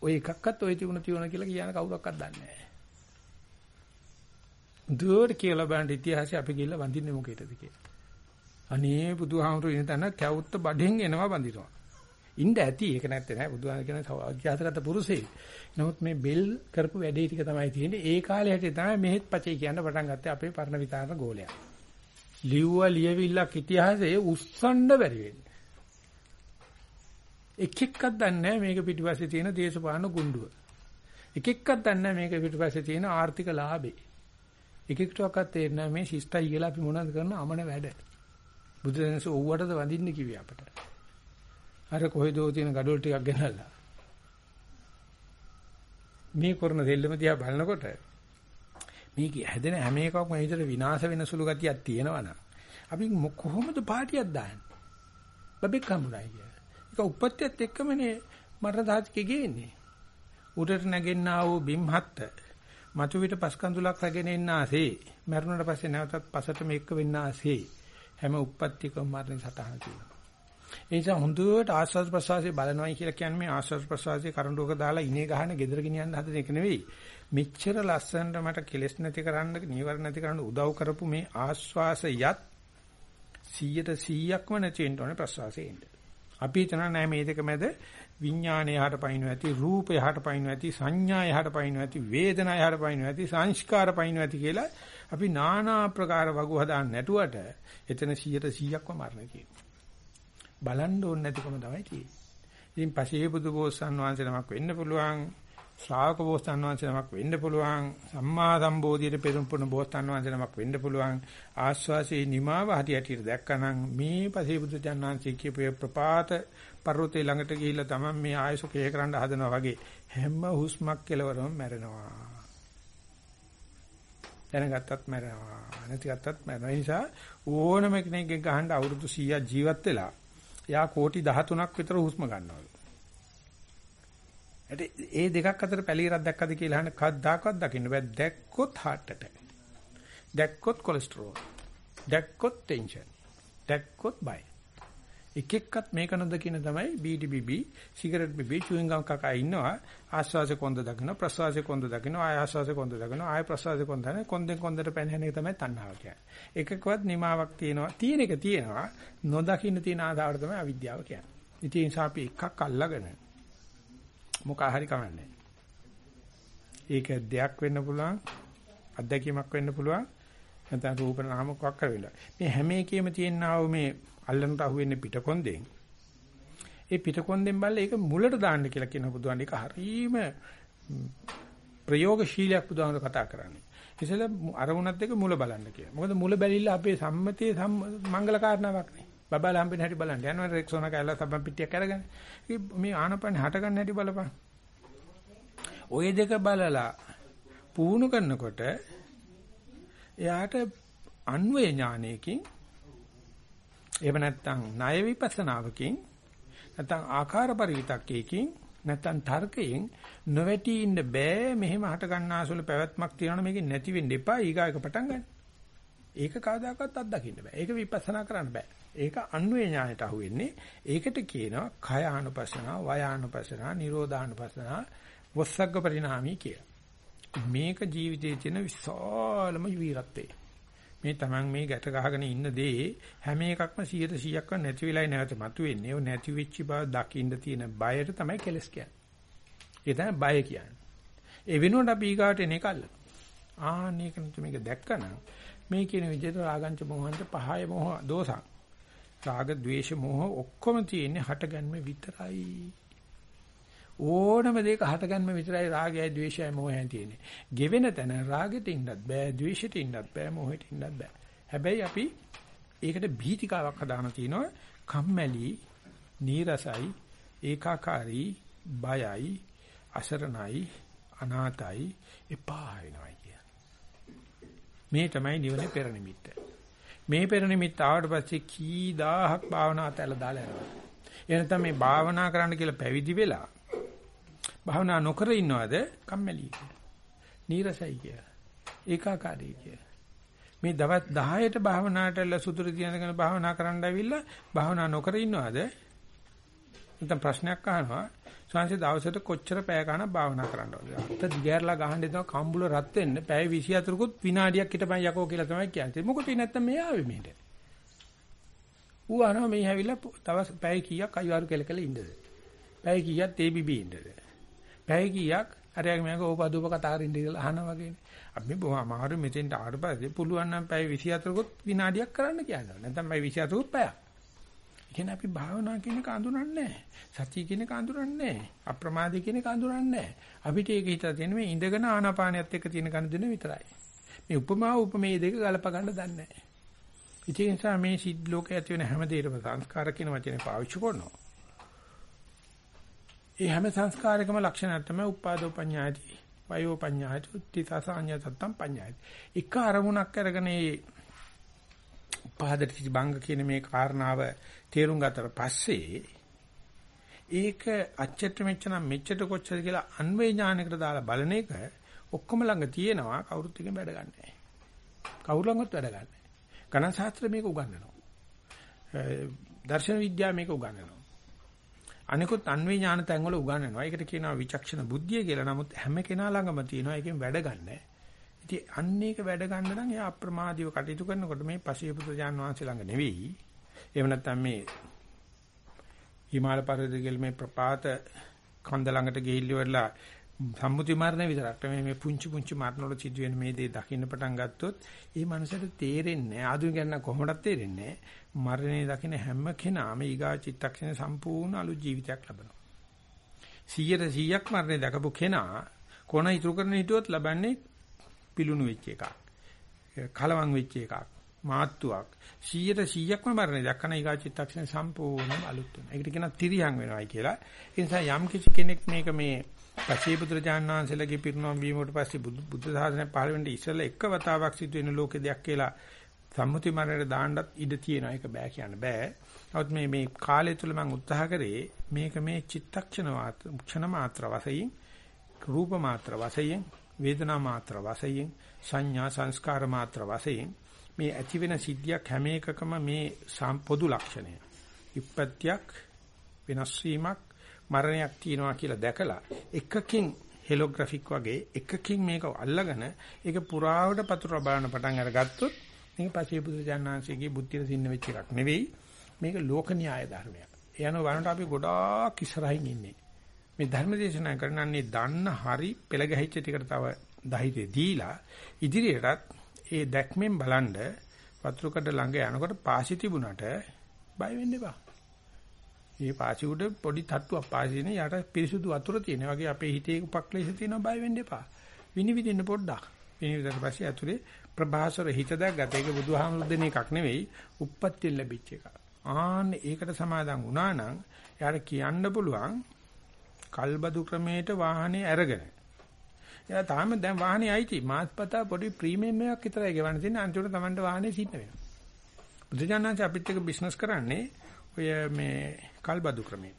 S1: ඔය එකක්වත් ඔය තිබුණ තියුණ කියලා කියන කවුරක්වත් දන්නේ නැහැ. දුවට කියලා බලන්න ඉතිහාසය අපි ගිහිල්ලා වඳින්නේ මොකේද කියලා. අනේ බුදුහාමුදුරු ඉන්න තැන කැවුත්ත බඩෙන් එනවා වඳිනවා. ඉන්න ඇති ඒක නැත්තේ නෑ බුදුහාම කියන අධ්‍යාසගත පුරුෂේ. නමුත් මේ බෙල් කරපු වැඩේ ටික තමයි තියෙන්නේ. ඒ කාලේ හැටි තමයි මෙහෙත් පචේ කියන්න පටන් ගත්තේ අපේ පරණ විතාරන ගෝලයා. ලිව්වා ලියවිල්ලක් ඉතිහාසයේ උස්සන්න බැරි වෙන්නේ. එක එක්කක් දන්නේ මේක පිටිපස්සේ තියෙන දේශපාලන ගුණ්ඩුව. එක එක්කක් දන්නේ මේක පිටිපස්සේ තියෙන ආර්ථික ලාභේ. එක එක්කටවත් තේරෙන්නේ මේ ශිෂ්ටයි කියලා අපි මොනවද කරන අමන වැඩ. බුදුදහමේ ඕවටද වඳින්න කිව්වේ අපට. අර කොහෙදෝ තියෙන gadol ටිකක් ගෙනල්ලා. මේ කරන දෙල්ලම දිහා බලනකොට මේක හැදෙන හැම එකක්ම හිතට විනාශ වෙන සුළු ගතියක් තියෙනවනම් අපි කොහොමද පාටියක් දාන්නේ? බබෙක් හම්බුනායි කියලා. ඒක උපත්යත් එක්කමනේ මරණ දාතිකේ ගේන්නේ. උඩට නැගෙන්නා වූ බිම්හත් මතු විට පස්කඳුලක් රැගෙන ඉන්නාසේ මරුණට පස්සේ නැවතත් පසට මේක වෙන්නාසේ හැම උප්පත්තිකම මරණ සටහන තියෙනවා. ඒ නිසා හොඳට ආස්වාද ප්‍රසවාසයේ බලනවායි කියලා කියන්නේ මේ ආස්වාද ප්‍රසවාසයේ කරඬුවක දාලා ඉනේ ගහන gedara ගෙනියන්න හදන එක නෙවෙයි. මෙච්චර ලස්සනට මට කෙලස් නැති කරන්න, නීවරණ නැති කරන්න උදව් කරපු මේ ආස්වාසයත් 100ට 100ක්ම නැති වෙන්න ඕනේ ප්‍රසවාසයේ ඉන්න. අපි හිතන නෑ මේ දෙක මැද විඥානය යහට පයින්න ඇති, රූපය යහට පයින්න ඇති, සංඥා යහට පයින්න ඇති, වේදනා යහට පයින්න ඇති, සංස්කාර පයින්න ඇති කියලා අපි নানা ආකාර වගු හදාන්න නැටුවට එතන 100ට 100ක්ම මරණ කියනවා. බලන්න ඕනේ නැතිකම තමයි තියෙන්නේ. ඉතින් පසේ බුදු බෝසත්න් වහන්සේ නමක් වෙන්න පුළුවන්, ශ්‍රාවක බෝසත්න් වහන්සේ නමක් වෙන්න පුළුවන්, සම්මා සම්බෝධියට පෙරම්පුණ බෝසත්න් වහන්සේ නමක් වෙන්න පුළුවන්. ආස්වාසේ නිමාව හටියට දැක්කනම් මේ පසේ බුදු ජානනාංශී කියපු ප්‍රපාත පර්වතේ ළඟට ගිහිල්ලා තමයි මේ ආයස කේ කරන්න හදනවා වගේ හැම හුස්මක් කෙලවරම මැරෙනවා. දැනගත්තත් මැරෙනවා. නැතිගත්තත් මැරෙනවා. ඒ නිසා ඕනම කෙනෙක්ගෙන් ගහන්න අවුරුදු 100ක් ජීවත් වෙලා එයා කෝටි 13ක් විතර හුස්ම ගන්නවලු. ඒ දෙකක් අතර පැලිරක් දැක්කද කියලා අහන කද්දාකවත් දකින්න බෑ. දැක්කොත් heart attack. දැක්කොත් cholesterol. දැක්කොත් tension. දැක්කොත් බය. එක එක්කත් මේක නොදකින තමයි BDBB සිගරට් බිබි චුවින් ගම් කකා ඉන්නවා. ආස්වාසේ කොන්ද දකින්න ප්‍රසවාසේ කොන්ද දකින්න ආය ආස්වාසේ කොන්ද දකින්න ආය ප්‍රසවාසේ කොන්ද දකින්න කොන්දෙන් කොන්දට පැනහෙන එක තමයි තණ්හාව කියන්නේ. එකකවත් නිමාවක් තියෙනවා. තියෙන එක තියෙනවා. නොදකින්න තියෙන ආදාවට තමයි අවිද්‍යාව කියන්නේ. ඉතින් ඒ නිසා අපි එකක් අල්ලගෙන මොකක් හරි කමන්නේ. ඒක දෙයක් වෙන්න පුළුවන් අත්දැකීමක් වෙන්න පුළුවන් නැත්නම් රූප නාම කොක්ක වෙලා. මේ හැම එකෙම තියෙනා මේ අල්ලනට අහුවෙන්නේ පිටකොන්දෙන්. ඒ පිටකොන්දෙන් බලලා ඒක මුලට දාන්න කියලා කියන බුදුහාම ඒක හරීම ප්‍රයෝගශීලයක් බුදුහාම කතා කරන්නේ. ඉතල අරමුණත් එක්ක මුල බලන්න කියලා. මොකද මුල බැලිලා අපේ සම්මතයේ මංගල කාරණාවක් නේ. බබාලා හම්බෙන හැටි බලන්න. යනවා රෙක්සෝනා කැල්ල සම්බන් පිටියක් අරගෙන. මේ ආනපන හට ගන්න හැටි බලපන්. ওই දෙක බලලා පුහුණු කරනකොට එයාට අන්වය ඥානයකින් එහෙම නැත්නම් ණය විපස්සනාවකින් නැත්නම් ආකාර පරිවිතක්කයකින් නැත්නම් තර්කයෙන් නොවැටි ඉන්න බෑ මෙහෙම හට ගන්නාසුළු පැවැත්මක් තියෙනවනේ මේකේ නැති වෙන්න එපා ඊගායක පටන් ගන්න. ඒක කවදාකවත් අත්දකින්න බෑ. ඒක විපස්සනා කරන්න බෑ. ඒක අන්වේ ඥාණයට අහු වෙන්නේ. ඒකට කියනවා කය ආනුපස්සනා, වය ආනුපස්සනා, නිරෝධානුපස්සනා, වස්සග්ග පරිණාමී කියලා. මේක ජීවිතයේ තියෙන විශාලම වීරත්වය. මේ Taman මේ ගැට ගහගෙන ඉන්න දේ හැම එකක්ම 100%ක්ම නැති වෙලයි නැවත මතුවෙන්නේ. ඒ නැති වෙච්ච බව දකින්න තියෙන බයට තමයි කෙලස් කියන්නේ. ඒ තමයි බය කියන්නේ. ඒ වෙනුවට අපි ඊගාට එන එකල්ල. ආන්නේක නෙතු මේක දැක්කනම් මේ කියන විදිහට රාගංච මොහන්ත පහය මොහ දෝසක්. රාග, ద్వේෂ, මොහ ඔක්කොම තියෙන්නේ හටගන්ම විතරයි. ඕනම දෙයක හටගන්ම විතරයි රාගයයි ద్వේෂයයි මෝහයයි තියෙන්නේ. ගෙවෙන තැන රාගෙට ඉන්නත් බෑ, ద్వේෂෙට ඉන්නත් බෑ, මෝහෙට ඉන්නත් බෑ. හැබැයි අපි ඒකට බීතිකාවක් හදාන තිනවා කම්මැලි, නීරසයි, ඒකාකාරී, බයයි, අසරණයි, අනාතයි, එපා වෙනවා කියන්නේ. මේ තමයි නිවනේ පෙර නිමිත්ත. මේ පෙර නිමිත්ත ආවට පස්සේ කී දහහක් භාවනා අතල දාලා යනවා. එනතම මේ භාවනා කරන්න කියලා පැවිදි වෙලා භාවනා නොකර ඉන්නවද කම්මැලි කියලා. නීරසයි කියලා. ඒකාකාරී කියලා. මේ දවස් 10ට භාවනාවට සුදුරු දිනගෙන භාවනා කරන්න ඇවිල්ලා භාවනා නොකර ඉන්නවද? නැත්නම් ප්‍රශ්නයක් අහනවා. සංසි දවසට කොච්චර පැය ගණන් භාවනා කරන්න ඕනද? අත දිගෑරලා ගහන්න දෙනවා කම්බුල රත් වෙන්න පැය 24කුත් විනාඩියක් හිටපන් යකෝ කියලා තමයි කියන්නේ. මොකද නැත්තම් මේ ආවේ මෙහෙට. ඌ අරම මේ හැවිලා තව පැය කීයක් අයවාරු කෙලකල ඉන්නද? පැය කීයක් තේ බිබී ඉන්නද? පැය කීයක් අරයාගේ මම ඕපදූප කතා කරින්න කියලා අහනවා වගේනේ. අපි බොහොම අමාරු මෙතෙන්ට ආවට පස්සේ පුළුවන් නම් පැය 24කුත් විනාඩියක් කරන්න කියනවා. නැත්නම් පැය 24කුත් පැයක්. ඒ කියන්නේ අපි භාවනා කියන එක අඳුරන්නේ නැහැ. සතිය කියන එක අඳුරන්නේ නැහැ. අප්‍රමාදී කියන එක අඳුරන්නේ නැහැ. අපිට ඒක හිතා තියෙන මේ ඉඳගෙන ආනාපානියත් එක්ක තියෙන ගනුදෙනු විතරයි. මේ උපමා උපමේය දෙක ගලප ගන්න දන්නේ නැහැ. ඒ නිසා මේ සිද්ධ ලෝකයේ ඇති වෙන හැම දෙයකම සංස්කාර කියන වචනේ පාවිච්චි කරනවා. ඒ හැම සංස්කාරයකම ලක්ෂණයක් තමයි උපාදෝ පඤ්ඤායති වයෝ පඤ්ඤායති උත්තිසසඤ්ඤ සත්තම් පඤ්ඤායති. එක අරමුණක් අරගෙන ඒ උපාදිත බංග කියන මේ කාරණාව තේරුම් ගත්තට පස්සේ ඒක අච්චට මෙච්චනම් මෙච්චට කොච්චර කියලා අන්වේ ඥානයකට දාලා බලන එක ඔක්කොම ළඟ තියෙනවා කවුරුත් එකෙන් වැඩ ගන්නෑ කවුරු ළඟවත් වැඩ ගන්නෑ ගණන් ශාස්ත්‍ර මේක උගන්වනවා. දර්ශන විද්‍යාව මේක උගන්වනවා. අනිකුත් අන්වේ ඥාන තැන් වල උගන්වනවා. ඒකට කියනවා විචක්ෂණ බුද්ධිය කියලා. නමුත් හැම කෙනා ළඟම තියෙනවා ඒකෙන් වැඩ ගන්න. ඉතින් අන්න ඒක වැඩ ගන්න නම් එයා අප්‍රමාදීව කටයුතු කරනකොට මේ පසේ පුත්‍රජාන් වහන්සේ ළඟ නෙවෙයි. එහෙම නැත්නම් මේ හිමාල පර්වතයේ මේ ප්‍රපාත කන්ද ළඟට ගිහිල්ලා සම්මුති මරණ විතරක් මේ මේ පුංචි පුංචි මරණ වල සිදුවෙන මේ දේ දකින්න පටන් ගත්තොත් ඒ මනසට තේරෙන්නේ ආධුනිකයන් කොහොමදත් තේරෙන්නේ මරණය දකින හැම කෙනාම ඊගා චිත්තක්ෂණ සම්පූර්ණ අලුත් ජීවිතයක් ලබනවා. 100ට 100ක් මරණය දකපු කෙනා කොන ඉතුරු කරන හිටියොත් ලබන්නේ පිලුණු වෙච්ච එකක්. කලවම් වෙච්ච එකක්. මාත්තුවක්. 100ට 100ක්ම මරණය දක්කන ඊගා චිත්තක්ෂණ සම්පූර්ණම අලුත් වෙනවා. ඒකට කියනවා තිරියන් වෙනවයි කියලා. ඒ නිසා යම් කිසි කෙනෙක් මේක මේ පසේ බුදුරජාණන් වහන්සේලාගේ පිරිනොම් වීමකට පස්සේ බුද්ධ ධාතනය පහළ වෙන්න ඉස්සෙල්ලා එක වතාවක් සිදු වෙන ලෝකෙ දෙයක් කියලා සම්මුති මරණයට දාන්නත් ඉඩ තියෙනවා ඒක බෑ කියන්න බෑ. නමුත් මේ මේ කාලය තුල මම උත්සාහ කරේ මේක මේ චිත්තක්ෂණ ක්ෂණ මාත්‍ර වශයෙන් රූප මාත්‍ර වශයෙන් වේදනා මාත්‍ර වශයෙන් සංඥා සංස්කාර මාත්‍ර වශයෙන් මේ ඇති වෙන සිද්ධියක් හැම එකකම මේ පොදු ලක්ෂණය. ඉප්පත්‍යක් වෙනස් වීමක් මරණයක් තියෙනවා කියලා දැකලා එකකින් හෙලෝග්‍රැෆික් වගේ එකකින් මේක අල්ලගෙන ඒක පුරාවට පතුර බලන පටන් අරගත්තොත් මේක පසේ බුදුජානනාංශයේ බුද්ධියට සින්න වෙච්ච එකක් නෙවෙයි මේක ලෝක න්‍යාය ධර්මයක්. ඒ අනුව වරන්ට අපි ගොඩාක් ඉස්සරහින් ඉන්නේ. මේ ධර්ම දේශනා කරනන්නේ දන්න හරි පෙළ ගැහිච්ච ටිකට තව ධෛර්යය දීලා ඉදිරියටත් ඒ දැක්මෙන් බලන්ඩ වතුර කඩ ළඟ යනකොට පාසි තිබුණට බය වෙන්න එපා. මේ පාසි උඩ පොඩි තට්ටුවක් පාසිනේ යට පිරිසුදු වතුර තියෙන වගේ අපේ හිතේ උපක්ලේශ තියෙනවා බය වෙන්න එපා. විනිවිදින්න පොඩ්ඩක්. විනිවිදට පස්සේ අතුලේ ප්‍රභාසර හිත දැක්ගත ඒක බුදුහාමුදුරු දෙන එකක් නෙවෙයි උප්පත්තියෙන් ලැබිච්ච එකක්. ආන්න ඒකට සමාදන් වුණා නම් එයාට කියන්න පුළුවන් කල්බදු ක්‍රමයට වාහනේ අරගෙන. එයා තාම දැන් වාහනේ අයිති මාස්පතා පොඩි ප්‍රීමියම් එකක් විතරයි ගෙවන්න තියෙන්නේ අන්තිමට Tamanට වාහනේ සින්න වෙනවා. බුදුජානනාංශ අපිත් එක්ක බිස්නස් කරන්නේ ඔය මේ කල්බදු ක්‍රමයට.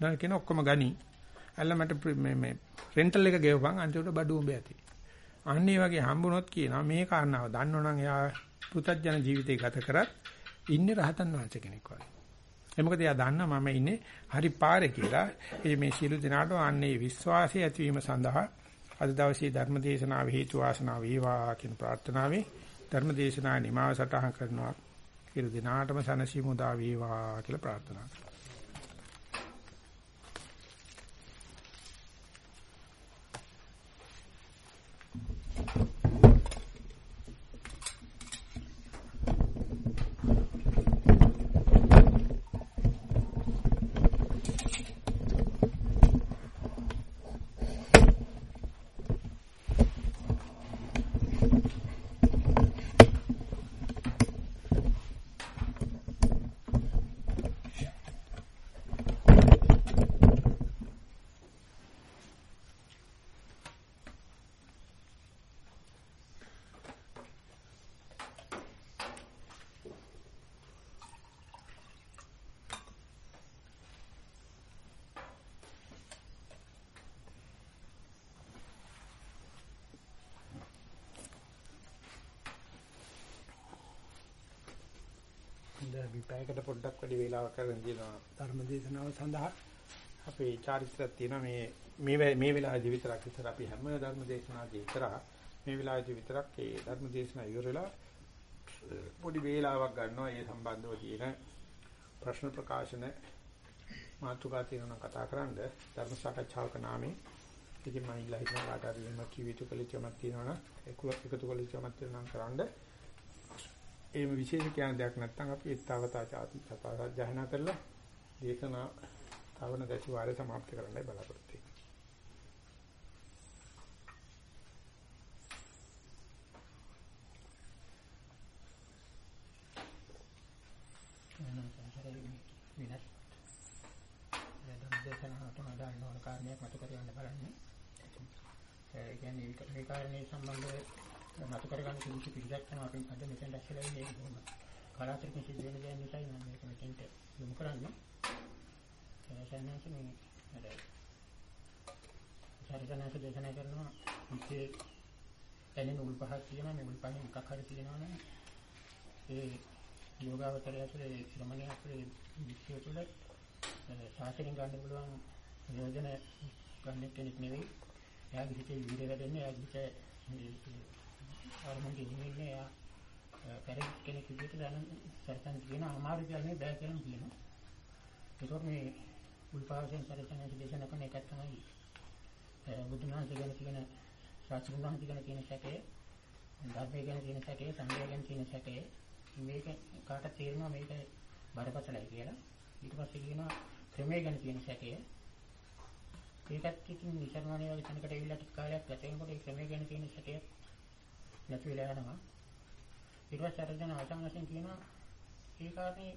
S1: දැන් කියන ඔක්කොම ගනි. අල්ල මට මේ මේ රෙන්ටල් එක ගෙවපන් අන්තිමට බඩු උඹ ඇති. අන්න ඒ වගේ හම්බුනොත් කියනවා මේ කාරණාව දන්නවනම් එයා පුතත්ජන ජීවිතය ගත කරත් ඉන්නේ රහතන් වහන්සේ කෙනෙක් වගේ. ඒ මොකද එයා දන්නා මම ඉන්නේ හරි පාරේ කියලා. ඒ මේ සියලු දෙනාට අන්නේ විශ්වාසය ඇතිවීම සඳහා අද දවසේ ධර්ම දේශනාව හේතු වාසනා වේවා කියන ප්‍රාර්ථනාවෙන් ධර්ම දේශනාව නිමාව සටහන් කරනවා. සියලු දෙනාටම සනසීමු දා වේවා කියලා ප්‍රාර්ථනා කරනවා. අපි පැයකට පොඩ්ඩක් වැඩි වේලාවක් කරගෙන දිනවා ධර්ම දේශනාව සඳහා. අපේ චාරිත්‍රාක් තියෙනවා. මේ මේ මේ වෙලාවේදී විතරක් විතර අපි හැම ධර්ම දේශනාවකදී ඉතරා මේ වෙලාවේදී විතරක් ඒ ධර්ම දේශනාව ඉවර වෙලා පොඩි වේලාවක් ගන්නවා. ඒ සම්බන්ධව තියෙන ප්‍රශ්න ප්‍රකාශන මාතුකා තියෙනවා කතා කරන්න. ධර්ම සාකච්ඡාවක නාමයෙන් ඉතින් මම ඉල්ලා හිටන කාට හරි මේ කිවිතු කලිචමක් තියෙනවනම් එකතු කලිචමක් තියෙනවා නම් කරන්නේ එහෙම විශේෂ කියන දෙයක් නැත්නම් අපි ඊතාවතා ചാති සපාසජහනා කරලා දේශනා තවන දැසි වාරේ સમાપ્ત කරන්නයි බලාපොරොත්තු වෙන්නේ.
S2: කාරණයක් මතක තියාගන්න බලන්න. ඒ කියන්නේ මේ කාරණේ සම්බන්ධව නතු කරගන්න කිසි පිළිගත් තමයි අපි අද මෙතෙන් දැක්කලා ඉන්නේ බොහොම කලාතුරකින් සිද්ධ වෙන දේ නිසා මම මේක මෙතෙන්ට යොමු කරන්නේ. ඒ සයන්ස් මේ අර චරිතනාස දේශනා කරනවා. ඉතේ එන්නේ උල් පහක් තියෙනවා. මේ උල් පහෙන් එකක් හරි තියෙනවා නම් ඒ යෝගාවචරය ඇතුලේ ශ්‍රමණය ඇතුලේ විශ්ය තුළ සාසනෙන් ගන්න පුළුවන් යෝජන ගන්න කෙනෙක් නෙවෙයි. එයාගේ හිතේ විදිහට වැඩෙන්නේ එයාගේ හිතේ අරමුණේ ඉන්නේ එයා පෙරේත් කෙනෙක් විදිහට දැන සරසන් කියන අමාරු කියන්නේ බෑ කියලා කියනවා. ඒකෝ මේ උල්පාවසෙන් සරසන් දේශනා කරන එකක් තමයි බුදුන් වහන්සේ ගැන කියන ශාස්ත්‍රුන් වහන්සේ ගැන කියන සැකය ධර්මය ගැන කියන සැකය සංගය ගැන කියන සැකය මේක කාට තේරෙනවා මේක බරපතලයි කියලා. ඊට පස්සේ කියනවා ක්‍රමය ගැන කියන සැකය ඒකත් ඉතින් නිසරණණිය වගේ තැනකට ඇවිල්ලා ටික කාලයක් ගත වෙනකොට ඒ ක්‍රමය ගැන තියෙන සැකය නැති වෙලා යනවා. ඊට පස්සේ අර දැන් අවසන් වශයෙන් කියනවා ඒ කාරණේ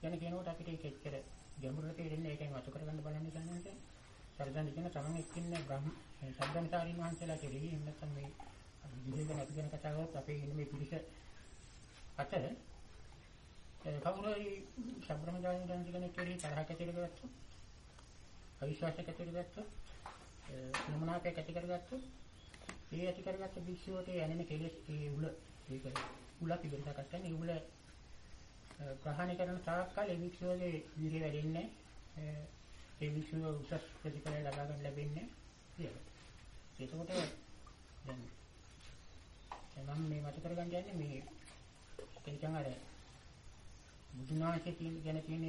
S2: ගැන කියනකොට අපිට ඒක එච්චර ගැඹුරට තේරෙන්නේ ඒකෙන් වතු කරගන්න බලන්න ගන්නන්ට. සරදන් කියන තමන් එක්කින්න බ්‍රහ්ම සම්බන්ධාරීන් වහන්සේලා කෙරෙහි එහෙම නැත්නම් මේ විදිහට නැති වෙන කතා කරොත් අපේ ඉන්න මේ පිරිස අතර කවුරු හරි සම්බ්‍රහ්මජාන දන් කෙනෙක් කෙරෙහි තරහක් ඇති කරගත්තොත් අවිශ්වාසයක් ඇති කරගත්තොත් නමනාපයක් ඇති කරගත්තොත් ඒ ඇති කරගත්ත භික්ෂුවට යන්නේ කෙලෙස් ඒ උල ඒක උලක් ඉබෙන්නක් ගන්න ඒ උල ග්‍රහණය කරන තාක්කල් ඒ භික්ෂුවගේ වීර්ය වැඩෙන්නේ ඒ භික්ෂුව උසස් ප්‍රතිඵල ලබා ගන්න ලැබෙන්නේ කියලා. ඒකකොට දැන් මම මේ මත කරගන්න යන්නේ මේ එතන අර බුදුන් වහන්සේ කියන තියෙන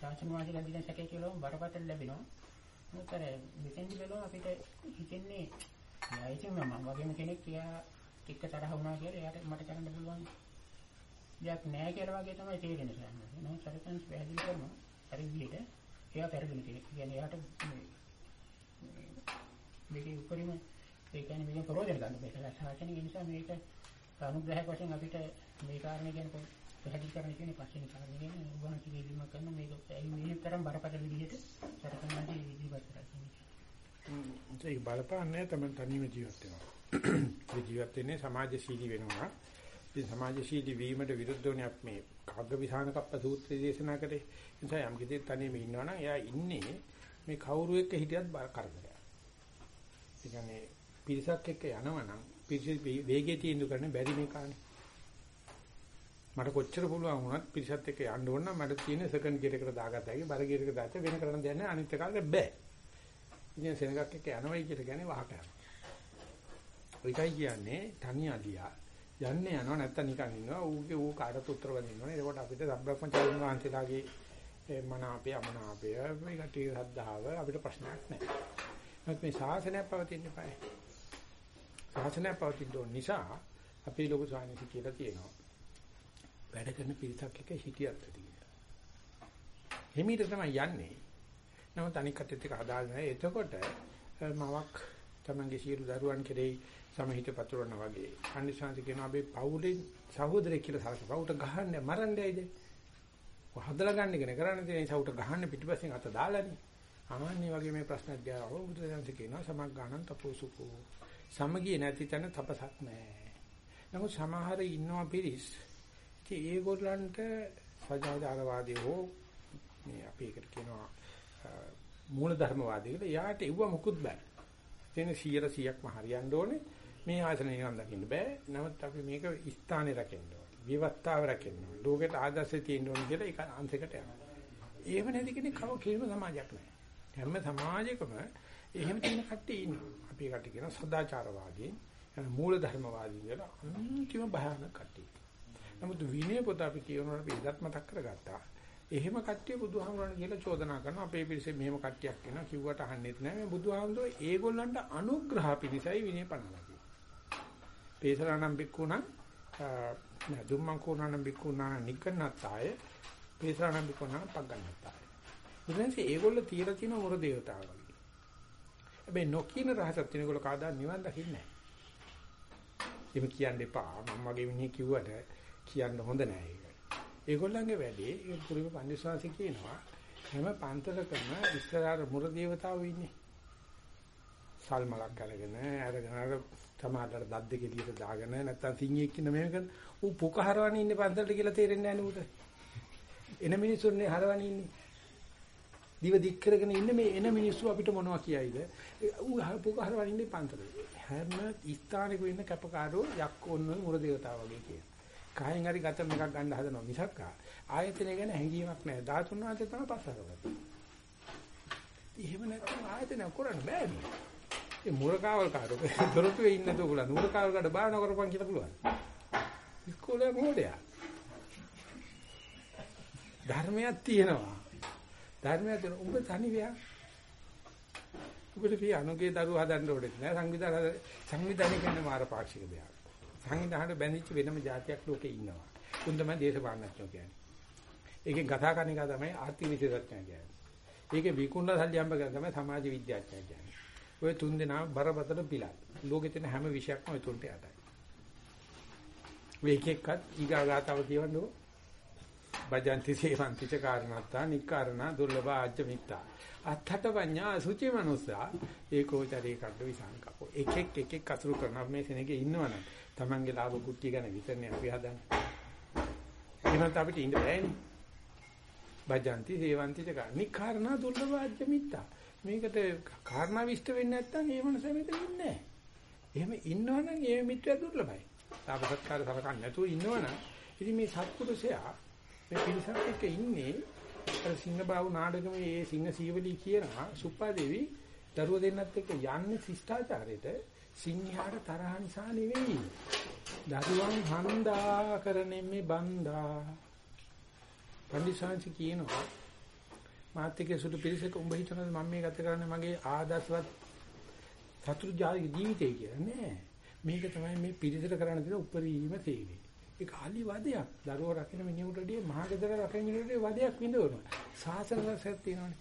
S2: ශාසන වාදී ගැන සැකේ කියලා බරපතල ලැබෙනවා. මොකද මෙතෙන්දි බලනවා අපිට හිතෙන්නේ නෑ ඉතින් මම වගේම කෙනෙක් කියා එක්ක තරහ වුණා කියලා එයාට මට කරන්න පුළුවන් දෙයක් නැහැ කියලා වගේ තමයි තේරෙන්නේ සයන්ස්. නමුත් සරසන්ස් පැහැදිලි කරනවා හරි විදිහට එයා පෙරගෙන තියෙනවා. කියන්නේ එයාට මේකේ උපරිම ඒ කියන්නේ මේකෙන් ප්‍රයෝජන ගන්න බෑ. සාසනික නිසා මේක අනුග්‍රහයක් වශයෙන් අපිට මේ කාරණේ ගැන පැහැදිලි කරන්න කියන්නේ පස්සේ කාරණේ ගැන උගන්ති දෙීම කරන මේක ඇයි මේ තරම් බරපතල විදිහට සරසන්නාදී ඉදිරිපත් කරන්නේ.
S1: ඒක බලපාන්නේ තමයි තනියම ජීවත් වෙනවා. ඒ ජීවත් වෙන්නේ සමාජශීලී වෙනවා. ඉතින් සමාජශීලී වීමට විරුද්ධවනේ අපි මේ කග්ගවිධාන කප්ප සූත්‍රය දේශනා කරේ. ඒ නිසා යම් කිසි තනියම ඉන්නවනම් එයා ඉන්නේ මේ කවුරු එක්ක හිටියත් කරදරයක්. ඒ කියන්නේ පිරිසක් එක්ක යනවනම් පිරිස වේගයේ තීන්දුව කරන්න බැරි මේ කාණේ. මට කොච්චර පුළුවන් වුණත් පිරිසත් එක්ක යන්න ඕන නම් මට තියෙන සෙකන්ඩ් ගියර් එකට දාගත්තා හැකි බර ගියර් එකට දාච්ච වෙන කරන්න දෙයක් නැහැ අනිත් එකට බෑ. ඉතින් සෙනගක් එක්ක යනවයි කියලා කියන්නේ වහක යනවා. ඔයිකයි කියන්නේ තනි අලියා යන්නේ යනවා නැත්තම් නිකන් ඉන්නවා ඌගේ ඌ කාටත් උත්තර වදින්නෝනේ. ඒකට අපිට සබ්බක්මචාරින් වහන්සේලාගේ මනාපේ අමනාපය මේ කටි හද්දාව අපිට ප්‍රශ්නයක් නැහැ. නමුත් මේ ශාසනය පවතින්න eBay. ශාසනය පවතින දෝ නිසා අපි ලොකු සානිසි කියලා තියෙනවා. වැඩ කරන පිරිසක් එක්ක හිටියත් කියලා. හිමීට තමයි යන්නේ. නමුත් අනික් කටත් එක අදාළ නැහැ. එතකොට මවක් තමන්ගේ සියලු දරුවන් කෙරෙහි සමහිත පතුරවන වගේ. අනිසාන්ති කියනවා අපි පවුලේ සහෝදරයෙක් කියලා සලක පවුට ගහන්නේ මරන්නේයිද? හදලා ගන්න ඉගෙන කරන්නේ තියෙන සවුට ගහන්න පිටිපස්සෙන් අත දාලානේ. ආන්නේ වගේ මේ ප්‍රශ්නක් ගාව බුදුදහම කියනවා සමග් ගානන් තපෝසුකෝ. සමගිය නැති තැන තපසක් නැහැ. නමුත් සමහර ඉන්නවා පිරිස්. ඉතින් ඒගොල්ලන්ට සදාචාරවාදී හෝ මේ අපි ඒකට කියනවා මූල ධර්මවාදී කියලා යාට එව්ව මුකුත් බෑ. එතන 100 100ක්ම හරියන්න ඕනේ. මේ ආසනේ නිකන් දකින්න බෑ. නමුත් අපි මේක ස්ථානේ රැකෙන්න ඕනේ. විවත්තාව රැකෙන්න ඕනේ. ලෝකෙට ආදර්ශය තියෙන්න ඕනේ කියලා ඒක අන්තිකට යනවා. ඒව නැති කෙනෙක් කව කිසිම සමාජයක් නැහැ. හැම සමාජයකම එහෙම තියෙන කට්ටිය ඉන්නවා. අපි කට්ටිය කියන සදාචාරවාදී, මූල ධර්මවාදී කියලා අන්තිම භයානක කට්ටිය. නමුත් විනය පොත අපි කියනකොට අපි ඉදත් මතක් කරගත්තා. එහෙම කට්ටිය බුදුහාමුදුරන් කියලා චෝදනා කරනවා අපේ පිරිසේ මෙහෙම කට්ටියක් වෙනවා කිව්වට අහන්නෙත් නැහැ මේ බුදුහාමුදුරෝ ඒගොල්ලන්ට අනුග්‍රහ පිණිසයි විනය පනවලා තියෙන්නේ. පේසරානම් බික්කුණා දුම්මං කෝණානම් බික්කුණා නිකන්නත්තාය පේසරානම් බික්කුණා පග්ගන්නත්තාය. ඊළඟට ඒගොල්ලෝ තියලා තියෙන මොර දේවතාවෝ වගේ. හැබැයි නොකියන රහසක් තියෙන ඒගොල්ලෝ කාදා නිවන් දකින්නේ නැහැ. එහෙම කියන්න එපා. මම වගේ මිනිහ කිව්වට කියන්න හොඳ නැහැ ඒක. ඒගොල්ලන්ගේ වැඩේ ඒ පුරිම පන්දිස්වාසි කියනවා හැම පන්තලකම ඉස්සරහට මුර දේවතාවෝ ඉන්නේ. සල්මලක් අරගෙන අරගෙන අර තමාලට දත් දෙක එළියට දාගෙන නැත්තම් සිංහෙක් ඉන්න මේක ඌ පුක හරවන්නේ ඉන්නේ පන්සලට කියලා තේරෙන්නේ නැහැ ඌට. එන මිනිස්සුන්නේ හරවන්නේ ඉන්නේ. දිව දික් කරගෙන ඉන්න මේ එන මිනිස්සු අපිට මොනවා කියයිද? ඌ පුක හරවන්නේ ඉන්නේ පන්සලේ. හැම ස්ථානෙක ඉන්න කැපකාරෝ යක්කෝන් වල මුර දේවතාව වගේ කියන. කායෙන් හරි ගත මේකක් ගන්න හදනවා මිසක් ආයතනය ගැන හැඟීමක් නැහැ. ධාතුන් වහන්සේ තමයි පස්සරවන්නේ. එහෙම නැත්නම් ආයතනය කරන්න බෑනේ. ඒ මුරකාවල් කාරෝ දොරටුවේ ඉන්න තෝගුලා මුරකාවල් කාට බාන කරපන් කියලා පුළුවන්. ඉස්කෝලේ මොඩයා. ධර්මයක් තියෙනවා. ධර්මයක් තියෙන උඹ තනි වෙයා. උඹට පිය අනුගේ දරුව හදන්න ඕනේ නෑ සංවිධාන සංවිධානය කියන්නේ මාර පාක්ෂික දෙයක්. සංවිධානයට බැඳිච්ච වෙනම જાතියක් ලෝකේ ඉන්නවා. උන් තමයි දේශපාලනඥයෝ කියන්නේ. ඒකේ ගතා කරන එක තමයි ආර්ථික විශේෂඥය කියන්නේ. ඒකේ විකුණලා සල්ලි හම්බ කරන තමයි සමාජ විද්‍යාඥය කියන්නේ. ඔය තුන් දෙනා බරපතල පිළල්. ලෝකෙ තියෙන හැම විෂයක්ම ඔය තුන්ට යටයි. මේක එක්කත් ඊගා ගාතාව කියවන්නකො. භජන්ති සේවන්ති ච කාරණත්තා නික්කාරණ දුර්ලභ ආජ්‍ය මිත්තා. අත්තට පඤ්ඤා සුචි මනුස්සා ඒකෝචරේ කඩ විසංකප්පෝ. එක එක එක එක අසුරු කරන මේ සෙනගේ ඉන්නවනම් Tamange ලාභ කුට්ටිය ගැන විතරනේ අපි හදන්නේ. එහෙනම් අපිට ඉන්න බෑනේ. භජන්ති සේවන්ති ච නික්කාරණ දුර්ලභ ආජ්‍ය මිත්තා. මේකට කාරණා විශ්ත වෙන්නේ නැත්නම් ඒ මනස මෙතන ඉන්නේ නැහැ. එහෙම ඉන්නවනම් ඒ මිත්‍යා දුර්ලභයි. තාපසත්කාර සලකන්නේ නැතුව ඉන්නවනම් ඉතින් මේ සත්පුරුෂයා මේ පිරිසත් එක්ක ඉන්නේ අර සිංහබාහු නාඩගමේ ඒ සිංහ සීවලී කියනවා සුප්පාදේවි දරුව දෙන්නත් එක්ක යන්නේ ශිෂ්ටාචාරයට සිංහයාට තරහ නිසා නෙවෙයි. දරුවන් හඳා කරන්නේ මේ බන්දා. පන්දිසාංශ කියනවා මාත් එක්ක සුදු පිරිසක උඹ හිතනද මම මේ ගත කරන්නේ මගේ ආදර්ශවත් සතුරු ජීවිතය කියලා නෑ. මේක තමයි මේ පිළිසර කරන්න තියෙන උපරිම සේවය. ඒක hali වදයක්. දරුවෝ රකින්න මිනිහුටදී මහගෙදර රකින්න මිනිහුටදී වදයක් විඳවනවා. සාසන රසයක් තියෙනවානේ.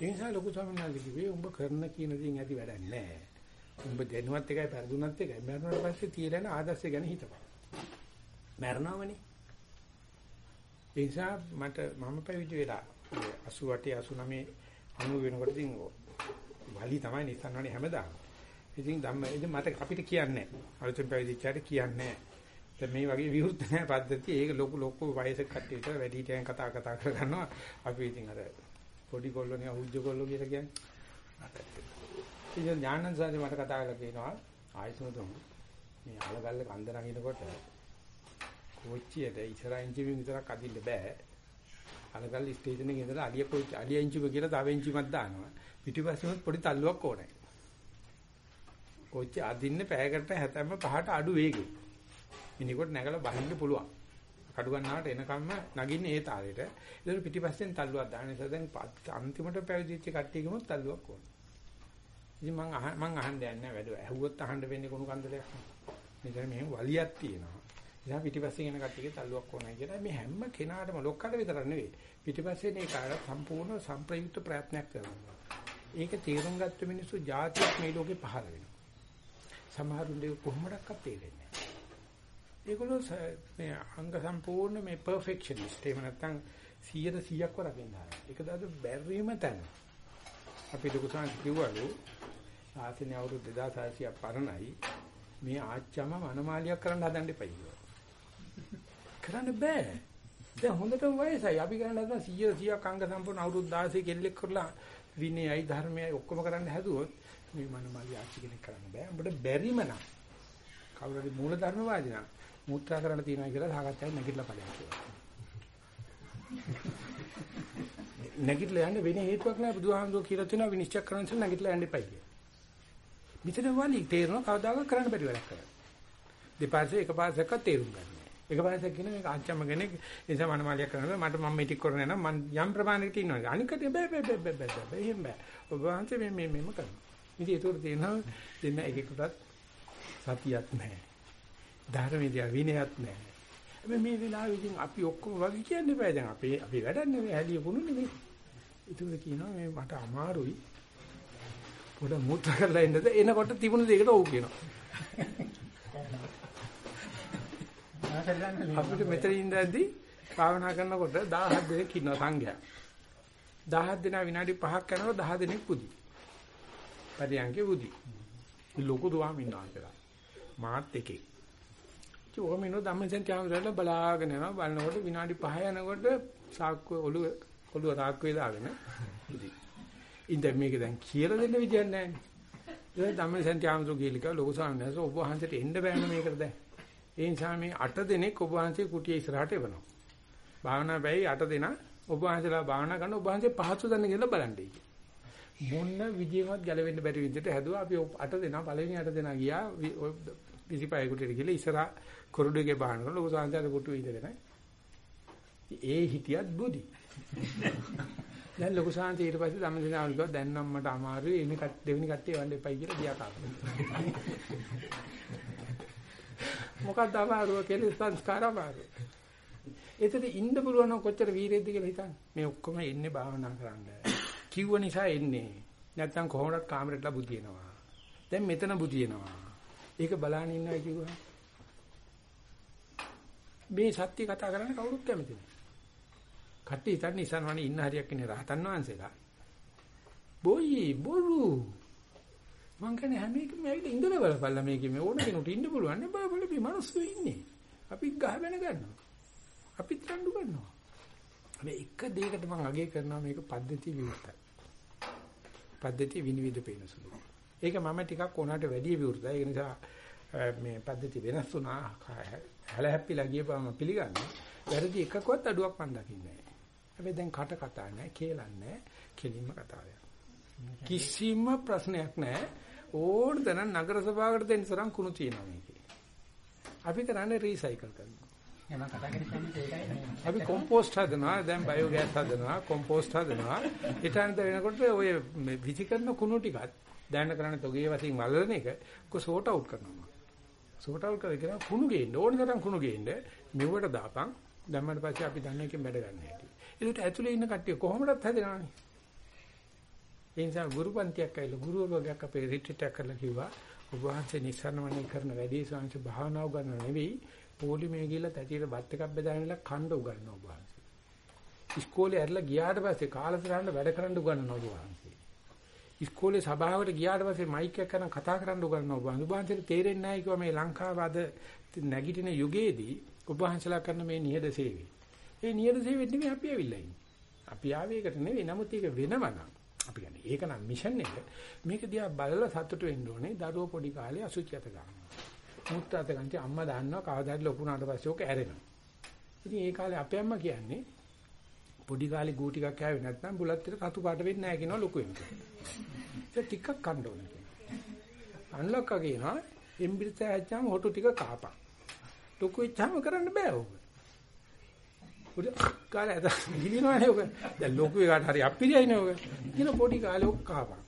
S1: ඒ නිසා ලොකු ස්වාමීන් කිව්වේ උඹ කරන කියන දේෙන් ඇති වැඩක් නැහැ. උඹ දැනුවත් එකයි පෙරදුනත් එකයි. මරණයට පස්සේ තියලන ආදර්ශය ගැන හිතපන්. මරණවනේ. ඒ නිසා මට මම පැවිදි වෙලා 88 89 90 වෙනකොට ඉතින් වලි තමයි Nissan වනේ හැමදාම. ඉතින් ධම්ම ඉතින් මට අපිට කියන්නේ අලුතෙන් පැවිදිච්චාට කියන්නේ දැන් මේ වගේ විවෘත නැහැ පද්ධතිය. ඒක ලොකු ලොකු වයසක කට්ටියට වැඩි හිටියන් කතා කතා කර ගන්නවා. අපි ඉතින් අර පොඩි කොල්ලෝනේ අහුජ්ජ කොල්ලෝ කියලා කියන්නේ. ඉතින් ඥානන් සාරි මට කතා කරලා කියනවා ආයතනතුම් මේ අලගල්ල කන්ද නගිනකොට කොච්චියට ඉස්සරහින් ජීවින් විතරක් අදින්න බෑ. අලගල්ල ස්ටේෂන් එකේ ඉඳලා අලිය කොච්ච අලිය ඉංචිව කියලා තව ඉංචිමක් දානවා. පිටිපස්සෙම පොඩි තල්ලුවක් ඕනේ. කොච්චි අදින්න පැයකට හැතැම්ම පහට අඩු වේගෙ. මිනිකොට නැගලා බහින්න පුළුවන්. කඩු ගන්නාට එනකම්ම නගින්නේ ඒ තාලෙට. ඒතර පිටිපස්සෙන් තල්ලුවක් දාන නිසා දැන් අන්තිමට පැවිදිච්ච කට්ටියකම තල්ලුවක් ඕනේ. ඉතින් මං අහ මං අහන්න යන්නේ නැහැ වැඩ. ඇහුවොත් අහන්න වෙන්නේ කොණු කන්දලයක්. මෙතන මෙහෙම වලියක් තියෙනවා. ඉතින් පිටිපස්සෙන් එන කට්ටියගේ තල්ලුවක් ඕනයි කියලා මේ හැම කෙනාටම ලොක්කට විතරක් නෙවෙයි. පිටිපස්සේ මේ කාර්ය සම්පූර්ණ සම්ප්‍රයුක්ත ප්‍රයත්නයක් කරනවා. ඒක තේරුම් ගත්ත මිනිස්සු જાතියක් මේ ලෝකේ පහළ වෙනවා. සමහරුන්ගේ කොහොමඩක්වත් තේරෙන්නේ නැහැ. ඒගොල්ලෝ මේ අංග සම්පූර්ණ මේ පර්ෆෙක්ෂනිස්ට් එහෙම නැත්නම් 100 100ක් වරකින් දානවා. ඒක දාද බැරිම තැන. අපි ලොකුසාන් කිව්වලු ආසනේ අවුරුදු 2600ක් පරණයි මේ ආච්චම මනමාලියක් කරන්න හදන්න එපා කියලා. කරන්න බෑ. දැන් හොඳටම වයසයි. අපි කරන්න හදන 100 100ක් අංග සම්පූර්ණ අවුරුදු 16 කෙල්ලෙක් කරලා විනයයි ධර්මයයි ඔක්කොම කරන්න හැදුවොත් මේ මනමාලිය ආච්චි කෙනෙක් කරන්න බෑ. උඹට බැරිම නම් කවුරු හරි මූල ධර්මවාදී නම් මුත්‍රා කරන්න තියනවා කියලා සාකච්ඡාවේ නැගිටලා ඵලයක් කියලා. නැගිටලා යන්න වෙන හේතුවක් නැහැ බුදුහාමුදුරුවෝ කියලා තියෙනවා විනිශ්චය කරන්න ඉස්සෙල්ලා නැගිටලා යන්න එපා කියලා. මෙතන වලි තේරෙනවා කවදාකවත් කරන්න බැරි වැඩක් කරා. දෙපාර්ශ්වයේ එක පාර්ශ්වයක තේරුම් ගන්න. එක පාර්ශ්වයක කියන මේක ආච්චම්ම කෙනෙක් නිසා මනමාලියක් කරනවා මට මම මේ ටික කරන්නේ නම් මම යම් ප්‍රමාණයකට ඉන්නවා. අනිකට බෑ බෑ බෑ බෑ බෑ බෑ එහෙම බෑ. ඔබ වහන්සේ මේ මේ මෙම කරනවා. ඉතින් ඒක තේරෙනවා දෙන්න එකෙකුටත් සතියක් නැහැ. ධර්මයේ විනයක් නැහැ. හැබැයි මේ වෙලාවේ ඉතින් අපි ඔක්කොම වගේ කියන්න බෑ දැන් අපි අපි වැඩක් නෙවෙයි හැලිය පුණු නෙවෙයි. ඒක කියනවා මේ මට අමාරුයි. පොඩ මුත්‍ර කරලා ඉන්නද එනකොට තිබුණු දෙයකට ඔව් කියනවා. අපිට මෙතන ඉඳද්දි භාවනා කරනකොට 17 දෙනෙක් ඉන්නවා සංඝයා. 17 දෙනා විනාඩි 5ක් යනකොට 10 දෙනෙක් පුදි. පරියන්කේ පුදි. ලොකු දුවාම ඉන්නවා කියලා. මාත් එකේ. චෝමිනෝ ධම්මසෙන් ත්‍යාමරල බලාගෙන යනවා බලනකොට විනාඩි 5 යනකොට සාක්කුව ඔළුව ඔළුව සාක්කුවේ දාගෙන පුදි. ඉතින් මේක දැන් කියලා දෙන්න විදියක් නැහැ නේ. ඒ ධම්මසෙන් ත්‍යාමතු කීලික ලොකු ස්වාමීන් වහන්සේ ඔබ වහන්සේට එන්න බෑනේ මේකට දැන්. ඒ නිසා මේ 8 දෙනෙක් ඔබ වහන්සේ කුටිය ඉස්සරහට එවනවා. භාවනා බැයි 8 දෙනා ඔබ වහන්සේලා භාවනා කරන ඔබ වහන්සේ පහසු දන්න කියලා බලන්නේ. මොන විදියවත් ගැලවෙන්න බැරි විදිහට හැදුවා අපි 8 දෙනා පළවෙනි 8 දෙනා ගියා 25 කුටියට ගිහලා ඉස්සරහ කොරිඩෝරේ භාවනා කරලා ලොකු සාන්තියට කුටු ඉඳගෙන. ඒ හිටියත් බුදි. දැන් ලොකු සාන්ති ඊට පස්සේ ධම්මදිනාවල කිව්වා දැන් නම් මට අමාරුයි එන්නේ දෙවෙනි කට්ටිය වන්න එපයි කියලා ගියා කාපේ. මොකක්ද අමාරුව කියලා සංස්කාර අමාරුව. ඒතර ඉන්න පුළුවන් නම් කොච්චර වීරයෙක්ද කියලා හිතන්න. මේ ඔක්කොම එන්නේ භාවනා කරන්න. කිව්ව නිසා එන්නේ. නැත්තම් කොහොමවත් කාමරේටලා බුදිනවා. දැන් මෙතන බුදිනවා. ඒක බලන්න ඉන්නවා කිව්වා. මේ සත්‍ය කතා කරන්න කවුරුත් කැමති නෑ. කට්ටිය හිතන්නේ ඉස්සන් වනේ ඉන්න හරියක් ඉන්නේ රහතන් වහන්සේලා. බොයි බොරු මං කියන්නේ හැම එකම ඇවිල්ලා ඉඳලා බලපල්ලා මේකේ මේ ඕන කෙනෙකුට ඉන්න පුළුවන් නේ බලපල්ලා මේ මිනිස්සු ඉන්නේ. අපි ගහගෙන ගන්නවා. අපිත් රණ්ඩු කරනවා. මේ එක දෙයකට මම අගය කරනවා මේක පද්ධති විවෘතයි. පද්ධති විනිවිද පේනසුළු. ඒක මම ටිකක් ඕනකට වැඩි විවෘතයි. ඒ නිසා මේ පද්ධති වෙනස් වුණා. හැල හැප්පිලා ගියපම පිළිගන්නවා. වැරදි එකකවත් අඩුවක් මන් දකින්නේ නැහැ. හැබැයි දැන් කට කතා නැහැ, කේලන්නේ, කෙලින්ම කතාවක්. කිසිම ප්‍රශ්නයක් නැහැ. ඕන තරම් නගර සභාවකට දෙන්න තරම් කුණු තියෙනවා මේකේ. අපි කරන්නේ රීසයිකල් කරනවා.
S2: කතා.
S1: අපි කොම්පෝස්ට් හදනවා, දැන් බයෝගෑස් හදනවා, කොම්පෝස්ට් හදනවා. ඊටන්ට වෙනකොට ඔය විසි කරන කුණු ටිකත් දැනන කරන්නේ තොගේ වශයෙන් වලන එක කො සෝට් අවුට් කරනවා. සෝට් අවුට් කියනවා කුණු ගේන්න ඕන තරම් කුණු ගේන්න මෙවට දාපන්. දැම්මට පස්සේ අපි දන්න එකෙන් වැඩ ගන්න හැටි. ඒකට ඇතුලේ ඉන්න කට්ටිය කොහොමදත් හැදෙනවනේ. ඒ නිසා ගුරුපන්තියක් ඇවිල්ලා ගුරුවරයෙක් අපේ රිට්‍රීට් එකක් කරලා කිව්වා ඔබ වහන්සේ නිස්සරණමනේ කරන වැඩේ සංස භාවනාව ගන්න නෙවෙයි පොලිමේ ගිහලා තැටියට බත් එකක් බෙදාගෙන කණ්ඩ උගන්වනවා ඔබ වහන්සේ. ඉස්කෝලේ ඇරලා ගියාට පස්සේ කාලසටහනට වැඩ කරන්න උගන්වනවා ඔබ වහන්සේ. ඉස්කෝලේ සභාවට ගියාට පස්සේ මයික් එක කරන් කතා කරන්න උගන්වනවා ඔබ වහන්සේ. ඔබ වහන්සේට තේරෙන්නේ නැහැ කිව්වා මේ ලංකාව අද නැගිටින යුගයේදී ඔබ වහන්සලා කරන මේ නිහඬ සේවය. ඒ නිහඬ සේවෙත් නෙමෙයි අපි ඇවිල්ලා ඉන්නේ. අපි ආවේ ඒකට නෙවෙයි. නමුත් ඒක වෙනවනම් අපි කියන්නේ ඒක නම් මිෂන් එක. මේක දිහා බලලා සතුට වෙන්න ඕනේ. දරුවෝ පොඩි කාලේ අසුචිත ගන්නවා. මුත්‍රාත ගන්ති අම්මා දාන්නවා කවදාද ලොකු වුණාට පස්සේ ඕක ඇරෙනවා. ඉතින් ඒ කාලේ අපේ අම්මා කියන්නේ පොඩි කාලේ ගූ ටිකක් කෑවේ නැත්නම් බුලත් ටික රතු පාට වෙන්නේ නැහැ කියනවා ලොකු වෙනකොට. ඒක ටිකක් කන්න ඕනේ කියනවා. අන්ලක්කා කියනවා එම්බිරිත ඇච්චාම හොටු ටික කාපන්. ලොකු වෙච්චාම කරන්න බෑ ඕක. පොඩි කාලේ අද ගිලිනවනේ ඕක. දැන් ලොකු එකට හරි අප්පිරියයිනේ ඕක. කියන පොඩි කාලේ ඕක කාපන්.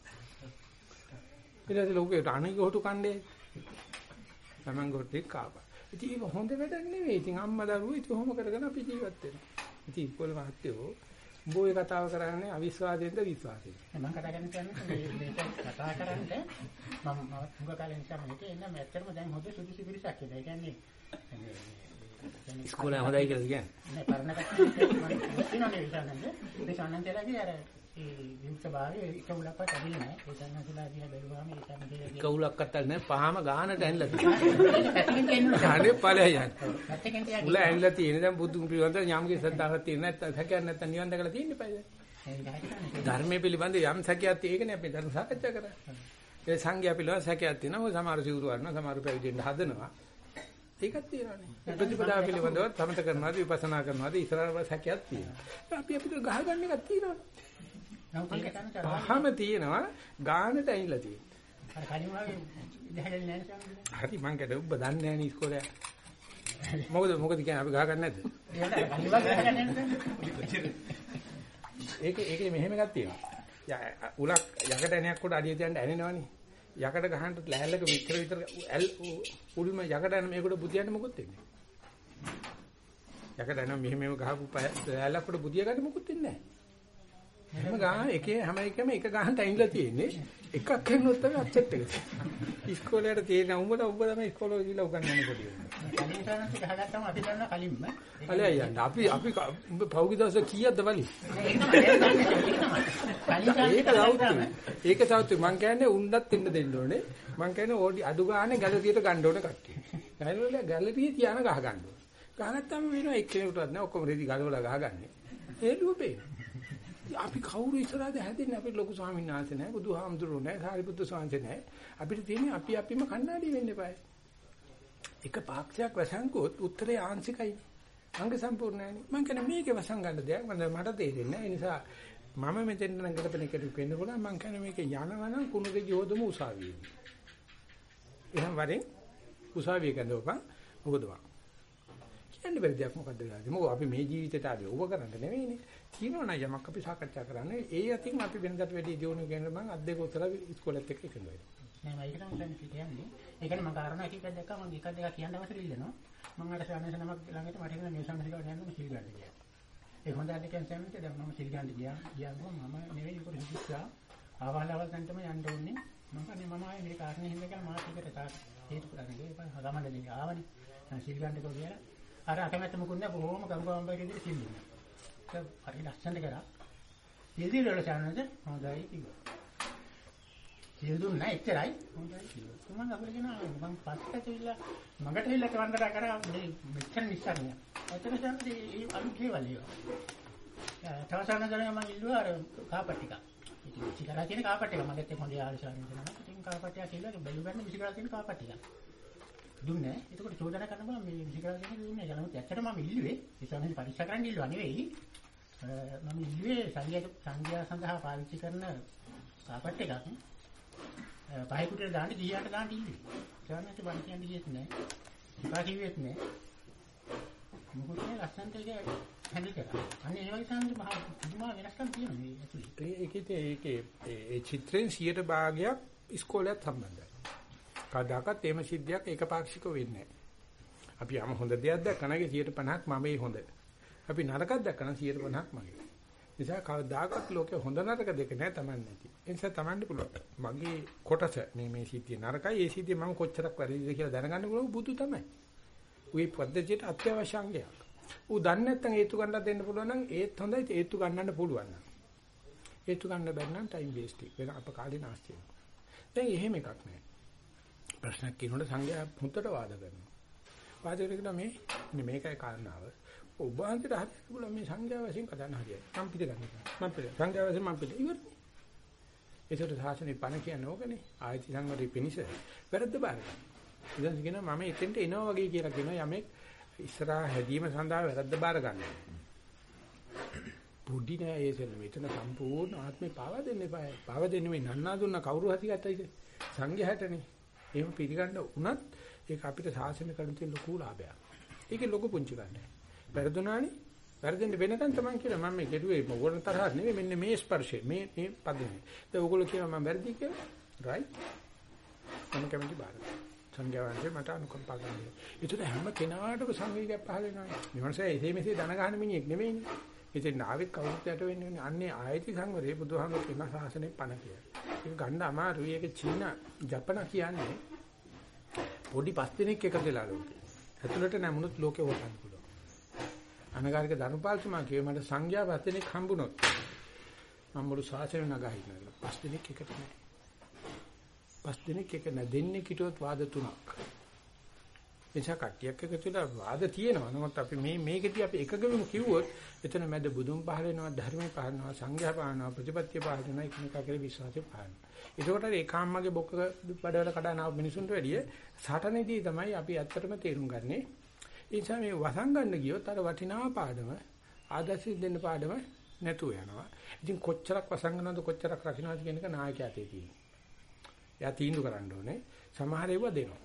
S1: ඊට පස්සේ ලොකු එකට අනික හොටු කණ්ඩේ. Taman ගොටේ කාපන්. ඉතින් ඒක හොඳ වැඩක් නෙවෙයි. ඉතින් අම්මා දරුවෝ ඉතින් ඔහොම කරගෙන අපි ජීවත් වෙනවා. ඉතින් ඉක්කොල මහත්තයෝ උඹ ඔය කතාව කරන්නේ අවිශ්වාසයෙන්ද විශ්වාසයෙන්ද?
S2: මම කතා කරන්නේ කියන්නේ මේක කතා කරන්නේ මම මුග කාලේ නිසා මේක එන්න ඇත්තටම දැන් හොඳ සුදුසු පිරිසක් කියලා. ඒ කියන්නේ
S1: ඉස්කෝලේ හොඳයි කියලා කියන්නේ.
S2: නෑ පරණ කට්ටිය කියනනේ විසන්නන්නේ. ඒ සම්නන්තලාගේ අර ඒ විමුක්ත භාවයේ එක උලක්වත් ඇවිල්ලා නැහැ. ඒ දිහා බැලුවාම ඒ සම්නන්තලා
S1: එක උලක්වත් නැහැ. පහම ගානට ඇනලා තියෙනවා. ඡානේ ඵලයන්. උල ඇනලා තියෙන දැන් බුදුන් පිළිබඳ යම්ගේ ශ්‍රද්ධාවක් තියෙන නැත්නම් සැකයක් නැත්නම් නිවන් දැකලා තියෙන්නේ පයිද? ධර්මයේ පිළිබඳ යම් සැකයක් තියෙකනේ අපි ධර්ම සාකච්ඡා කරන්නේ. ඒ සංඝයා පිළිබඳ සැකයක් තියෙනවා. සමහර සිවුරු වරනවා, සමහර පැවිදෙන්න හදනවා. ඒකක් තියෙනවානේ. ප්‍රතිපදාව පිළිබඳව සමත කරනවාද විපස්සනා කරනවාද ඉස්සරහට සැකයක් තියෙනවා. අපි අපිට ගහගන්න එකක් තියෙනවානේ. පහම තියෙනවා ගානට ඇවිල්ලා තියෙනවා.
S2: අර කලින් වගේ ඉඳහගෙන නැහැ
S1: හරි මං කඩ ඔබ දන්නේ නැහැ නේ ඉස්කෝලේ. මොකද මොකද කියන්නේ අපි ගහ ගන්න නැද්ද? ඒක ඒකේ මෙහෙම එකක් තියෙනවා. උලක් යකට ඇණයක් උඩ අඩිය තියන්න ඇනෙනවනේ. යකට ගහන්න ලෑල්ලක විතර විතර උල්ම යකට ඇන මේකට බුදියන්න මොකොත් වෙන්නේ. යකට ඇන මෙහෙම මෙහෙම ගහපු ලෑල්ලක් උඩ බුදිය ගන්න මොකොත් වෙන්නේ නැහැ. හැම ගාන එකේ හැම එකම එක ගානට ඇවිල්ලා තියෙන්නේ. එකක් කරනොත් තමයි අප්සෙට් එක. ඉස්කෝලේට තියෙන උඹට උඹ තමයි ඉස්කෝලේ ගිහලා උගන්වන්නේ පොඩි.
S2: කලින් සරණත් ගහගත්තම අපි දන්නවා කලින්ම.
S1: අලේ අයියන් අපි අපි පෞගි දවස් කීයක්ද බලි? ඒක ලවුතු. ඒක සවුතු මං කියන්නේ උන්නත් ඉන්න දෙන්න ඕනේ. මං කියන්නේ ඕඩි අඩු ගානේ ගැලරියට ගන්න ඕනේ කට්ටිය. ගැලරිය ගැලරිය තියාන ගහ ගන්න ඕනේ. ගහගත්තාම වෙනවා එක්කෙනෙකුටවත් නෑ ඔක්කොම රෙදි ගලවලා ගහගන්නේ. ඒ ලුපේ. අපි කවුරු ඉස්සරහද හැදෙන්නේ? අපිට ලොකු ස්වාමීන් වහන්සේ නැහැ බුදුහාමුදුරුවෝ නැහැ සාරිපුත්තු ස්වාමීන් නැහැ. අපිට තියෙන්නේ අපි අපිම කණ්ණාඩි වෙන්න eBay එක පාක්ෂයක් වසංගොත් උත්තරේ ආංශිකයි. අංග සම්පූර්ණ නැහැ මම කියන්නේ මේකේ වසං ගන්න දෙයක් මට තේරෙන්නේ නැහැ. ඒ නිසා මම මෙතෙන් නම් ගලපෙන එකට වෙන්න පුළුවන්. මම කියන්නේ මේකේ යනවනම් කුණුගේ යෝධම උසාවියේ. එහෙනම් වරෙන් උසාවිය ගන්නවපන් මොකද වා? කියන්න බැරි දෙයක් මොකද්ද? කියලා. මොකද අපි මේ ජීවිතේට ආවේ? ඕව කරන්න නෙවෙයිනේ. තියෙනවා නම් යමක් අපි සාකච්ඡා කරන්නේ. ඒ අතින් අපි වෙනදට වැඩි දියුණු කියන මම අත් දෙක උතලා ඉස්කෝලේත් එක්ක එකඟ වෙනවා.
S2: නෑ මම ඒකට මම කියන්නේ. ඒ කියන්නේ මම කාරණා එක එකක් දැක්කම මම එකක් දෙකක් කියන්න අවශ්‍ය ඉල්ලනවා. මම අර සානස නමක් ළඟට මට කියන නිවසන් හරියට යන්න සිල් ගන්න කියලා. ඒ හොඳ අද කියන සම්මත දැන් මම සිල් ගන්න ගියා. ගියාම මම නෙවෙයි උඩ හිටියා. ආවහලවල් තන්ටම යන්න ඕනේ. මම කියන්නේ මම ආයේ මේ කාරණේ හින්දා කියලා මාත් එකට තාක් හේතු කරන්නේ. ඒක ගමන දෙන්නේ ආවනේ. සිල් ගන්න කියලා අර අකමැත්ත මුකුත් නෑ බොහොම ගංගාම්බයි විදිහට සිල්ලුනා. ඒක හරි ලස්සනට කරා. සිල්දි වල channelද හොඳයි කිව්වා. සිල් දුන්නා එච්චරයි හොඳයි කිව්වා. මම අපිට කියනවා මම පස්සට කියලා මගට හිල්ල කවන්දර කරා මේ මෙච්චර නිස්සාරණය. එතන තමයි මේ අලුත් දේවල් ඒවා. තවසන ගණන් මම ඉල්ලුවා අර කාපට් ටික. ඉතින් විසිකලා තියෙන කාපට් ටික මගෙත් එක්ක හොඳ ආලසාවෙන් දෙනවා. ඉතින් කාපට් ටික කියලා බැලු ගන්න විසිකලා තියෙන කාපට් ටික. දුන්නේ. එතකොට චෝදනා කරන බව මේ විසිකරන දෙන්නේ දුන්නේ. නමුත් ඇත්තටම මම ඉල්ලුවේ ඒ ස්වාමීන් පරීක්ෂා කරන්න ඉල්ලුවා නෙවෙයි. මම ඉල්ලුවේ සංඝයා සංඝයා සඳහා පාවිච්චි කරන කාපට් එකක්. පහේ කුටියට දාන්න ගියාට දාන්න ඉල්ලුවේ. ස්වාමීන් බණ කියන්නේ කියෙත් නෑ. ඉපා කිව්වෙත් නෑ. මොකද මේ ලස්සනට ඒක හැඳි කරා. අනේ ඒ වගේ සම්මත මහා පුදුමා වෙනස්කම් තියෙනවා මේ ඇතුලේ.
S1: ඒකේ ඒකේ ඒ චිත්‍රෙන් 100ට භාගයක් ඉස්කෝලේත් සම්බන්ධයි. කවදාකවත් එහෙම සිද්ධියක් ඒකපාක්ෂිකව වෙන්නේ නැහැ. අපි යම හොඳ දෙයක් දැක්කනගේ 150ක් මමයි හොඳ. අපි නරකක් දැක්කන 150ක් මගේ. නිසා කවදාකවත් ලෝකේ හොඳ නරක දෙක නෑ Taman නැති. ඒ නිසා Tamanට පුළුවන්. මගේ කොටස මේ මේ සිද්ධිය නරකයි ඒ සිද්ධිය මම කොච්චරක් වැරදිද කියලා දැනගන්න පුළුවන් බුදු තමයි. උයි පද්ධතියට අත්‍යවශ්‍ය අංගයක්. ඌ දන්නේ නැත්නම් හේතු ගන්නත් දෙන්න පුළුවන් නම් ඒත් හොඳයි හේතු ගන්නන්න පුළුවන් නම්. හේතු ගන්න බැරි නම් ටයිම් වේස්ට් එක. වෙන අප කාලේ නාස්ති වෙනවා. දැන් එහෙම එකක් නෑ. ප්‍රශ්නක් කියනකොට සංඝයා හුත්තට වාද කරනවා. වාද කරගෙන මේ මේකයි කාරණාව. ඔබ අන්තිට හරියට බුල මේ සංඥා වශයෙන් කතාන හරියට. මම පිළිගන්නවා. මම පිළිගන්නවා. සංඥා වශයෙන් මම පිළිගන්නවා. ඉවරයි. ඒකට සාසනේ පණ කියන්නේ ඕකනේ. ආයති සංවරේ පිනිස වැරද්ද බාර ගන්න. ඉතින් කියනවා මම එතෙන්ට එනවා වගේ කියලා කියනවා යමෙක් ඉස්සරහා හැදීම සඳහා වැරද්ද බාර ගන්නවා. බුද්ධි නෑ ඒසෙන් මෙතන සම්පූර්ණ ආත්මේ පාවා දෙන්න එපා. පාවා දෙන්නේ මේ නන්නා දුන්න කවුරු හරි ගත්තයිද? සංඝයාටනේ. එහෙම පිළිගන්න උනත් ඒක අපිට සාසන කරන තියෙන ලොකු ලාභයක්. ඒකේ ලොකු පුංචි ගන්නෑ. වැරදුනානේ වැරදෙන්න වෙනකන් තමයි කියලා මම මේ කෙරුවේ මොකටද තරහ නෙවෙයි මෙන්න මේ ස්පර්ශය මේ මේ පදේ. ඒක ඔයගොල්ලෝ කියනවා මම වැරදි කියලා. රයිට්. මම කැමති බාර. සංඥාවන්ට මට අනුකම්පා කරනවා. ඒතර හැම කෙනාටම සංවේගයක් පහල වෙනවා. මෙවනසේ එසේ මෙසේ දන ගන්න මිනිහෙක් නෙවෙයිනේ. ඉතින් නාවික කවුරුත් යට වෙන්නේ අන්නේ ආයති සංවරේ බුදුහාමුදුරු කියන ශාසනය පණ කියලා. ඒක ගන්න අමාරුයි. ඒක චීන ජපන කියන්නේ පොඩි පස් දිනක් එකතු වෙලා ලෝකේ. ඇතුළට නැමුණොත් ලෝකේ හොතන්න පුළුවන්. අනගාരിക ධනුපාලතුමා කිව්වේ මට සංඥා වචනෙක් හම්බුනොත් මම මුළු ශාසනය නගා හිටනවා. පස් දිනක් එකට නෑ. පස් දිනක් එක නැ දෙන්නේ කිටුවත් වාද තුනක්. එනිසා කට්ටියක් එකතු වෙලා වාද තියෙනවා. නමුත් අපි මේ මේකදී අපි එකගම කිව්වොත් එතන මැද බුදුන් පහල වෙනවා, ධර්මයේ පහල වෙනවා, සංඝයා පහල වෙනවා, ප්‍රතිපත්තිය පහල වෙනවා, එකිනෙකා කියලා විශ්වාසය පහල වෙනවා. ඒකෝට ඒකාම්මගේ බොක්ක බඩවල කඩන මිනිසුන්ට වැඩිය සටනේදී තමයි අපි ඇත්තටම තේරුම් ගන්නේ ඒ නිසා මේ වසංගන්න ගියොත් අර වටිනා පාඩම ආදර්ශ දෙන්න පාඩම නැතුව යනවා. ඉතින් කොච්චරක් වසංගනවද කොච්චරක් රකින්නවද කියන එක නායකයා තේ තියෙනවා. එයා තීන්දුව කරන්න ඕනේ. සමහර ඒවා දෙනවා.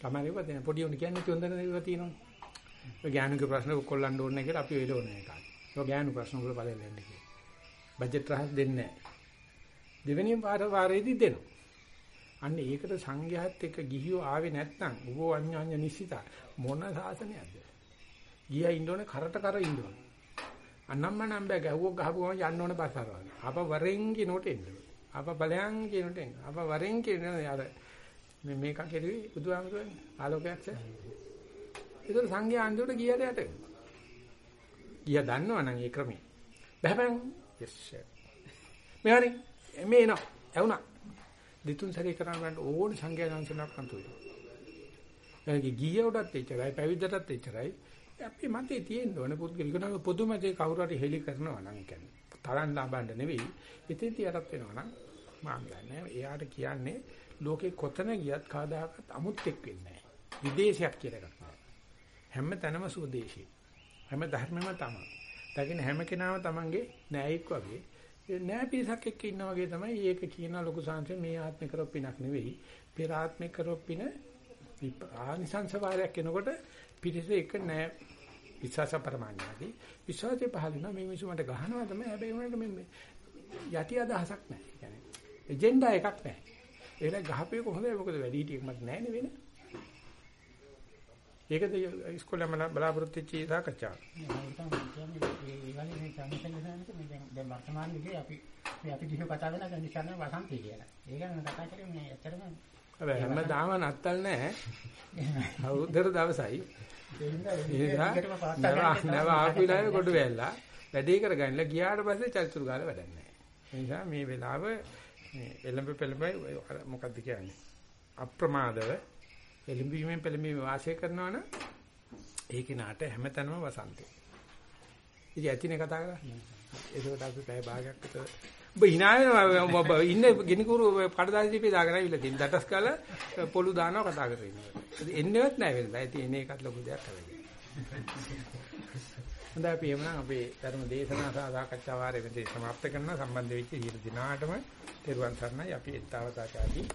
S1: සමහර ඒවා දෙන පොඩි උන් කියන්නේ චොන්දන ඒවා තියෙනවා. ඔය ඥානික ප්‍රශ්න කොල්ලන්න ඕනේ කියලා අපි වෙලෝනේ ඒක. ඔය ඥානික ප්‍රශ්න වල බලෙන් යන්නේ කියලා. බජට් රහස් දෙන්නේ නැහැ. දෙවෙනි වාර වාරයේදී දෙනවා. අන්න ඒකට සංඝයාත් එක්ක ගිහියෝ ආවේ නැත්නම් උබෝ අඤ්ඤාඤ්ඤ නිසිතා මොන සාසනයක්ද? ගියා ඉන්න ඕනේ කරට කර ඉන්න ඕනේ. අනම්ම නම් බෑ ගැහුවොත් ගහපුවම යන්න ඕනේ බසාරවල. අප වරෙන් කිනෝට එන්න. අප බලයන් කිනෝට එන්න. අප වරෙන් කියන අර මේ මේක කෙරුවේ බුදුහාමුදුරනේ ආලෝකයක්ස. ඒතර සංඝයා අන්තිමට ගියට යට. ගියා දන්නවනම් ඒ ක්‍රමේ. බහැපන්. yes sir. මෙහරි මේ එනවා. ඇවුනා. දෙතුන් සැරේ කරන්න ඕන සංඝයා දන්සනක් අන්තුයි. ඒකේ ගියවටත් එච්චරයි පැවිද්දටත් එච්චරයි. අපි මතේ තියෙන්න ඕනේ පුද්ගලික නම පොදු මතේ කවුරු හරි හෙලි කරනවා නම් කියන්නේ තරන් ලාබන්න නෙවෙයි. ඉතින් තියටත් වෙනවා නම් මම දන්නේ එයාට කියන්නේ ලෝකේ කොතන ගියත් කවදාකවත් අමුත්‍යක් වෙන්නේ නැහැ. විදේශයක් කියලා එකක් නැහැ. හැම තැනම සුවදේශී. හැම ධර්මෙම තමයි. දකින්න හැම කෙනාම තමන්ගේ නෑයෙක් වගේ නෑ පිරිසක් එක්ක ඉන්නා වගේ තමයි ඒක කියන ලොකු සංසය මේ ආත්මේ කරොත් පිනක් නෙවෙයි. පෙර ආත්මේ කරොත් පින ආනිසංස වාරයක් එනකොට පිටිස එක නෑ විශ්වාස පරමාණ්‍යදී විශ්වාසය පහළ වෙනවා මේ මිනිස්සු මට ගහනවා තමයි හැබැයි උනට මේ යටි අදහසක් නැහැ. يعني එජෙන්ඩා එකක් නැහැ. ඒක ගහපේ කොහොමද මොකද වැඩි හිටියෙක් මට නැහැ නේ වෙන. ඒකද ඉස්කෝලේ මම බලාපොරොත්තු වෙච්ච සාකච්ඡා.
S2: දැන් වර්තමාන විදිහේ අපි මේ අපි දිහා කතා කරන දැන් ඉස්සරහ වසන්තය කියලා. ඒක නම් කතා කරන්නේ මේ ඇත්තටම
S1: හැබැයි හැමදාම නත්තල් නැහැ. අවුරුද්දට දවසයි. ඒක නව ආපු වෙලාවේ කොට වැල්ලා වැඩේ කරගන්නලා ගියාට පස්සේ චරිචුරු ගාලා වැඩක් නැහැ. ඒ නිසා මේ වෙලාව මේ එළඹ පෙළඹ මොකද්ද කියන්නේ? අප්‍රමාදව එළඹීමෙන් පෙළඹීම වාසය කරනවා නම් ඒ කෙනාට හැමතැනම වසන්තේ. ඉතින් ඇතිනේ කතා කරන්නේ. ඒකට අපි පැය භාගයක් විතර ඔබ hina වෙනවා ඔබ ඉන්නේ ගිනිකුරු කඩදාසි දීපේ දාගෙන ආවිල්ලා තියෙන දටස් කාලා පොළු දානවා කතා කරගෙන ඉන්නවා. එන්නේවත් නැහැ වෙලලා. ඉතින් එන එකත් ලොකු දෙයක් කරගෙන. හොඳයි අපි එමුනම් අපේ ධර්ම දේශනා සහ සාකච්ඡා වාරයේ මෙතන සමාප්ත කරනවා සම්බන්ධ වෙච්ච හිිර දිනාටම තෙරුවන් සරණයි අපි ඊතාවතාචාදී